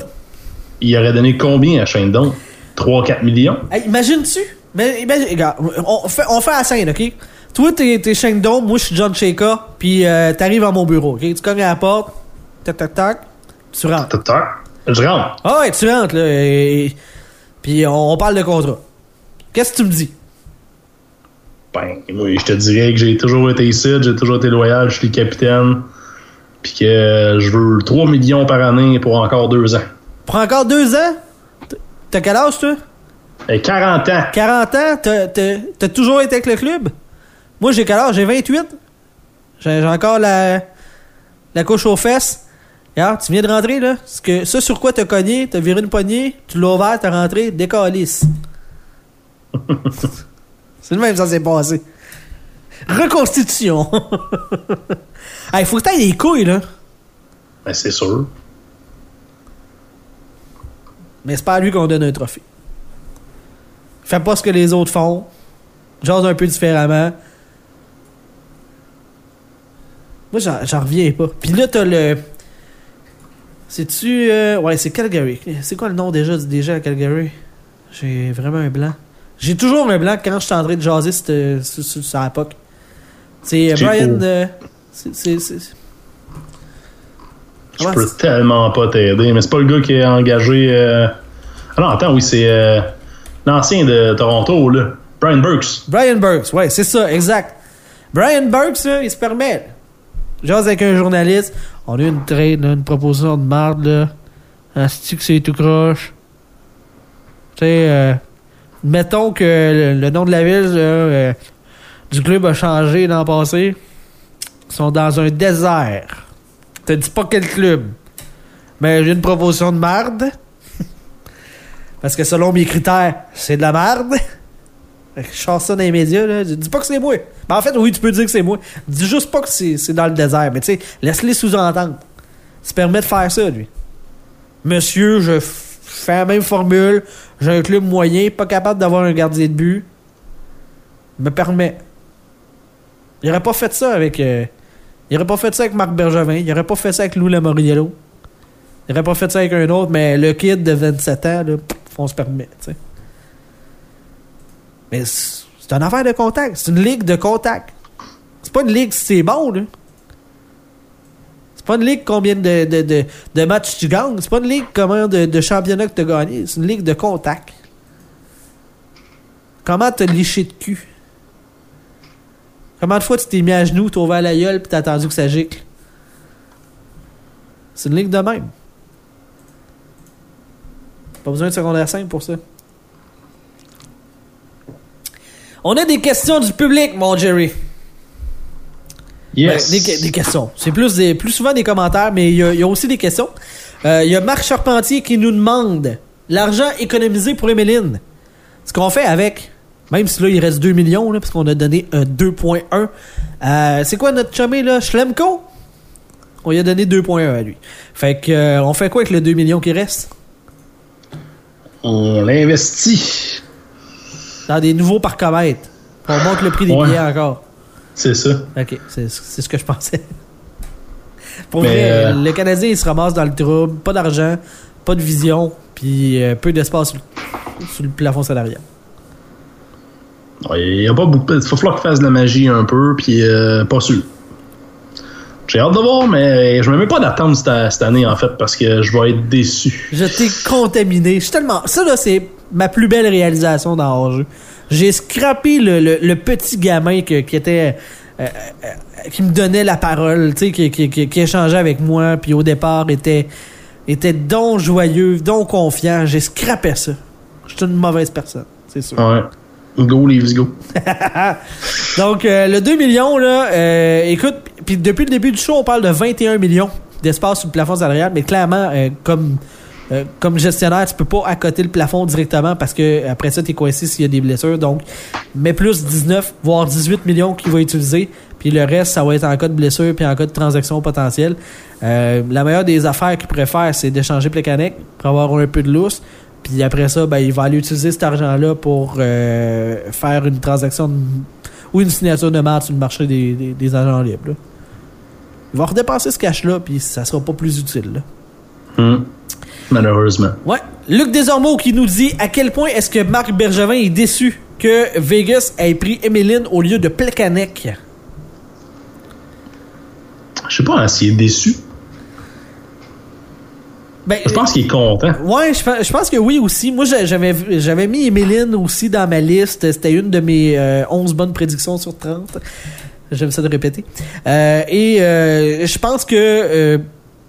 il aurait donné combien à Shane Down? 3-4 millions? Hey, imagine-tu? Mais imagine, regarde, on fait, on fait la scène, ok? Toi, t'es, t'es Shane Dome, moi, je suis John Shaka, puis euh, t'arrives à mon bureau, ok? Tu cognes à la porte, tac, tac, tac, tu rentres. Tac, tac. Je rentre. Ah ouais, tu rentres, là, et- puis on, on parle de contrat. Qu'est-ce que tu me dis? Ben, moi, je te dirais que j'ai toujours été ici, j'ai toujours été loyal, je suis le capitaine. Puis que je veux 3 millions par année pour encore 2 ans. Pour encore deux ans? T'as quel âge, toi? Et 40 ans. 40 ans, t'as, toujours été avec le club? Moi, j'ai quel âge? J'ai 28. J'ai, encore la, la couche aux fesses. Regarde, tu viens de rentrer, là. Ce, que, ce sur quoi t'as cogné, t'as viré une poignée, tu l'as ouvert, t'as rentré, décalisse. *laughs* C'est le même, ça s'est passé. Reconstitution. *laughs* Il faut que t'ailles les couilles, là. Ben, c'est sûr. Mais c'est pas à lui qu'on donne un trophée. Fais pas ce que les autres font. Jase un peu différemment. Moi, j'en reviens pas. Puis là, t'as le. C'est-tu. euh, Ouais, c'est Calgary. C'est quoi le nom déjà du déjà à Calgary? J'ai vraiment un blanc. J'ai toujours un blanc quand je suis en train de jaser sur, sur, sur, sur la POC. C'est euh, Brian. euh, c'est- Je Comment peux tellement pas t'aider. Mais c'est pas le gars qui est engagé. euh, Ah non, attends, oui, c'est euh, l'ancien de Toronto, là. Brian Burks. Brian Burks, ouais, c'est ça, exact. Brian Burks, là, il se permet. J'ose avec un journaliste. On a eu une trade, une proposition de marde, là. Asti que c'est tout croche. Tu sais, euh, mettons que le, le nom de la ville, là, euh, du club a changé l'an passé. Sont dans un désert. Te dis pas quel club. Mais j'ai une proposition de marde. *laughs* Parce que selon mes critères, c'est de la que *laughs* Je sors ça dans les médias, là. Dis pas que c'est moi. Ben, en fait, oui, tu peux dire que c'est moi. Dis juste pas que c'est dans le désert. Mais tu sais, laisse-les sous-entendre. Se permet de faire ça, lui. Monsieur, je fais la même formule. J'ai un club moyen, pas capable d'avoir un gardien de but. Me permet. Il aurait pas fait ça avec. euh, il aurait pas fait ça avec Marc Bergevin. Il aurait pas fait ça avec Lou Lamoriello. Il aurait pas fait ça avec un autre, mais le kid de 27 ans, on se permet, tu sais. Mais c'est une affaire de contact. C'est une ligue de contact. C'est pas une ligue si c'est bon, là. C'est pas une ligue combien de, matchs tu gagnes. C'est pas une ligue comment de, de championnat que tu as gagné. C'est une ligue de contact. Comment t'as liché de cul? Combien de fois tu t'es mis à genoux, t'as ouvert la gueule pis t'as attendu que ça gicle? C'est une ligue de même. Pas besoin de secondaire 5 pour ça. On a des questions du public, mon Jerry. Yes. Ben, des, des questions. C'est plus, des, plus souvent des commentaires, mais il y, a- il y a aussi des questions. Euh, Il y a Marc Charpentier qui nous demande l'argent économisé pour Emeline. Ce qu'on fait avec, même si là il reste 2 millions, là, parce qu'on a donné un 2.1. Euh, c'est quoi notre chumé là? Schlemko? On lui a donné 2.1 à lui. Fait que, euh, on fait quoi avec le 2 millions qui reste? On l'investit. Dans des nouveaux parcomètres. On monte le prix des Ouais. billets encore. C'est ça. Ok, c'est ce que je pensais. *laughs* Pour Mais, vrai, euh, le Canadien, il se ramasse dans le trouble. Pas d'argent, pas de vision, puis peu d'espace sur le plafond salarial. Il y a pas beaucoup. Il va falloir qu'il fasse de la magie un peu, puis euh, pas sûr. J'ai hâte de voir, mais je me mets pas d'attente cette, cette année, en fait, parce que je vais être déçu. Je t'ai contaminé. Je suis tellement. Ça, là, c'est ma plus belle réalisation dans hors-jeu. J'ai scrappé le, le- le petit gamin que- qui était euh, qui me donnait la parole, tu sais, qui, qui, qui, échangeait avec moi, puis au départ était, était donc joyeux, donc confiant. J'ai scrappé ça. Je suis une mauvaise personne, c'est sûr. Ouais. Go, Leaves, go. *laughs* donc, le 2 millions, là, écoute, puis depuis le début du show, on parle de 21 millions d'espace sur le plafond salarial, mais clairement, comme euh, comme gestionnaire, tu peux pas accoter le plafond directement parce que après ça, tu es coincé s'il y a des blessures. Donc, mets plus 19, voire 18 millions qu'il va utiliser. Puis le reste, ça va être en cas de blessure puis en cas de transaction potentielle. Euh, la meilleure des affaires qu'il pourrait faire, c'est d'échanger Plekanec pour avoir un peu de lousse. Puis après ça, ben, il va aller utiliser cet argent-là pour euh, faire une transaction ou une signature de match sur le marché des, agents libres. Il va redépenser ce cash-là, puis ça sera pas plus utile. Là. Hmm malheureusement. Ouais. Luc Desormeaux qui nous dit à quel point est-ce que Marc Bergevin est déçu que Vegas ait pris Emeline au lieu de Plekanec? Je sais pas s'il est déçu. Ben, je pense qu'il est content. Ouais, je, pense que oui aussi. Moi, j'avais, j'avais mis Emeline aussi dans ma liste. C'était une de mes 11 euh, bonnes prédictions sur 30. J'aime ça de répéter. Euh, et euh, je pense que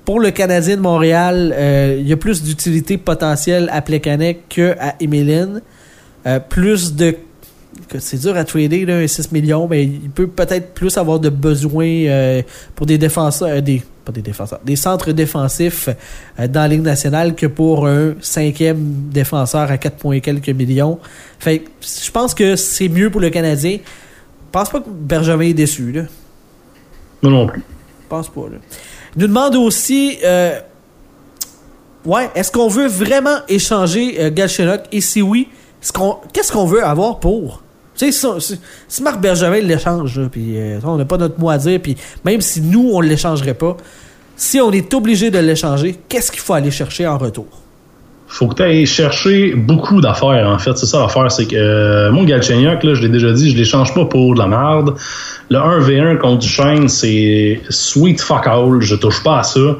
pour le Canadien de Montréal, euh, il y a plus d'utilité potentielle à Plekanec qu'à Emeline. Euh, plus de. C'est dur à trader, là, 6 millions, mais il peut peut-être plus avoir de besoins euh, pour des défenseurs. des, pas des défenseurs. Des centres défensifs dans la Ligue nationale que pour un cinquième défenseur à 4, quelques millions. Fait je pense que c'est mieux pour le Canadien. Je pense pas que Bergevin est déçu, là. Non, non plus. Je pense pas, là. Il nous demande aussi, euh, ouais, est-ce qu'on veut vraiment échanger euh, Et si oui, qu'est-ce qu'on veut avoir pour? Tu sais, si, Marc Bergevin l'échange, puis euh, on n'a pas notre mot à dire, puis même si nous, on ne l'échangerait pas, si on est obligé de l'échanger, qu'est-ce qu'il faut aller chercher en retour? faut que tu ailles chercher beaucoup d'affaires, en fait. C'est ça l'affaire, c'est que euh, mon Galchenyuk, là, je l'ai déjà dit, je l'échange pas pour de la merde. Le 1v1 contre Duchesne, c'est sweet fuck all, je touche pas à ça.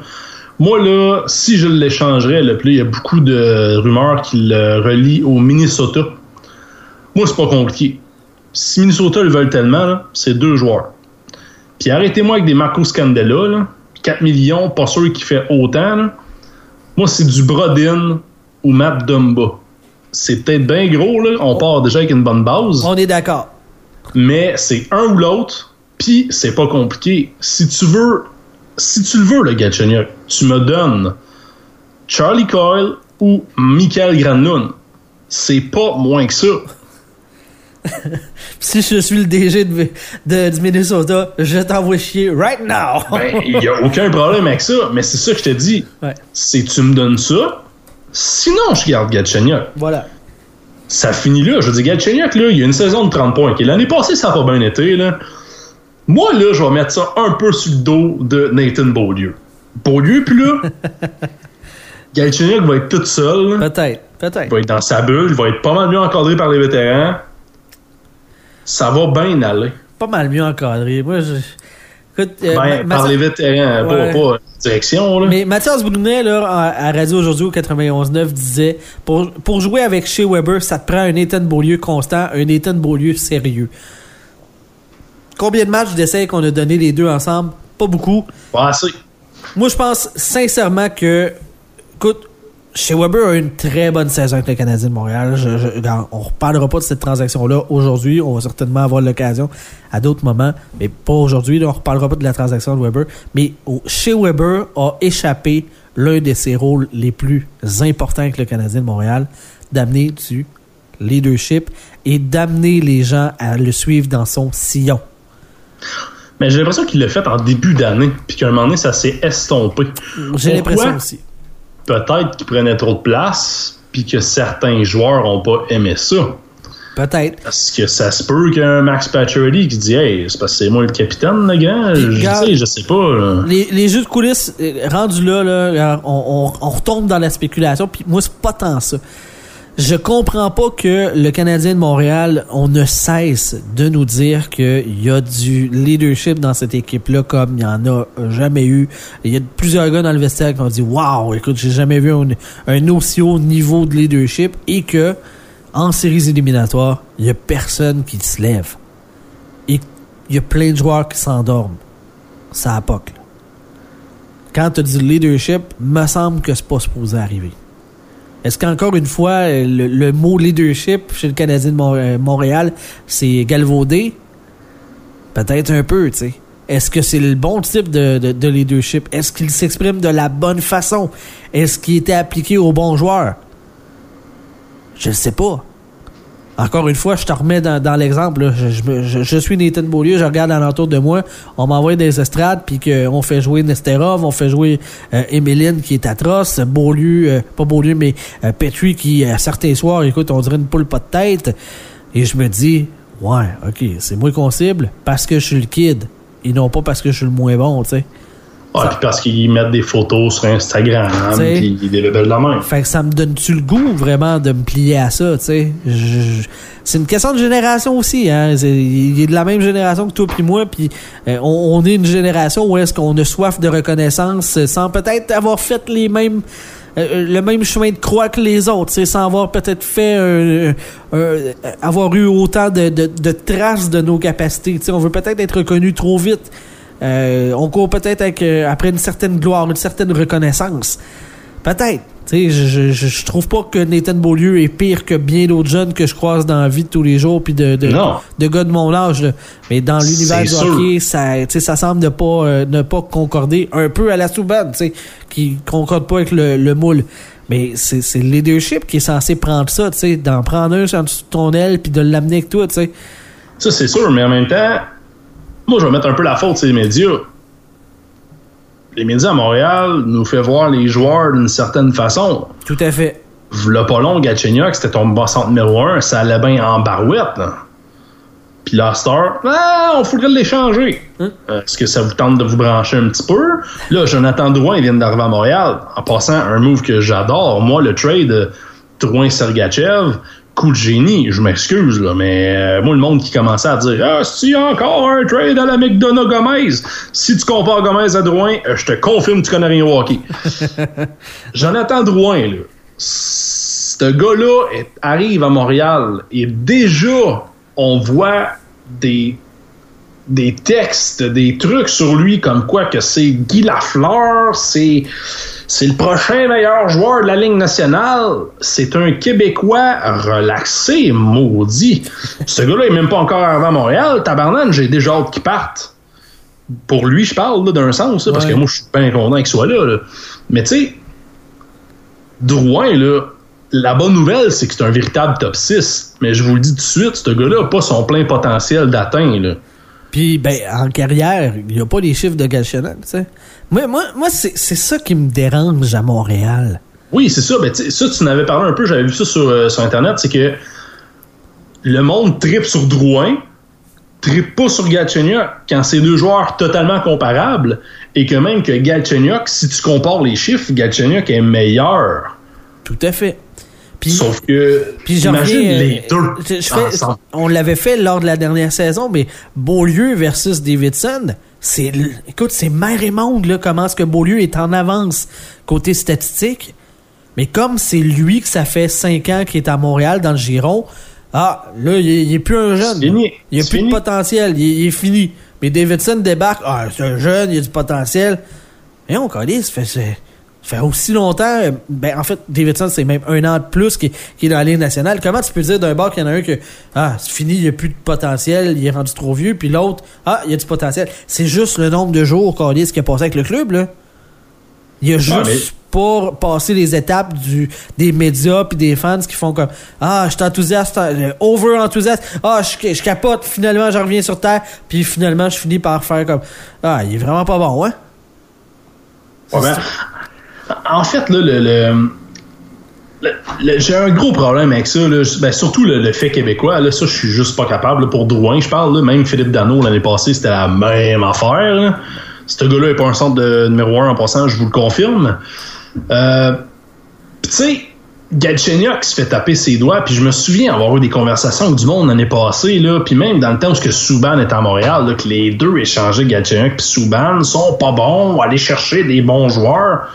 Moi, là, si je l'échangerais, là, il y a beaucoup de rumeurs qui le relient au Minnesota. Moi, c'est pas compliqué. Si Minnesota le veulent tellement, c'est deux joueurs. Puis arrêtez-moi avec des Marco Scandella, là. 4 millions, pas sûr qu'il fait autant. Moi, c'est du Brodin ou Matt Dumba. C'est peut-être bien gros, là. On part déjà avec une bonne base. On est d'accord. Mais c'est un ou l'autre, puis c'est pas compliqué. Si tu veux, si tu le veux, le Galchenyuk, tu me donnes Charlie Coyle ou Michael Granlund. C'est pas moins que ça. *laughs* si je suis le DG de, de, du Minnesota, je t'envoie chier right now. ben, *laughs* il n'y a aucun problème avec ça, mais c'est ça que je te dis. Ouais. Si tu me donnes ça, Sinon, je garde Gatchenyuk. Voilà. Ça finit là. Je veux dire, là, il y a une saison de 30 points. L'année passée, ça n'a pas bien été. Là. Moi, là, je vais mettre ça un peu sur le dos de Nathan Beaulieu. Beaulieu, puis là, *laughs* Galchenyuk va être tout seul. Peut-être, peut-être. Il va être dans sa bulle, il va être pas mal mieux encadré par les vétérans. Ça va bien aller. Pas mal mieux encadré. Moi, je... Écoute, euh, ben, par les vétérans, pas, pas direction. Là. Mais Mathias Brunet, là, à, Radio Aujourd'hui au 91.9, disait pour, pour jouer avec Shea Weber, ça te prend un Nathan Beaulieu constant, un Nathan Beaulieu sérieux. Combien de matchs d'essai qu'on a donné les deux ensemble? Pas beaucoup. Pas assez. Moi, je pense sincèrement que. Écoute, chez Weber a une très bonne saison avec le Canadien de Montréal. on ne reparlera pas de cette transaction-là aujourd'hui. On va certainement avoir l'occasion à d'autres moments, mais pas aujourd'hui. On ne reparlera pas de la transaction de Weber. Mais chez Weber a échappé l'un de ses rôles les plus importants avec le Canadien de Montréal, d'amener du leadership et d'amener les gens à le suivre dans son sillon. Mais j'ai l'impression qu'il l'a fait en début d'année, puis qu'à un moment donné, ça s'est estompé. J'ai l'impression aussi peut-être qu'il prenait trop de place, puis que certains joueurs n'ont pas aimé ça. Peut-être. Parce que ça se peut qu'un Max Pacioretty qui dit Hey, c'est parce que c'est moi le capitaine, le gars. Je, sais, je sais pas. Les, les, jeux de coulisses, euh, rendus là, là on, on, retombe dans la spéculation. Puis moi, c'est pas tant ça je comprends pas que le Canadien de Montréal, on ne cesse de nous dire qu'il y a du leadership dans cette équipe-là comme il y en a jamais eu. Il y a plusieurs gars dans le vestiaire qui ont dit Waouh, écoute, j'ai jamais vu un, aussi haut niveau de leadership et que en séries éliminatoires, il y a personne qui se lève. Et il y a plein de joueurs qui s'endorment. Ça a pas Quand tu dis leadership, me semble que c'est pas supposé arriver. Est-ce qu'encore une fois, le, mot leadership chez le Canadien de euh, Montréal, c'est galvaudé? Peut-être un peu, tu sais. Est-ce que c'est le bon type de, de leadership? Est-ce qu'il s'exprime de la bonne façon? Est-ce qu'il était appliqué aux bons joueurs? Je ne sais pas. Encore une fois, je te remets dans, l'exemple. Je, suis Nathan Beaulieu, je regarde alentour de moi, on m'envoie des estrades, puis qu'on fait jouer Nesterov, on fait jouer euh, Emeline qui est atroce, Beaulieu, euh, pas Beaulieu, mais euh, Petrie qui, à certains soirs, écoute, on dirait une poule pas de tête. Et je me dis, ouais, ok, c'est moi qu'on cible parce que je suis le kid, et non pas parce que je suis le moins bon, tu sais. Ah, puis parce qu'ils mettent des photos sur Instagram, puis ils délèvent de la main. Fait que ça me donne-tu le goût vraiment de me plier à ça, tu sais? C'est une question de génération aussi, hein? Il est de la même génération que toi puis moi, puis euh, on, est une génération où est-ce qu'on a soif de reconnaissance sans peut-être avoir fait les mêmes euh, le même chemin de croix que les autres, sans avoir peut-être fait avoir eu autant de, de, traces de nos capacités. sais? On veut peut-être être reconnu trop vite. Euh, on court peut-être euh, après une certaine gloire, une certaine reconnaissance. Peut-être. Je, je, je, trouve pas que Nathan Beaulieu est pire que bien d'autres jeunes que je croise dans la vie de tous les jours puis de, de, de gars de mon âge. Mais dans l'univers du hockey, ça, ça semble ne pas, euh, ne pas concorder un peu à la Souban, qui concorde pas avec le, moule. Mais c'est le leadership qui est censé prendre ça, d'en prendre un sur ton aile puis de l'amener avec toi. sais. Ça, c'est sûr, mais en même temps, moi, je vais mettre un peu la faute sur les médias. Les médias à Montréal nous fait voir les joueurs d'une certaine façon. Tout à fait. Le pas long, c'était ton centre numéro un, ça allait bien en barouette. Puis la star, ah, on faudrait l'échanger. Hein? Euh, est-ce que ça vous tente de vous brancher un petit peu? Là, Jonathan Drouin vient d'arriver à Montréal. En passant, un move que j'adore. Moi, le trade Drouin-Sergachev, coup de génie, je m'excuse, là, mais euh, moi, le monde qui commençait à dire Ah, si encore un trade à la McDonough Gomez, si tu compares Gomez à Drouin, euh, je te confirme que tu connais rien au hockey. Jonathan Drouin, là, ce gars-là arrive à Montréal. Et déjà, on voit des des textes, des trucs sur lui comme quoi que c'est Guy Lafleur, c'est c'est le prochain meilleur joueur de la Ligue nationale. C'est un Québécois relaxé, maudit. Ce gars-là est même pas encore arrivé à Montréal. Tabarnan, j'ai déjà hâte qu'il parte. Pour lui, je parle d'un sens, parce que moi, je suis bien content qu'il soit là, Mais tu sais, Drouin, là, la bonne nouvelle, c'est que c'est un véritable top 6. Mais je vous le dis tout de suite, ce gars-là n'a pas son plein potentiel d'atteindre. Puis, ben, en carrière, il n'y a pas les chiffres de Galchenyuk, tu sais. Moi, moi, moi c'est ça qui me dérange à Montréal. Oui, c'est ça. Ben, ça, tu n'avais parlé un peu, j'avais vu ça sur, euh, sur Internet, c'est que le monde tripe sur Drouin, tripe pas sur Galchenyuk quand c'est deux joueurs totalement comparables et que même que Galchenyuk, si tu compares les chiffres, Galchenyuk est meilleur. Tout à fait. Sauf que, puis imagine les euh, deux On l'avait fait lors de la dernière saison, mais Beaulieu versus Davidson, c'est, écoute, c'est mer et monde, là, comment est-ce que Beaulieu est en avance côté statistique. Mais comme c'est lui que ça fait cinq ans qu'il est à Montréal dans le Giron, ah, là, il, est plus un jeune. Fini. Il a plus de potentiel. Il, est fini. Mais Davidson débarque. Ah, c'est un jeune, il a du potentiel. Et on connaît, ça fait, ça fait aussi longtemps. Ben, en fait, Davidson, c'est même un an de plus qui, est dans la Ligue nationale. Comment tu peux dire d'un bord qu'il y en a un que, ah, c'est fini, il n'y a plus de potentiel, il est rendu trop vieux, puis l'autre, ah, il y a du potentiel. C'est juste le nombre de jours, ce qui a passé avec le club, là. Il a juste pas passé les étapes du, des médias puis des fans qui font comme Ah, je suis enthousiaste, euh, over enthousiaste, ah, je, je capote, finalement, je reviens sur Terre, puis finalement, je finis par faire comme Ah, il est vraiment pas bon, hein? Ouais, en fait, là, le, j'ai un gros problème avec ça. Ben, surtout le, fait québécois. Là, ça, je suis juste pas capable. pour Drouin, je parle. même Philippe Dano, l'année passée, c'était la même affaire. Ce gars-là n'est pas un centre de numéro un en passant, je vous le confirme. Euh, tu sais, Galchenyuk se fait taper ses doigts, puis je me souviens avoir eu des conversations avec du monde l'année passée, là, puis même dans le temps où Souban est à Montréal, que les deux échangeaient Galchenyuk puis Souban sont pas bons, aller chercher des bons joueurs.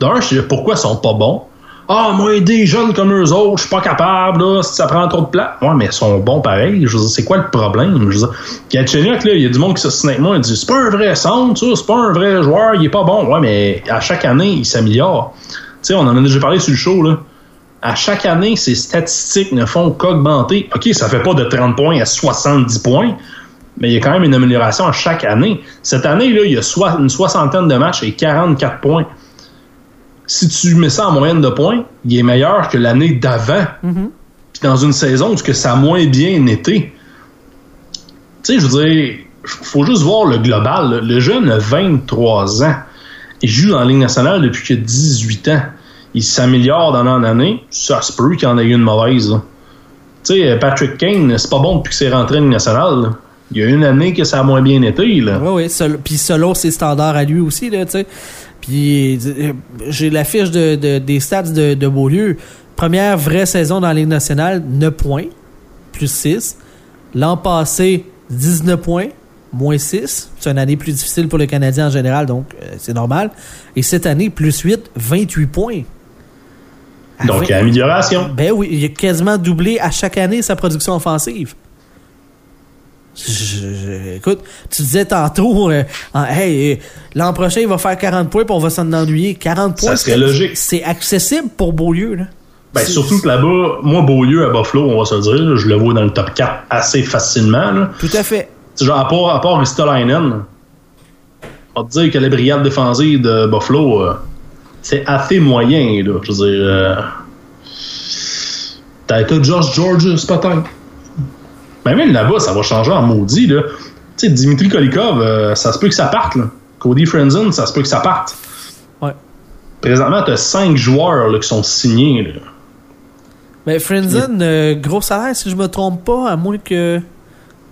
D'un, je sais pourquoi ils sont pas bons. Ah, moi, des jeunes comme eux autres, je suis pas capable, là, si ça prend trop de place. Ouais, mais ils sont bons pareil. Je veux dire, c'est quoi le problème? Je veux il y a du monde qui s'assine avec moi, il dit, c'est pas un vrai centre, ça, c'est pas un vrai joueur, il est pas bon. Ouais, mais à chaque année, il s'améliore. Tu sais, on en a déjà parlé sur le show, là. À chaque année, ses statistiques ne font qu'augmenter. OK, ça fait pas de 30 points à 70 points, mais il y a quand même une amélioration à chaque année. Cette année, là, il y a une soixantaine de matchs et 44 points si tu mets ça en moyenne de points, il est meilleur que l'année d'avant. Mhm. Puis dans une saison où ça a moins bien été. Tu sais, je veux dire, faut juste voir le global. Le jeune a 23 ans. Il joue dans la Ligue nationale depuis qu'il a 18 ans. Il s'améliore d'année en année. Ça se peut qu'il en ait eu une mauvaise. Tu sais, Patrick Kane, c'est pas bon depuis qu'il s'est rentré en Ligue nationale. Il y a une année que ça a moins bien été. Là. Oui, oui. Puis selon ses standards à lui aussi, tu sais. Puis euh, j'ai la fiche de, des stats de, de, Beaulieu. Première vraie saison dans la Ligue nationale, 9 points, plus 6. L'an passé, 19 points, moins 6. C'est une année plus difficile pour le Canadien en général, donc euh, c'est normal. Et cette année, plus 8, 28 points. donc, il y a amélioration. Ben oui, il a quasiment doublé à chaque année sa production offensive. Je, écoute, tu disais tantôt, euh, hey, euh, l'an prochain, il va faire 40 points, puis on va s'en ennuyer. 40 points, c'est logique. C'est accessible pour Beaulieu. Là. Ben, surtout que là-bas, moi, Beaulieu à Buffalo, on va se le dire, je le vois dans le top 4 assez facilement. Là. Tout à fait. genre, à part, à part Ristolainen, on va te dire que les brigades défensives de Buffalo, euh, c'est assez moyen. Là. Je veux dire, euh, t'as été Josh Georges, peut-être. Ben même là-bas, ça va changer en maudit. Là. Tu sais, Dimitri Kolikov, euh, ça se peut que ça parte. Là. Cody Frenzen, ça se peut que ça parte. Ouais. Présentement, tu as cinq joueurs là, qui sont signés. Là. Mais Frenzen, euh, gros salaire, si je me trompe pas, à moins que.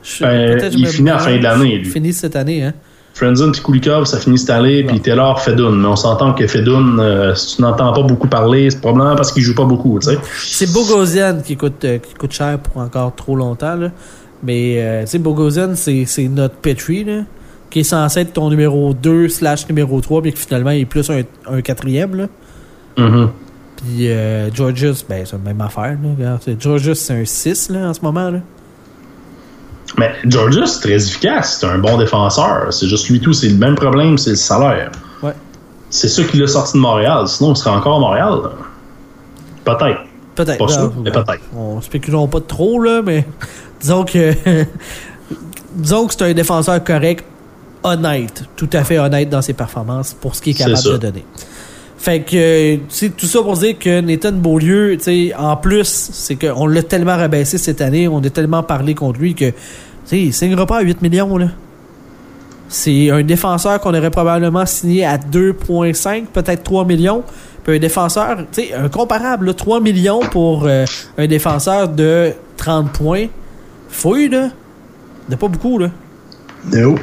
Je, ben, il finit à la fin de l'année. Il finit cette année, hein. Frenzen et Kulikov, ça finit cette année, puis Taylor Fedun. Mais on s'entend que Fedun, euh, si tu n'entends pas beaucoup parler, c'est probablement parce qu'il joue pas beaucoup, tu sais. C'est Bogosian qui coûte, euh, qui coûte cher pour encore trop longtemps, là. Mais, euh, tu sais, Bogosian, c'est notre Petri, là, qui est censé être ton numéro 2 slash numéro 3, mais qui finalement est plus un, un quatrième, là. Mm-hmm. Puis Georges, ben, c'est la même affaire, là. Georges, c'est un 6, là, en ce moment, là. Mais Georgia, c'est très efficace. C'est un bon défenseur. C'est juste lui tout. C'est le même problème, c'est le salaire. Ouais. C'est ça qui l'a sorti de Montréal. Sinon, il serait encore à Montréal. Peut-être. Peut-être. Pas sûr, mais peut-être. On spéculera pas trop, là, mais *laughs* disons que. *laughs* disons que c'est un défenseur correct, honnête. Tout à fait honnête dans ses performances pour ce qu'il est capable de donner. Fait que, tu tout ça pour dire que Nathan Beaulieu, tu en plus, c'est qu'on l'a tellement rabaissé cette année, on a tellement parlé contre lui que, tu sais, il signera pas à 8 millions, là. C'est un défenseur qu'on aurait probablement signé à 2,5, peut-être 3 millions. Puis un défenseur, tu sais, un comparable, 3 millions pour euh, un défenseur de 30 points. Fouille, là. Il pas beaucoup, là. No.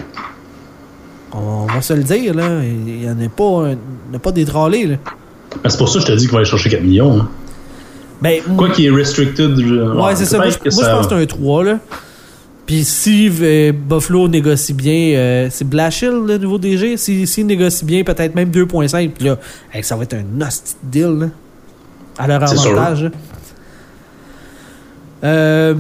On va se le dire, là. Il n'y en a pas, il a pas des là. Ben, c'est pour ça que je te dis qu'il va aller chercher 4 millions. Hein. Ben, Quoi qu'il est restricted. Ouais, c'est ça. Moi, je, pense que c'est un 3, là. Puis si euh, Buffalo négocie bien, euh, c'est Blashill, le nouveau DG. S'il si, négocie bien, peut-être même 2.5, puis là, ça va être un nasty deal, là. À leur avantage. Euh,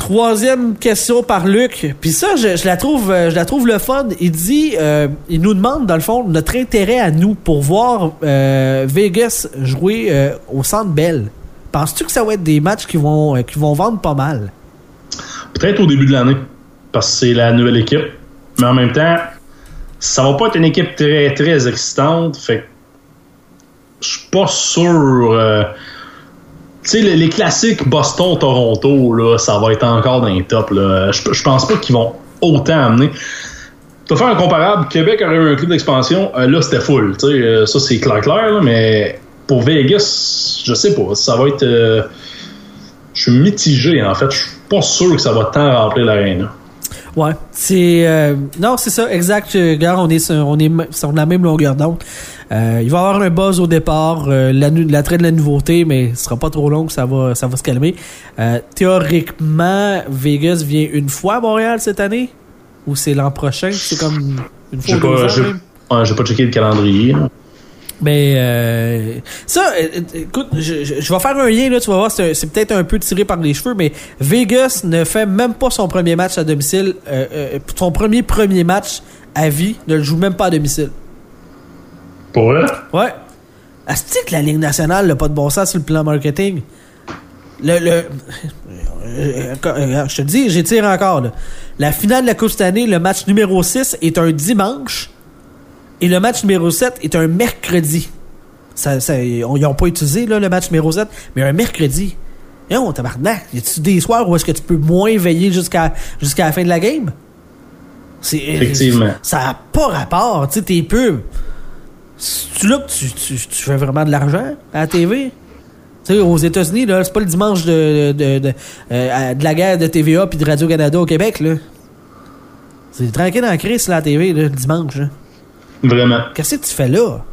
Troisième question par Luc. Puis ça, je, la trouve, euh, je la trouve le fun. Il dit, euh, il nous demande dans le fond notre intérêt à nous pour voir euh, Vegas jouer au Centre Bell. Penses-tu que ça va être des matchs qui vont, qui vont vendre pas mal? Peut-être au début de l'année, parce que c'est la nouvelle équipe. Mais en même temps, ça va pas être une équipe très très excitante. Fait je suis pas sûr sais, les, classiques Boston-Toronto, ça va être encore dans les top. Là. Je, pense pas qu'ils vont autant amener. Tu faire un comparable, Québec aurait eu un club d'expansion, euh, là c'était full. Euh, ça c'est clair clair, mais pour Vegas, je sais pas. Ça va être. Euh, je suis mitigé en fait. Je suis pas sûr que ça va tant remplir l'arène. Ouais, non, c'est ça, exact. Regarde, on est on est sur la même longueur d'onde. Euh, il va y avoir un buzz au départ, euh, l'attrait de la nouveauté, mais ce sera pas trop long, ça va, ça va se calmer. Euh, théoriquement, Vegas vient une fois à Montréal cette année? Ou c'est l'an prochain? C'est comme une fois J'ai pas, pas checké le calendrier. Mais euh, ça, écoute, je, je- je vais faire un lien là, tu vas voir, c'est, peut-être un peu tiré par les cheveux, mais Vegas ne fait même pas son premier match à domicile, euh, euh, son premier premier match à vie, ne le joue même pas à domicile. Pour eux? Ouais. Est-ce que la Ligue nationale n'a pas de bon sens sur le plan marketing? Le, le, euh, je te dis, j'étire encore. Là. La finale de la Coupe cette année, le match numéro 6 est un dimanche et le match numéro 7 est un mercredi. Ça, ça, ils n'ont pas utilisé là, le match numéro 7, mais un mercredi. Et on tabarnak, y a-tu des soirs où est-ce que tu peux moins veiller jusqu'à jusqu'à la fin de la game? Effectivement. Ça n'a pas rapport, tu sais, tes pubs. C'est là que tu, tu, tu fais vraiment de l'argent à la TV? Tu sais, aux États-Unis, là, c'est pas le dimanche de, de, de, euh, de la guerre de TVA puis de Radio-Canada au Québec, là. C'est tranquille dans la crise, la TV, là, le dimanche, là. Vraiment. Qu'est-ce que tu fais là?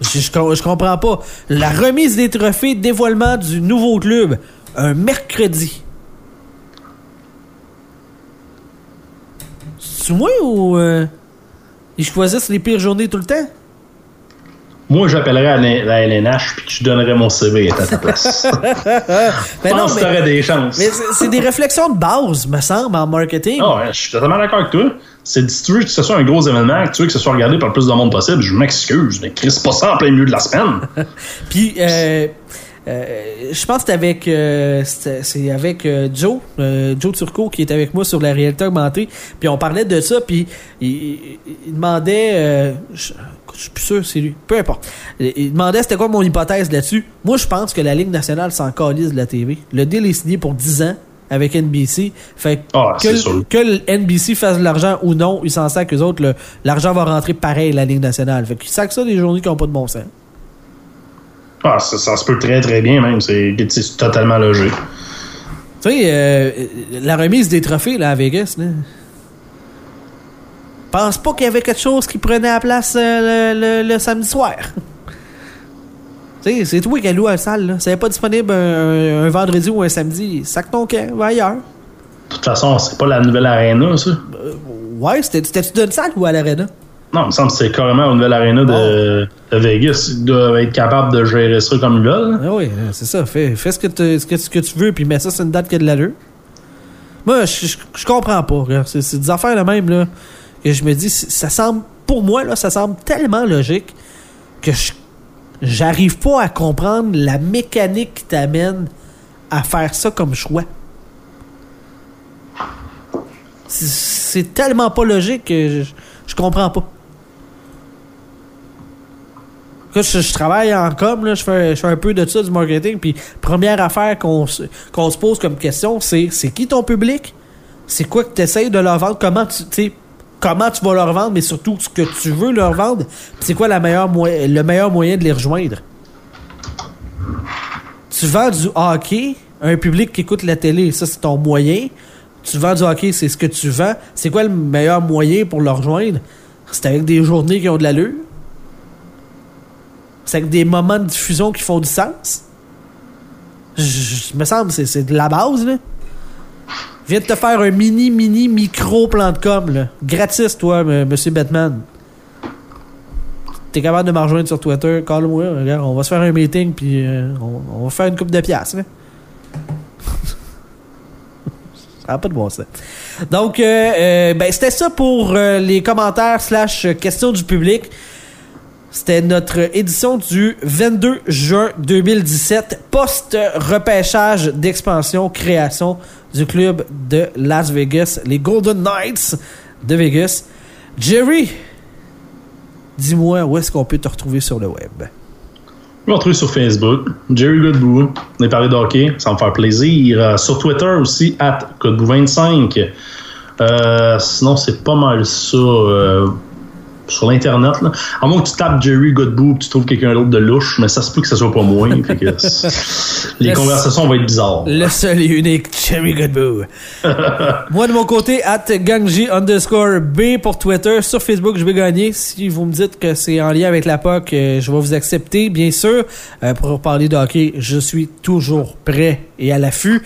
Je, je comprends pas. La remise des trophées, dévoilement du nouveau club, un mercredi. C'est moi ou euh, ils choisissent les pires journées tout le temps? Moi, j'appellerais la LNH puis je donnerais mon CV à ta place. *laughs* Ben non, pense que t'aurais des chances. mais c'est des réflexions de base, me semble, en marketing. Ah ouais, je suis totalement d'accord avec toi. C'est si tu veux que ce soit un gros événement, que tu veux que ce soit regardé par le plus de monde possible, je m'excuse, mais Chris, pas ça en plein milieu de la semaine. *laughs* Puis, euh, euh, je pense que avec, euh, c'est avec euh, Joe, Joe Turcot qui est avec moi sur la réalité augmentée. Puis on parlait de ça, puis il, il- il demandait, je, je suis plus sûr, c'est lui, peu importe. Il, demandait c'était quoi mon hypothèse là-dessus. Moi, je pense que la Ligue nationale s'en calise de la TV. Le deal est signé pour 10 ans avec NBC. Fait que Ah, que, c'est le- sûr. que le NBC fasse de l'argent ou non, ils s'en savent qu'eux autres, l'argent va rentrer pareil la Ligue nationale. Fait qu'ils savent ça des journées qui n'ont pas de bon sens. Ah, ça, ça se peut très très bien même, c'est c'est totalement logique. Tu sais, euh, la remise des trophées là, à Vegas, là. Pense pas qu'il y avait quelque chose qui prenait la place euh, le, le- le samedi soir. c'est toi qui as loué la salle, là. C'est pas disponible un, un vendredi ou un samedi. Sac ton camp, va ailleurs. De toute façon, c'est pas la nouvelle arena, ça. Ouais, c'était- c'était-tu d'une salle ou à l'arena? Non, il me semble que c'est carrément la nouvelle arena de, de Vegas. Ils doivent être capables de gérer ça comme ils veulent. Ah oui, euh, c'est ça. Fais, fais ce, que tu- ce, que, ce que tu veux, puis mets ça sur une date qui a de l'allure. Moi, je, je, je comprends pas. C'est, c'est des affaires de même, là, que je me dis, ça semble, pour moi, là, ça semble tellement logique que j'arrive pas à comprendre la mécanique qui t'amène à faire ça comme choix. C'est, tellement pas logique que je, je comprends pas. Je, travaille en com, là, je, fais, je fais un peu de ça, du marketing. Puis, première affaire qu'on se, pose comme question, c'est c'est qui ton public? C'est quoi que tu essayes de leur vendre? Comment tu, comment tu vas leur vendre, mais surtout ce que tu veux leur vendre? C'est quoi la le meilleur moyen de les rejoindre? Tu vends du hockey à un public qui écoute la télé, ça c'est ton moyen. Tu vends du hockey, c'est ce que tu vends. C'est quoi le meilleur moyen pour le rejoindre? C'est avec des journées qui ont de l'allure? C'est avec des moments de diffusion qui font du sens? Je, je- me semble c'est de la base là. Viens de te faire un mini mini micro plan de com là. Gratis toi monsieur Batman. T'es capable de me rejoindre sur Twitter, call-moi, regarde, on va se faire un meeting puis euh, on, va faire une coupe de là. *laughs* Ça n'a pas de bon sens. Donc, euh, euh, ben, c'était ça pour les commentaires slash questions du public. C'était notre édition du 22 juin 2017, post-repêchage d'expansion, création du club de Las Vegas, les Golden Knights de Vegas. Jerry, dis-moi où est-ce qu'on peut te retrouver sur le web? On va retrouver sur Facebook. Jerry Godbout. On a parlé de hockey. Ça me faire plaisir. Euh, sur Twitter aussi, at Godbout25. Euh, sinon, c'est pas mal ça. euh, sur l'internet, là. À moins que tu tapes Jerry Godbout tu trouves quelqu'un d'autre de louche, mais ça se peut que ce soit pas moi. fait que *laughs* c'est- les Le- conversations vont être bizarres. Le seul et unique Jerry Godbout. *laughs* Moi, de mon côté, at gangji underscore B pour Twitter. Sur Facebook, je vais gagner. Si vous me dites que c'est en lien avec la POC, euh, je vais vous accepter, bien sûr. Euh, pour parler de hockey, je suis toujours prêt et à l'affût.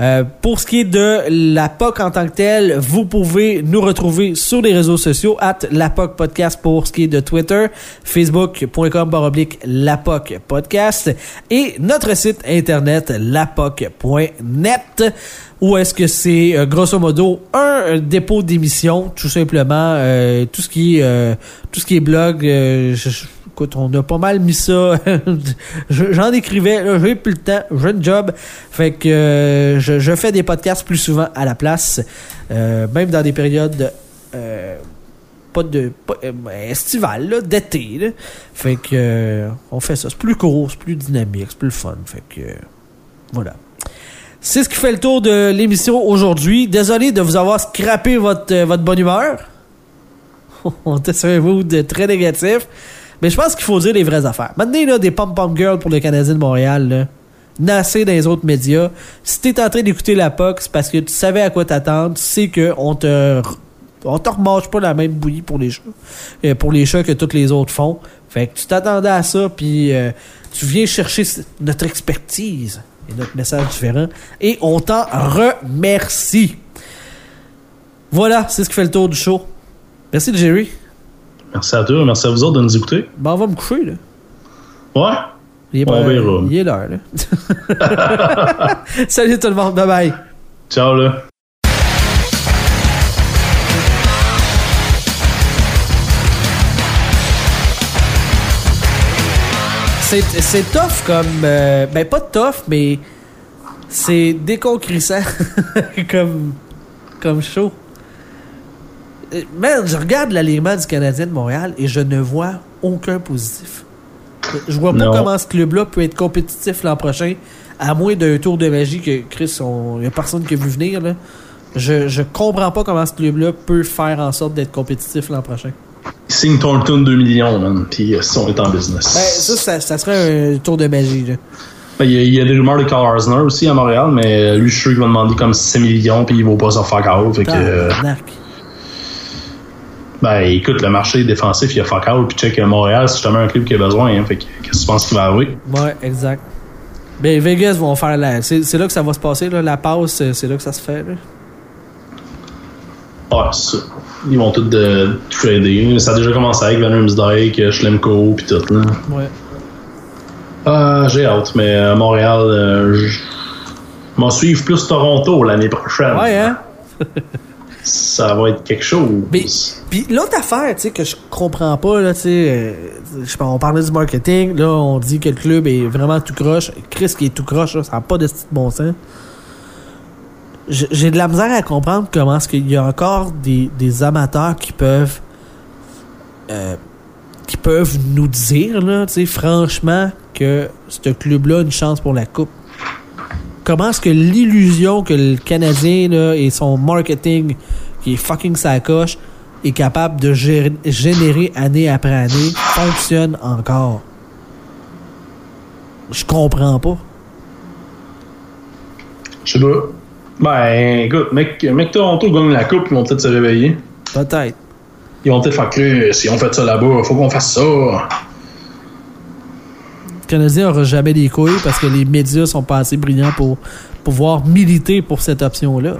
Euh, pour ce qui est de la POC en tant que telle, vous pouvez nous retrouver sur les réseaux sociaux, at la POC Podcast pour ce qui est de Twitter, facebook.com baroblique la Podcast et notre site internet lapoc.net ou est-ce que c'est euh, grosso modo un dépôt d'émission tout simplement euh, tout ce qui euh, tout ce qui est blog je, écoute on a pas mal mis ça *laughs* j'en écrivais j'ai plus le temps j'ai un job fait que je, je, fais des podcasts plus souvent à la place même dans des périodes pas de pas, estivale d'été fait que on fait ça c'est plus court c'est plus dynamique c'est plus fun fait que voilà c'est ce qui fait le tour de l'émission aujourd'hui. Désolé de vous avoir scrappé votre, euh, votre bonne humeur. *laughs* On était sur un mood très négatif. Mais je pense qu'il faut dire les vraies affaires. Maintenant, là, des pom-pom girls pour le Canadien de Montréal, là, dans les autres médias. Si t'es en train d'écouter la POC, c'est parce que tu savais à quoi t'attendre. Tu sais qu'on te, on te remange pas la même bouillie pour les chats, euh, pour les chats que toutes les autres font. Fait que tu t'attendais à ça, puis euh, tu viens chercher notre expertise notre message différent. Et on t'en remercie. Voilà, c'est ce qui fait le tour du show. Merci, Jerry. Merci à toi. Merci à vous autres de nous écouter. Ben, on va me coucher, là. Ouais? Il est, on verra. Il est l'heure, là. *laughs* Salut tout le monde. Bye bye. Ciao, là. c'est tough comme. Euh, ben, pas tough, mais c'est déconcrissant *laughs* comme, comme show. Euh, man, je regarde l'alignement du Canadien de Montréal et je ne vois aucun positif. Je vois pas comment ce club-là peut être compétitif l'an prochain, à moins d'un tour de magie que Chris, il n'y a personne qui a vu venir. Là. Je, je comprends pas comment ce club-là peut faire en sorte d'être compétitif l'an prochain signe Thornton 2 millions, man, puis euh, on est en business. Ben, ça, ça, serait un tour de magie, là. Ben, il y, a des rumeurs de Carl Arzner aussi à Montréal, mais lui, je suis sûr qu'il va demander comme 6 millions, puis il va pas se faire out. Fait que, euh, ben, écoute, le marché défensif, il y a fuck out, puis check Montréal, c'est justement un club qui a besoin. Hein, fait que, qu'est-ce que tu penses qu'il va arriver? Ouais, exact. Ben, Vegas vont faire la. C'est, là que ça va se passer, là, la pause, c'est là que ça se fait. Là. C'est ça. Ils vont tous de trader. Ça a déjà commencé avec Venom's Dyke, Schlemko, puis tout. Là. Ouais. Ah, j'ai hâte, mais à Montréal, euh, je m'en suivre plus Toronto l'année prochaine. Ouais, hein? *laughs* ça va être quelque chose. Puis l'autre affaire, tu sais, que je comprends pas, là, tu sais, euh, on parlait du marketing, là, on dit que le club est vraiment tout croche. Chris qui est tout croche, ça n'a pas de bon sens j'ai de la misère à comprendre comment est-ce qu'il y a encore des, amateurs qui peuvent euh, qui peuvent nous dire là, franchement que ce club-là a une chance pour la coupe. Comment est-ce que l'illusion que le Canadien là, et son marketing qui est fucking sacoche est capable de générer année après année fonctionne encore? Je comprends pas. Je sais pas. Ben, écoute, mec, mec Toronto gagne la coupe, ils vont peut-être se réveiller. Peut-être. Ils vont peut-être faire que si on fait ça là-bas, faut qu'on fasse ça. Le Canadien n'aura jamais des couilles parce que les médias sont pas assez brillants pour pouvoir militer pour cette option-là.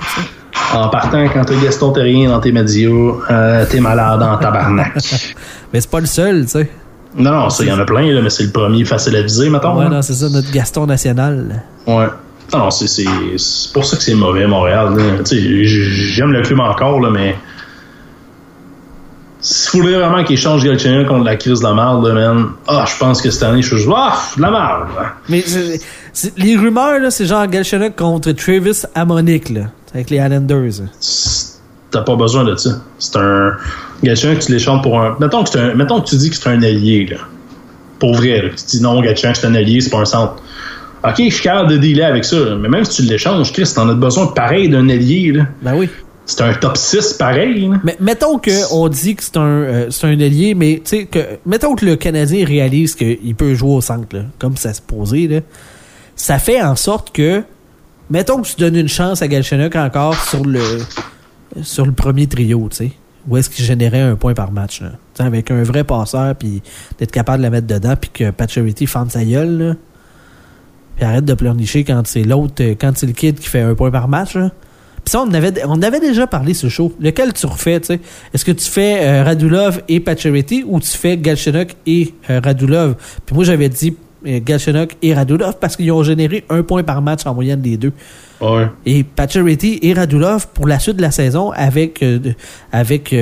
En partant, quand t'as Gaston Terrien dans tes médias, euh, t'es malade en tabarnak. *laughs* mais c'est pas le seul, tu sais. Non, non, il y en a plein, là, mais c'est le premier facile à viser, mettons. Ouais, non, c'est ça, notre Gaston national. Ouais. Non, c'est pour ça que c'est mauvais, Montréal. J'aime le club encore, là, mais. S'il faudrait vraiment qu'il change Galchenyuk contre la crise de la merde, man, ah, je pense que cette année, je suis ah, de la merde. Mais les rumeurs, là, c'est genre Galchenyuk contre Travis Ammonic, là, avec les Islanders. T'as pas besoin de ça. C'est un. Galchenyuk, tu l'échanges pour un. Mettons que, un... Mettons que tu dis que c'est un allié, là. Pour vrai, là. Tu dis non, Galchenyuk, c'est un allié, c'est pas un centre. OK, je suis capable de dealer avec ça. Mais même si tu l'échanges, Chris, t'en as besoin pareil d'un allié. Là. Ben oui. C'est un top 6 pareil. Mais mettons qu'on dit que c'est un, euh, c'est un allié, mais tu sais, que mettons que le Canadien réalise qu'il peut jouer au centre, là, comme ça se posait. Là, ça fait en sorte que, mettons que tu donnes une chance à Galchenyuk encore sur le, sur le premier trio, tu sais. Où est-ce qu'il générait un point par match, là. avec un vrai passeur, puis d'être capable de la mettre dedans, puis que Patcherity fende sa gueule, là Puis arrête de pleurnicher quand c'est l'autre, quand c'est le kid qui fait un point par match. Là. Puis ça, on avait, on avait déjà parlé ce show. Lequel tu refais, tu sais? Est-ce que tu fais euh, Radulov et Pacioretty ou tu fais Galchenyuk et euh, Radulov? Puis moi, j'avais dit euh, Galchenyuk et Radulov parce qu'ils ont généré un point par match en moyenne des deux. Ouais. Et Pacioretty et Radulov, pour la suite de la saison, avec, euh, avec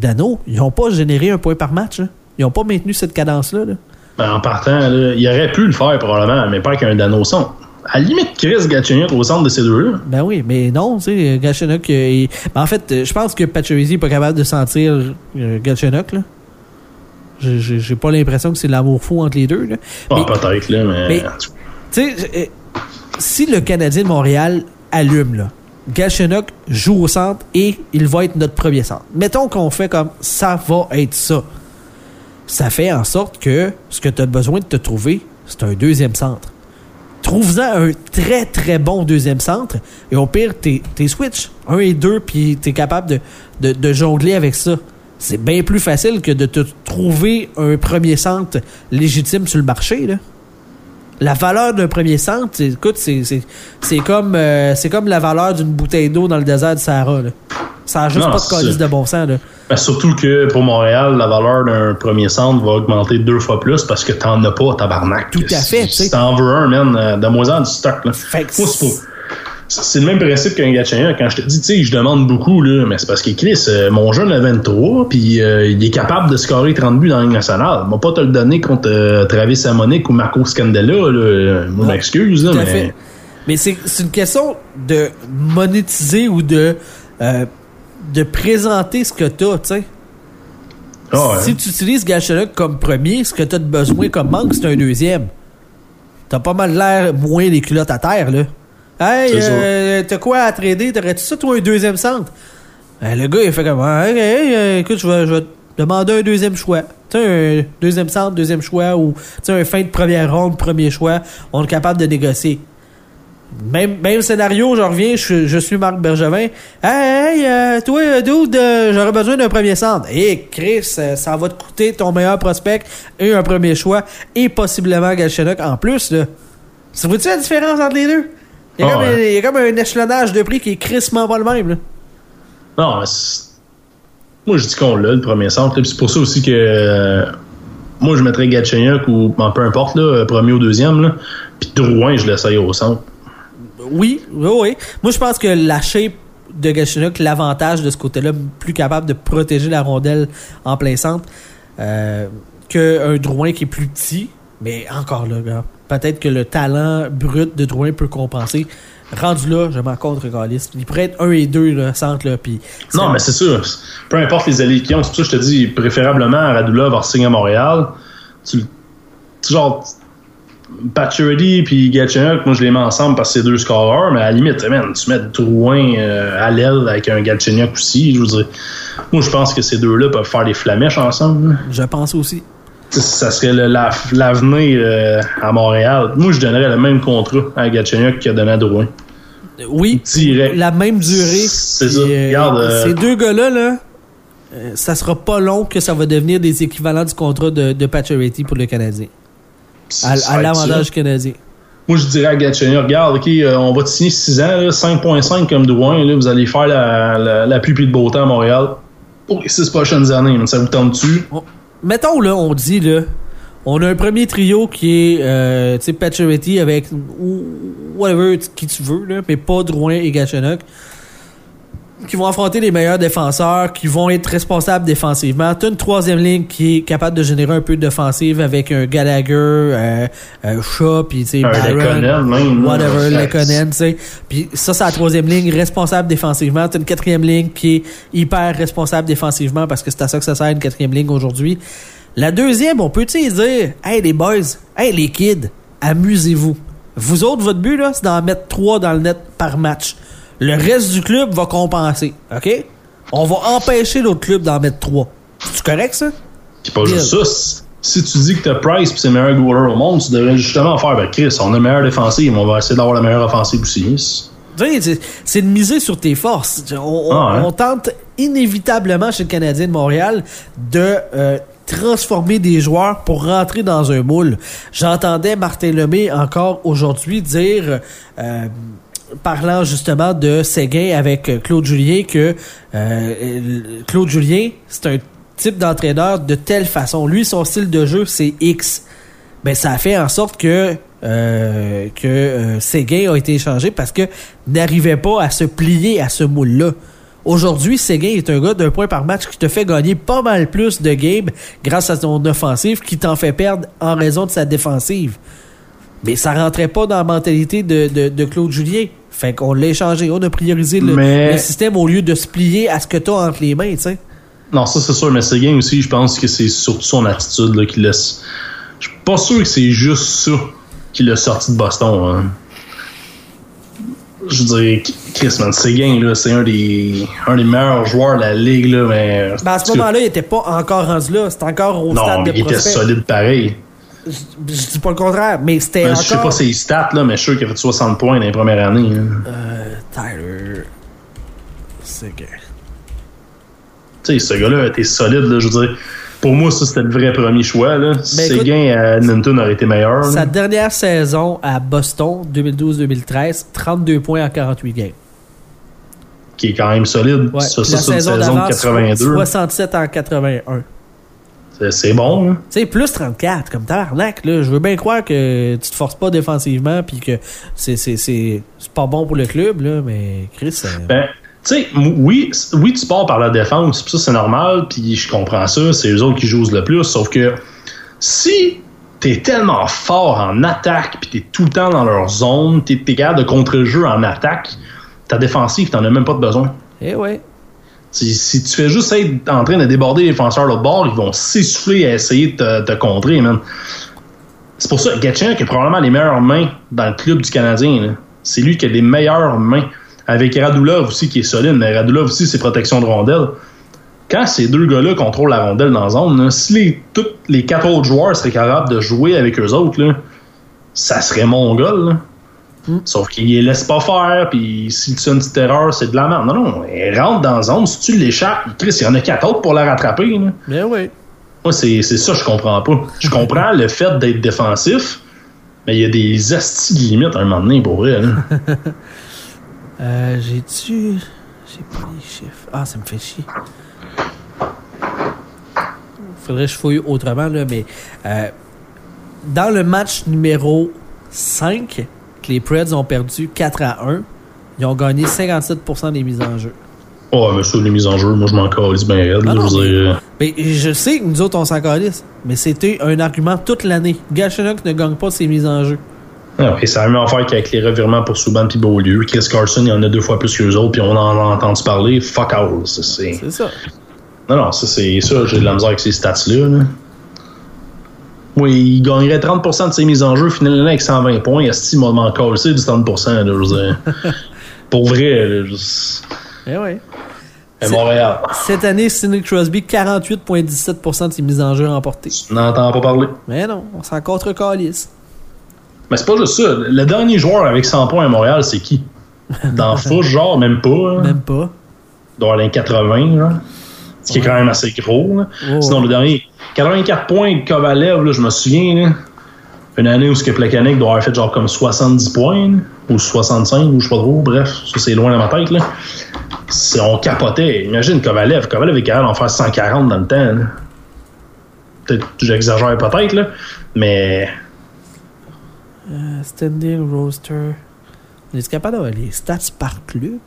Dano, ils n'ont pas généré un point par match. là. Ils n'ont pas maintenu cette cadence-là. là. Ben, en partant, là, il aurait pu le faire probablement, mais pas avec un Dano son. À la limite, Chris Gatchenyuk au centre de ces deux-là. Ben oui, mais non, tu sais, Galchenyuk, euh, il- ben en fait, euh, je pense que Pacioretty n'est pas capable de sentir euh, Galchenyuk, là. J'ai- pas l'impression que c'est l'amour fou entre les deux, là. Ah, peut-être, là, mais. mais- Tu sais, si le Canadien de Montréal allume, là, joue au centre et il va être notre premier centre. Mettons qu'on fait comme ça va être ça. Ça fait en sorte que ce que tu as besoin de te trouver, c'est un deuxième centre. Trouve-en un très très bon deuxième centre et au pire, t'es switch. Un et deux, puis t'es capable de, de, de jongler avec ça. C'est bien plus facile que de te trouver un premier centre légitime sur le marché. Là. La valeur d'un premier centre, écoute, c'est comme, euh, c'est comme la valeur d'une bouteille d'eau dans le désert du Sahara. Là. Ça a juste Non, pas de calice de bon sens. Là. Ben, surtout que pour Montréal, la valeur d'un premier centre va augmenter deux fois plus parce que t'en as pas, tabarnak. Tout à fait. Si t'en veux un, man, euh, donne-moi-en du stock. Là. Fait que Moi, c'est le même principe qu'un Gatchenyuk. Quand je te dis, tu sais, je demande beaucoup, là, mais c'est parce que Chris, euh, mon jeune a 23, puis euh, il est capable de scorer 30 buts dans la Ligue nationale. Il va pas te le donner contre euh, Travis Samonic ou Marco Scandella, là. Moi, m'excuse, là, mais. fait. Mais c'est une question de monétiser ou de, euh, de présenter ce que t'as, tu sais. Ah, ouais. Si tu utilises Galchenyuk comme premier, ce que t'as de besoin comme manque, c'est un deuxième. T'as pas mal l'air moins les culottes à terre, là. Hey, euh, t'as quoi à trader? T'aurais-tu ça, toi, un deuxième centre? Ben, le gars, il fait comme, ah, hey, hey, euh, écoute, je vais, je vais te demander un deuxième choix. Tu sais, un deuxième centre, deuxième choix, ou tu un fin de première ronde, premier choix. On est capable de négocier. Même, même scénario, je reviens, je, je suis Marc Bergevin. Hey, hey, euh, toi, dude, euh, j'aurais besoin d'un premier centre. Hé, Chris, euh, ça va te coûter ton meilleur prospect et un premier choix, et possiblement Galchenyuk en plus, là. Ça vous-tu la différence entre les deux? Il y, a Ah comme ouais. un, il y a comme un échelonnage de prix qui est crissement pas le même, là. Non, moi je dis qu'on l'a, le premier centre. C'est pour ça aussi que euh, moi je mettrais Gatchenyuk ou ben, peu importe, là, premier ou deuxième. Là, puis Drouin, je l'essaye au centre. Oui, oui, oui. Moi, je pense que la shape de Galchenyuk, l'avantage de ce côté-là, plus capable de protéger la rondelle en plein centre, euh, qu'un Drouin qui est plus petit. Mais encore là, gars, peut-être que le talent brut de Drouin peut compenser. Rendu là, je m'en contre Gaulis. Il pourrait être un et deux, là, centre, là, puis... Non, mais c'est sûr. Peu importe les alliés qu'ils ont, c'est pour ça que je te dis, préférablement Radulov va signer à Montréal. Tu, tu genre, Pacioretty puis Gatchenyuk, moi je les mets ensemble parce que c'est deux scoreurs, mais à la limite, man, tu mets Drouin euh, à l'aile avec un Gatchenyuk aussi, je veux dire. Moi je pense que ces deux-là peuvent faire des flamèches ensemble. Je pense aussi. Ça serait l'avenir euh, à Montréal. Moi, je donnerais le même contrat à Gatchenyuk qu'il a donné à Drouin. Oui, Direct. la même durée. C'est ça. Euh, Regarde, euh, Ces deux gars-là, là, ça sera pas long que ça va devenir des équivalents du contrat de, de Pacioretty pour le Canadien. À, l'avantage canadien. Moi, je dirais à Gatchenyuk, regarde, OK, on va te signer 6 ans, là, 5.5 comme Drouin, là, vous allez faire la, la, la pluie le beau temps à Montréal pour les 6 prochaines années. mais Ça vous tente dessus? On- mettons, là, on dit, là, on a un premier trio qui est, euh, tu sais, avec, ou, whatever, qui tu veux, là, mais pas Drouin et Galchenyuk, qui vont affronter les meilleurs défenseurs, qui vont être responsables défensivement. T'as une troisième ligne qui est capable de générer un peu d'offensive avec un Gallagher, euh, euh, Shaw, puis tu sais, Un whatever. Lekonen, tu sais. Puis ça, c'est la troisième ligne, responsable défensivement. T'as une quatrième ligne qui est hyper responsable défensivement parce que c'est à ça que ça sert une quatrième ligne aujourd'hui. La deuxième, on peut-tu dire, hey les boys, hey les kids, amusez-vous. Vous autres, votre but, là, c'est d'en mettre trois dans le net par match. Le reste du club va compenser, OK? On va empêcher l'autre club d'en mettre trois. C'est correct, ça? Puis pas juste ça. si- tu dis que t'as Price puis c'est le meilleur goaler au monde, tu devrais justement faire, ben Chris, on a le meilleur défensif, on va essayer d'avoir la meilleure offensive aussi. Tu c'est- c'est de miser sur tes forces. On, Ah, ouais. on tente inévitablement chez le Canadien de Montréal de euh, transformer des joueurs pour rentrer dans un moule. J'entendais Martin Lemay encore aujourd'hui dire, euh, parlant justement de Séguin avec Claude Julien, que euh, Claude Julien, c'est un type d'entraîneur de telle façon. Lui, son style de jeu, c'est X. Ben, ça a fait en sorte que euh, que euh, Séguin a été échangé parce que n'arrivait pas à se plier à ce moule-là. Aujourd'hui, Séguin est un gars d'un point par match qui te fait gagner pas mal plus de games grâce à son offensive qui t'en fait perdre en raison de sa défensive. Mais ça rentrait pas dans la mentalité de, de, Claude Julien. Fait qu'on l'a échangé. On a priorisé le, le, système au lieu de se plier à ce que t'as entre les mains, tu sais. Non, ça c'est sûr, mais Séguin aussi, je pense que c'est surtout son attitude là, qui laisse. Je suis pas sûr que c'est juste ça qui l'a sorti de Boston. Hein. Je veux dire, Chris, man, Seguin, là, c'est un des, un des meilleurs joueurs de la ligue, là, mais. Ben, à ce moment-là, il était pas encore rendu là. C'était encore au stade de il était solide pareil. Je, dis pas le contraire, mais c'était ben, encore... Je sais pas ses stats, là, mais je suis sûr qu'il a fait 60 points dans les premières années. Hein. Euh, Tyler... Seguin. Tu sais, ce gars-là était solide, là, je veux dire pour moi, ça, c'était le vrai premier choix. Là. Ben, Séguin à Edmonton aurait été meilleur. Sa dernière saison à Boston, 2012-2013, 32 points en 48 games. Qui est quand même solide. Ça, ça, c'est une saison de 82. 67 en 81. C'est bon. Hein? Tu sais, plus 34, comme tabarnak. Là. Je veux bien croire que tu te forces pas défensivement puis que c'est pas bon pour le club, là, mais Chris... Ben, tu sais, oui, oui, tu pars par la défense, ça c'est normal, puis je comprends ça, c'est eux autres qui jouent le plus, sauf que si t'es tellement fort en attaque, puis t'es tout le temps dans leur zone, t'es es capable de contre-jeu en attaque, ta défensive, t'en as même pas de besoin. Eh ouais. Si, tu fais juste être en train de déborder les défenseurs de bord, ils vont s'essouffler à essayer de te, contrer, man. C'est pour ça que Gatchin qui a probablement les meilleures mains dans le club du Canadien. C'est lui qui a les meilleures mains avec Radulov aussi qui est solide, mais Radulov aussi c'est protection de rondelle. Quand ces deux gars-là contrôlent la rondelle dans la zone, si les, tous les quatre autres joueurs seraient capables de jouer avec eux autres, là, ça serait mon gars. Mm. Sauf qu'ils les laissent pas faire, puis s'ils tu une petite erreur, c'est de la merde. Non, non, ils rentrent dans la zone, si tu l'échappes, Chris, il y en a quatre autres pour la rattraper. Là. Ben oui. Moi, c'est, ça je comprends pas. Je comprends le fait d'être défensif, mais il y a des astis limites à un moment donné, pour vrai. *laughs* Euh, J'ai-tu. J'ai pas les chiffres. Ah, ça me fait chier. Faudrait que je fouille autrement, là, mais. Euh, dans le match numéro 5, que les Preds ont perdu 4 à 1, ils ont gagné 57% des mises en jeu. Oh, mais sur les mises en jeu, moi je m'en calisse bien raide. je, mais, mais, je sais que nous autres on s'en calisse, mais c'était un argument toute l'année. Galchenyuk ne gagne pas ses mises en jeu. Ah, et ça a la même affaire qu'avec les revirements pour Subban puis Beaulieu. Chris Carson, il y en a deux fois plus que les autres, puis on en a entendu parler. Fuck all. C'est ça. Non, non, ça, c'est ça. J'ai de la misère avec ces stats-là. Oui, il gagnerait 30% de ses mises en jeu, finalement avec 120 points. Est-ce qu'il m'a encore du 30%? Là, je veux dire. *laughs* pour vrai. Là, juste... Eh oui. Et Montréal. Cette année, Sidney Crosby, 48,17% de ses mises en jeu remportées. Tu n'entends pas parler. Mais non, on s'en contre calice. Mais c'est pas juste ça. Le dernier joueur avec 100 points à Montréal, c'est qui? Dans *laughs* le genre, même pas. Même pas. Dans les 80, là. Ce qui est quand même assez gros. Là. Oh. Sinon, le dernier, 84 points Kovalev, là, je me souviens. Là, une année où ce que Plekanec doit avoir fait genre comme 70 points, ou 65, ou je sais pas trop. Bref, ça c'est loin dans ma tête. Là. On capotait. Imagine Kovalev. Kovalev est capable d'en faire 140 dans le temps. Peut-être, j'exagère peut-être, là. Mais euh, standing roster. On est capable d'avoir les stats par club?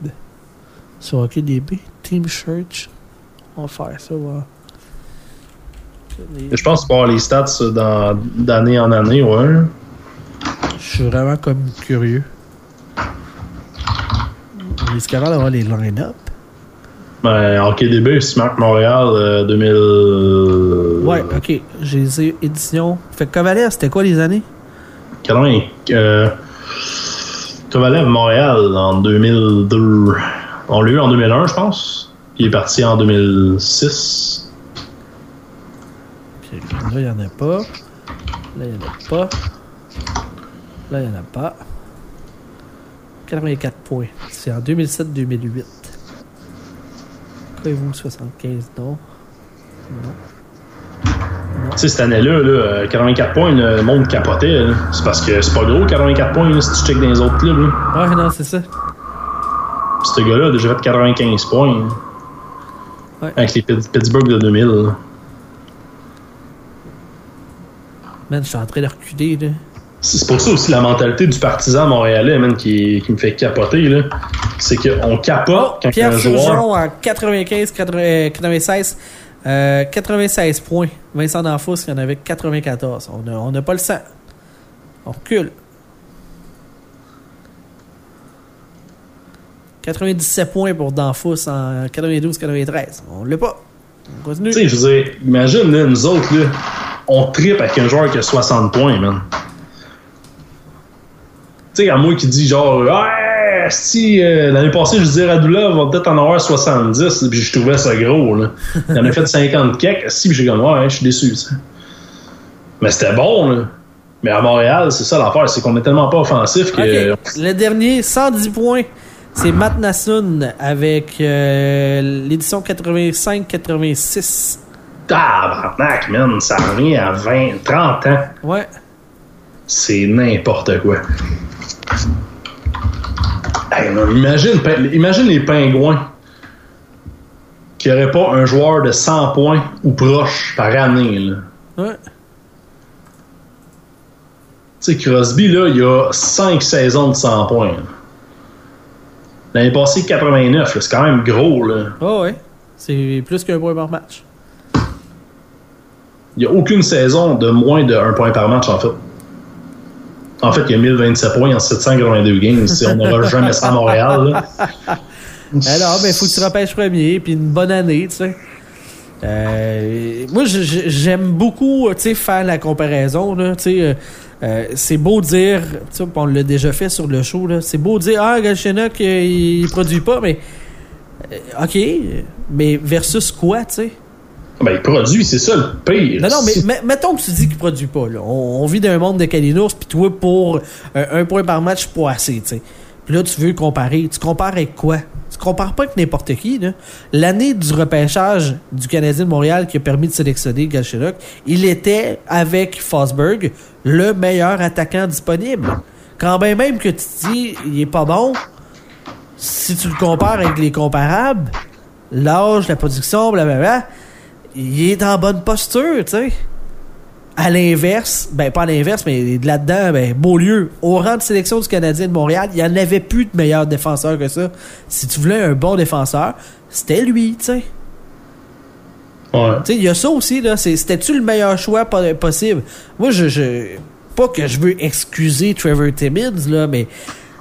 Sur OKDB. Team Church. On va faire ça, Je pense pas les stats d'année en année, ouais. Je suis vraiment comme curieux. On est capable d'avoir les line-up? Ben, en KDB, Smart Montréal 2000. Euh, ouais, ok. J'ai les éditions. Fait que Cavalier, c'était quoi les années? 80. Euh, Kovalev Montréal en 2002. On l'a eu en 2001, je pense. Il est parti en 2006. là, il n'y en a pas. Là, il n'y en a pas. Là, il n'y en a pas. 84 points. C'est en 2007-2008. Quoi vous 75 Non. Non. Tu sais, cette année-là, là, 84 points, le monde capotait. C'est parce que c'est pas gros, 84 points, là, si tu checkes dans les autres clubs. Là. Ouais, non, c'est ça. Ce gars-là a déjà fait 95 points. Ouais. Avec les Pittsburgh de 2000. Là. Man, je suis en train de reculer, là. C'est pour ça aussi la mentalité du partisan montréalais, man, qui, qui me fait capoter, là. C'est qu'on capote oh, quand Pierre un joueur... en 95, 96, euh, 96 points. Vincent D'Anfos, il y en avait 94. On n'a pas le sang. On recule. 97 points pour Danfous en 92-93. On l'a pas. On continue. Tu sais, je veux dire, imagine, là, nous autres, là, on tripe avec un joueur qui a 60 points, man. Tu sais, à moi qui dit genre, ouais, si euh, l'année passée, je disais Radula va peut-être en avoir 70, puis je trouvais ça gros, là. Il en a fait 50 kek, si, j'ai comme, ouais, je suis déçu, ça. Mais c'était bon, là. Mais à Montréal, c'est ça l'affaire, c'est qu'on est tellement pas offensif que. Le dernier, 110 points. C'est Matt Nassun avec euh, l'édition 85-86. Tabarnak, man, ça revient à 20, 30 ans. Ouais. C'est n'importe quoi. imagine, imagine les pingouins qui n'auraient pas un joueur de 100 points ou proche par année. Là. Ouais. Tu sais, Crosby, là, il a 5 saisons de 100 points. L'année passée, 89, c'est quand même gros. Là. Oh, ouais. C'est plus qu'un point par match. Il n'y a aucune saison de moins d'un point par match, en fait. En fait, il y a 1027 points en 782 games. on n'aura jamais ça à Montréal. Là. *laughs* Alors, ben, faut que tu repêches premier, puis une bonne année, tu sais. Euh, moi, j'aime beaucoup, tu sais, faire la comparaison, là, tu sais. Euh, euh, c'est beau dire, on l'a déjà fait sur le show, c'est beau dire, ah, Galchenyuk, il, produit pas, mais. OK, mais versus quoi, tu sais? Ben, il produit, c'est ça le pire. Non, non, mais *laughs* mettons que tu dis qu'il produit pas. Là. On, vit dans un monde de Kalinours, puis toi, pour un point par match, pas assez, tu sais. Puis là, tu veux comparer. Tu compares avec quoi? Tu compares pas avec n'importe qui. L'année du repêchage du Canadien de Montréal qui a permis de sélectionner Galchenyuk, il était, avec Fosberg, le meilleur attaquant disponible. Quand même que tu dis il est pas bon, si tu le compares avec les comparables, l'âge, la production, blablabla, il est en bonne posture, tu sais. À l'inverse, ben pas à l'inverse, mais là-dedans, ben Beaulieu, au rang de sélection du Canadien de Montréal, il n'y en avait plus de meilleur défenseur que ça. Si tu voulais un bon défenseur, c'était lui, tu sais. Ouais. Tu sais, il y a ça aussi, là. C'était-tu le meilleur choix possible? Moi, je, je. Pas que je veux excuser Trevor Timmins, là, mais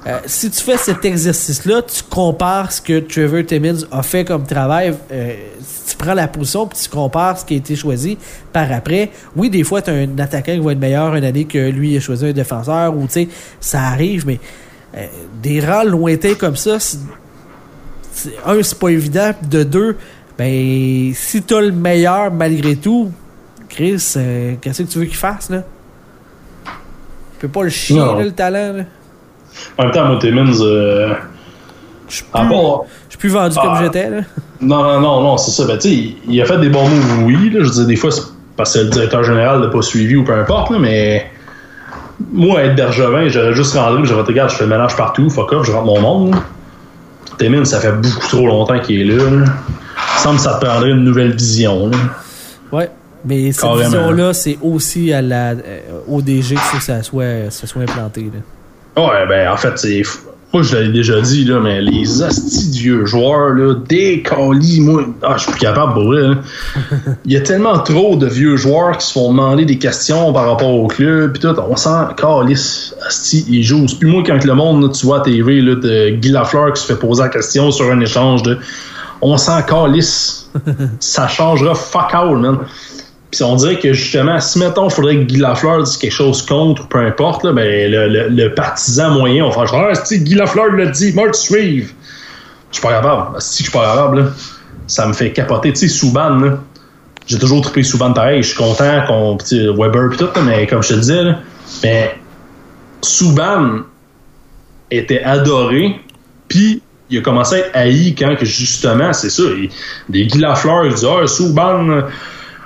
euh, si tu fais cet exercice-là, tu compares ce que Trevor Timmins a fait comme travail. Euh, tu prends la position puis tu compares ce qui a été choisi par après. Oui, des fois, tu as un attaquant qui va être meilleur une année que lui a choisi un défenseur ou tu sais, ça arrive, mais euh, des rangs lointains comme ça, un, c'est pas évident. De deux, ben, si t'as le meilleur malgré tout, Chris, qu'est-ce que tu veux qu'il fasse, là? Tu peux pas le chier, là, le talent, là. En même temps, moi, Timmins, euh, je suis plus, plus, vendu comme ah. j'étais. Non, non, non, non, c'est ça. Ben, il, il a fait des bons moves, oui. Là, je veux des fois, c'est parce que le directeur général n'a pas suivi ou peu importe, là, mais moi, être Bergevin, j'aurais juste rentré, j'aurais dit, regarde, je fais le ménage partout, fuck off, je rentre mon monde. Timmins, ça fait beaucoup trop longtemps qu'il est là. Il semble que ça te prendrait une nouvelle vision. Là. Ouais. Mais cette vision-là, c'est aussi à la, euh, au DG que ça soit, ça soit implanté. Là. Ouais, ben en fait, c'est. Moi, je l'avais déjà dit, là, mais les astis vieux joueurs, là, décolis, moi, ah, je suis plus capable pour vrai. *laughs* Il y a tellement trop de vieux joueurs qui se font demander des questions par rapport au club, pis tout, on sent calisse, asti, ils jouent. Puis moi, quand le monde, tu vois à TV, là, de Guy Lafleur qui se fait poser la question sur un échange de on sent calisse, *laughs* ça changera fuck all, man. Puis on dirait que justement, si mettons, il faudrait que Guy Lafleur dise quelque chose contre ou peu importe, là, ben, le, le, partisan moyen, on va faire Ah, si Guy Lafleur l'a dit, moi, tu. Je suis pas capable. Si je suis pas capable, là, ça me fait capoter. Tu sais, Souban, j'ai toujours trippé Souban pareil. Je suis content qu'on. Weber et tout, mais comme je te disais, là, mais Souban était adoré, puis il a commencé à être haï quand que justement, c'est ça, des Guy Lafleur, il dit Ah, Souban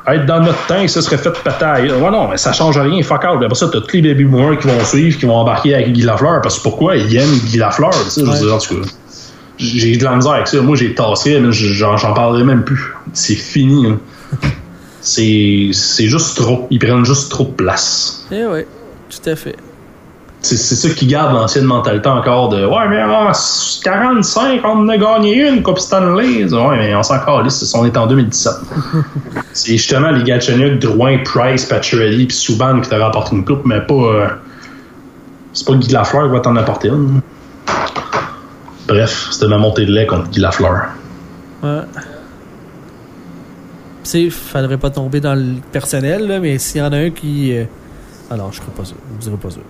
être dans notre temps, ça serait fait péter. Ouais, non, mais ça change rien, fuck out. Après ça, t'as tous les baby boomers qui vont suivre, qui vont embarquer avec Guy Lafleur, parce que pourquoi ils aiment Guy Lafleur, tu sais, je veux dire, en tout cas. J'ai de la misère avec ça. Moi, j'ai tassé, mais j'en parlerai même plus. C'est fini. hein. *laughs* C'est c'est juste trop. Ils prennent juste trop de place. Eh oui, tout à fait. C'est ça qui garde l'ancienne mentalité encore de Ouais, mais en 45, on en a gagné une Coupe Stanley. Ouais, mais on s'en calisse, on est en 2017. *laughs* c'est justement les Galchenyuk, Drouin, Price, Pacioretty puis Souban qui t'ont rapporté une coupe, mais pas. euh, c'est pas Guy Lafleur qui va t'en apporter une. Bref, c'était ma montée de lait contre Guy Lafleur. Ouais. Tu sais, faudrait pas tomber dans le personnel, là, mais s'il y en a un qui. euh, non, je serais pas sûr. Je dirais pas sûr.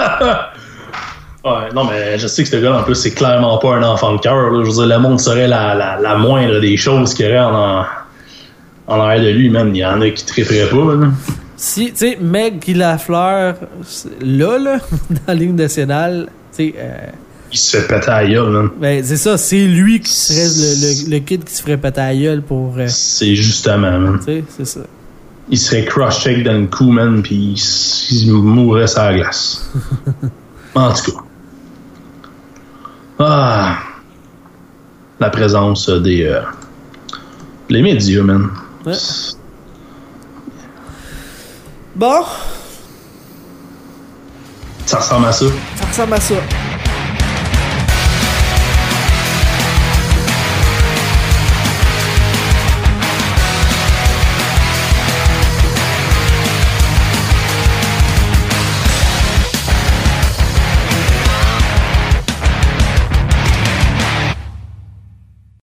*laughs* Ouais, non, mais je sais que ce gars, en plus, c'est clairement pas un enfant de cœur. Je veux dire, le monde serait la, la, la moindre des choses qu'il y aurait en, en, arrière de lui, même. Il y en a qui tripperaient pas, là. Si, tu sais, Meg Guy Lafleur, c'est- là, là, *laughs* dans la Ligue nationale, tu sais, euh, Il se fait péter à la gueule, man. ben, c'est ça, c'est lui qui serait le, le, le kid qui se ferait péter à la gueule pour. euh, C'est justement, man. tu sais, c'est ça. Il serait cross-check dans le cou, man, pis il, mourrait sur la glace. *laughs* en tout cas. Ah. La présence des. euh, les médias, man. Ouais. Bon, Ça ressemble à ça. ça ressemble à ça.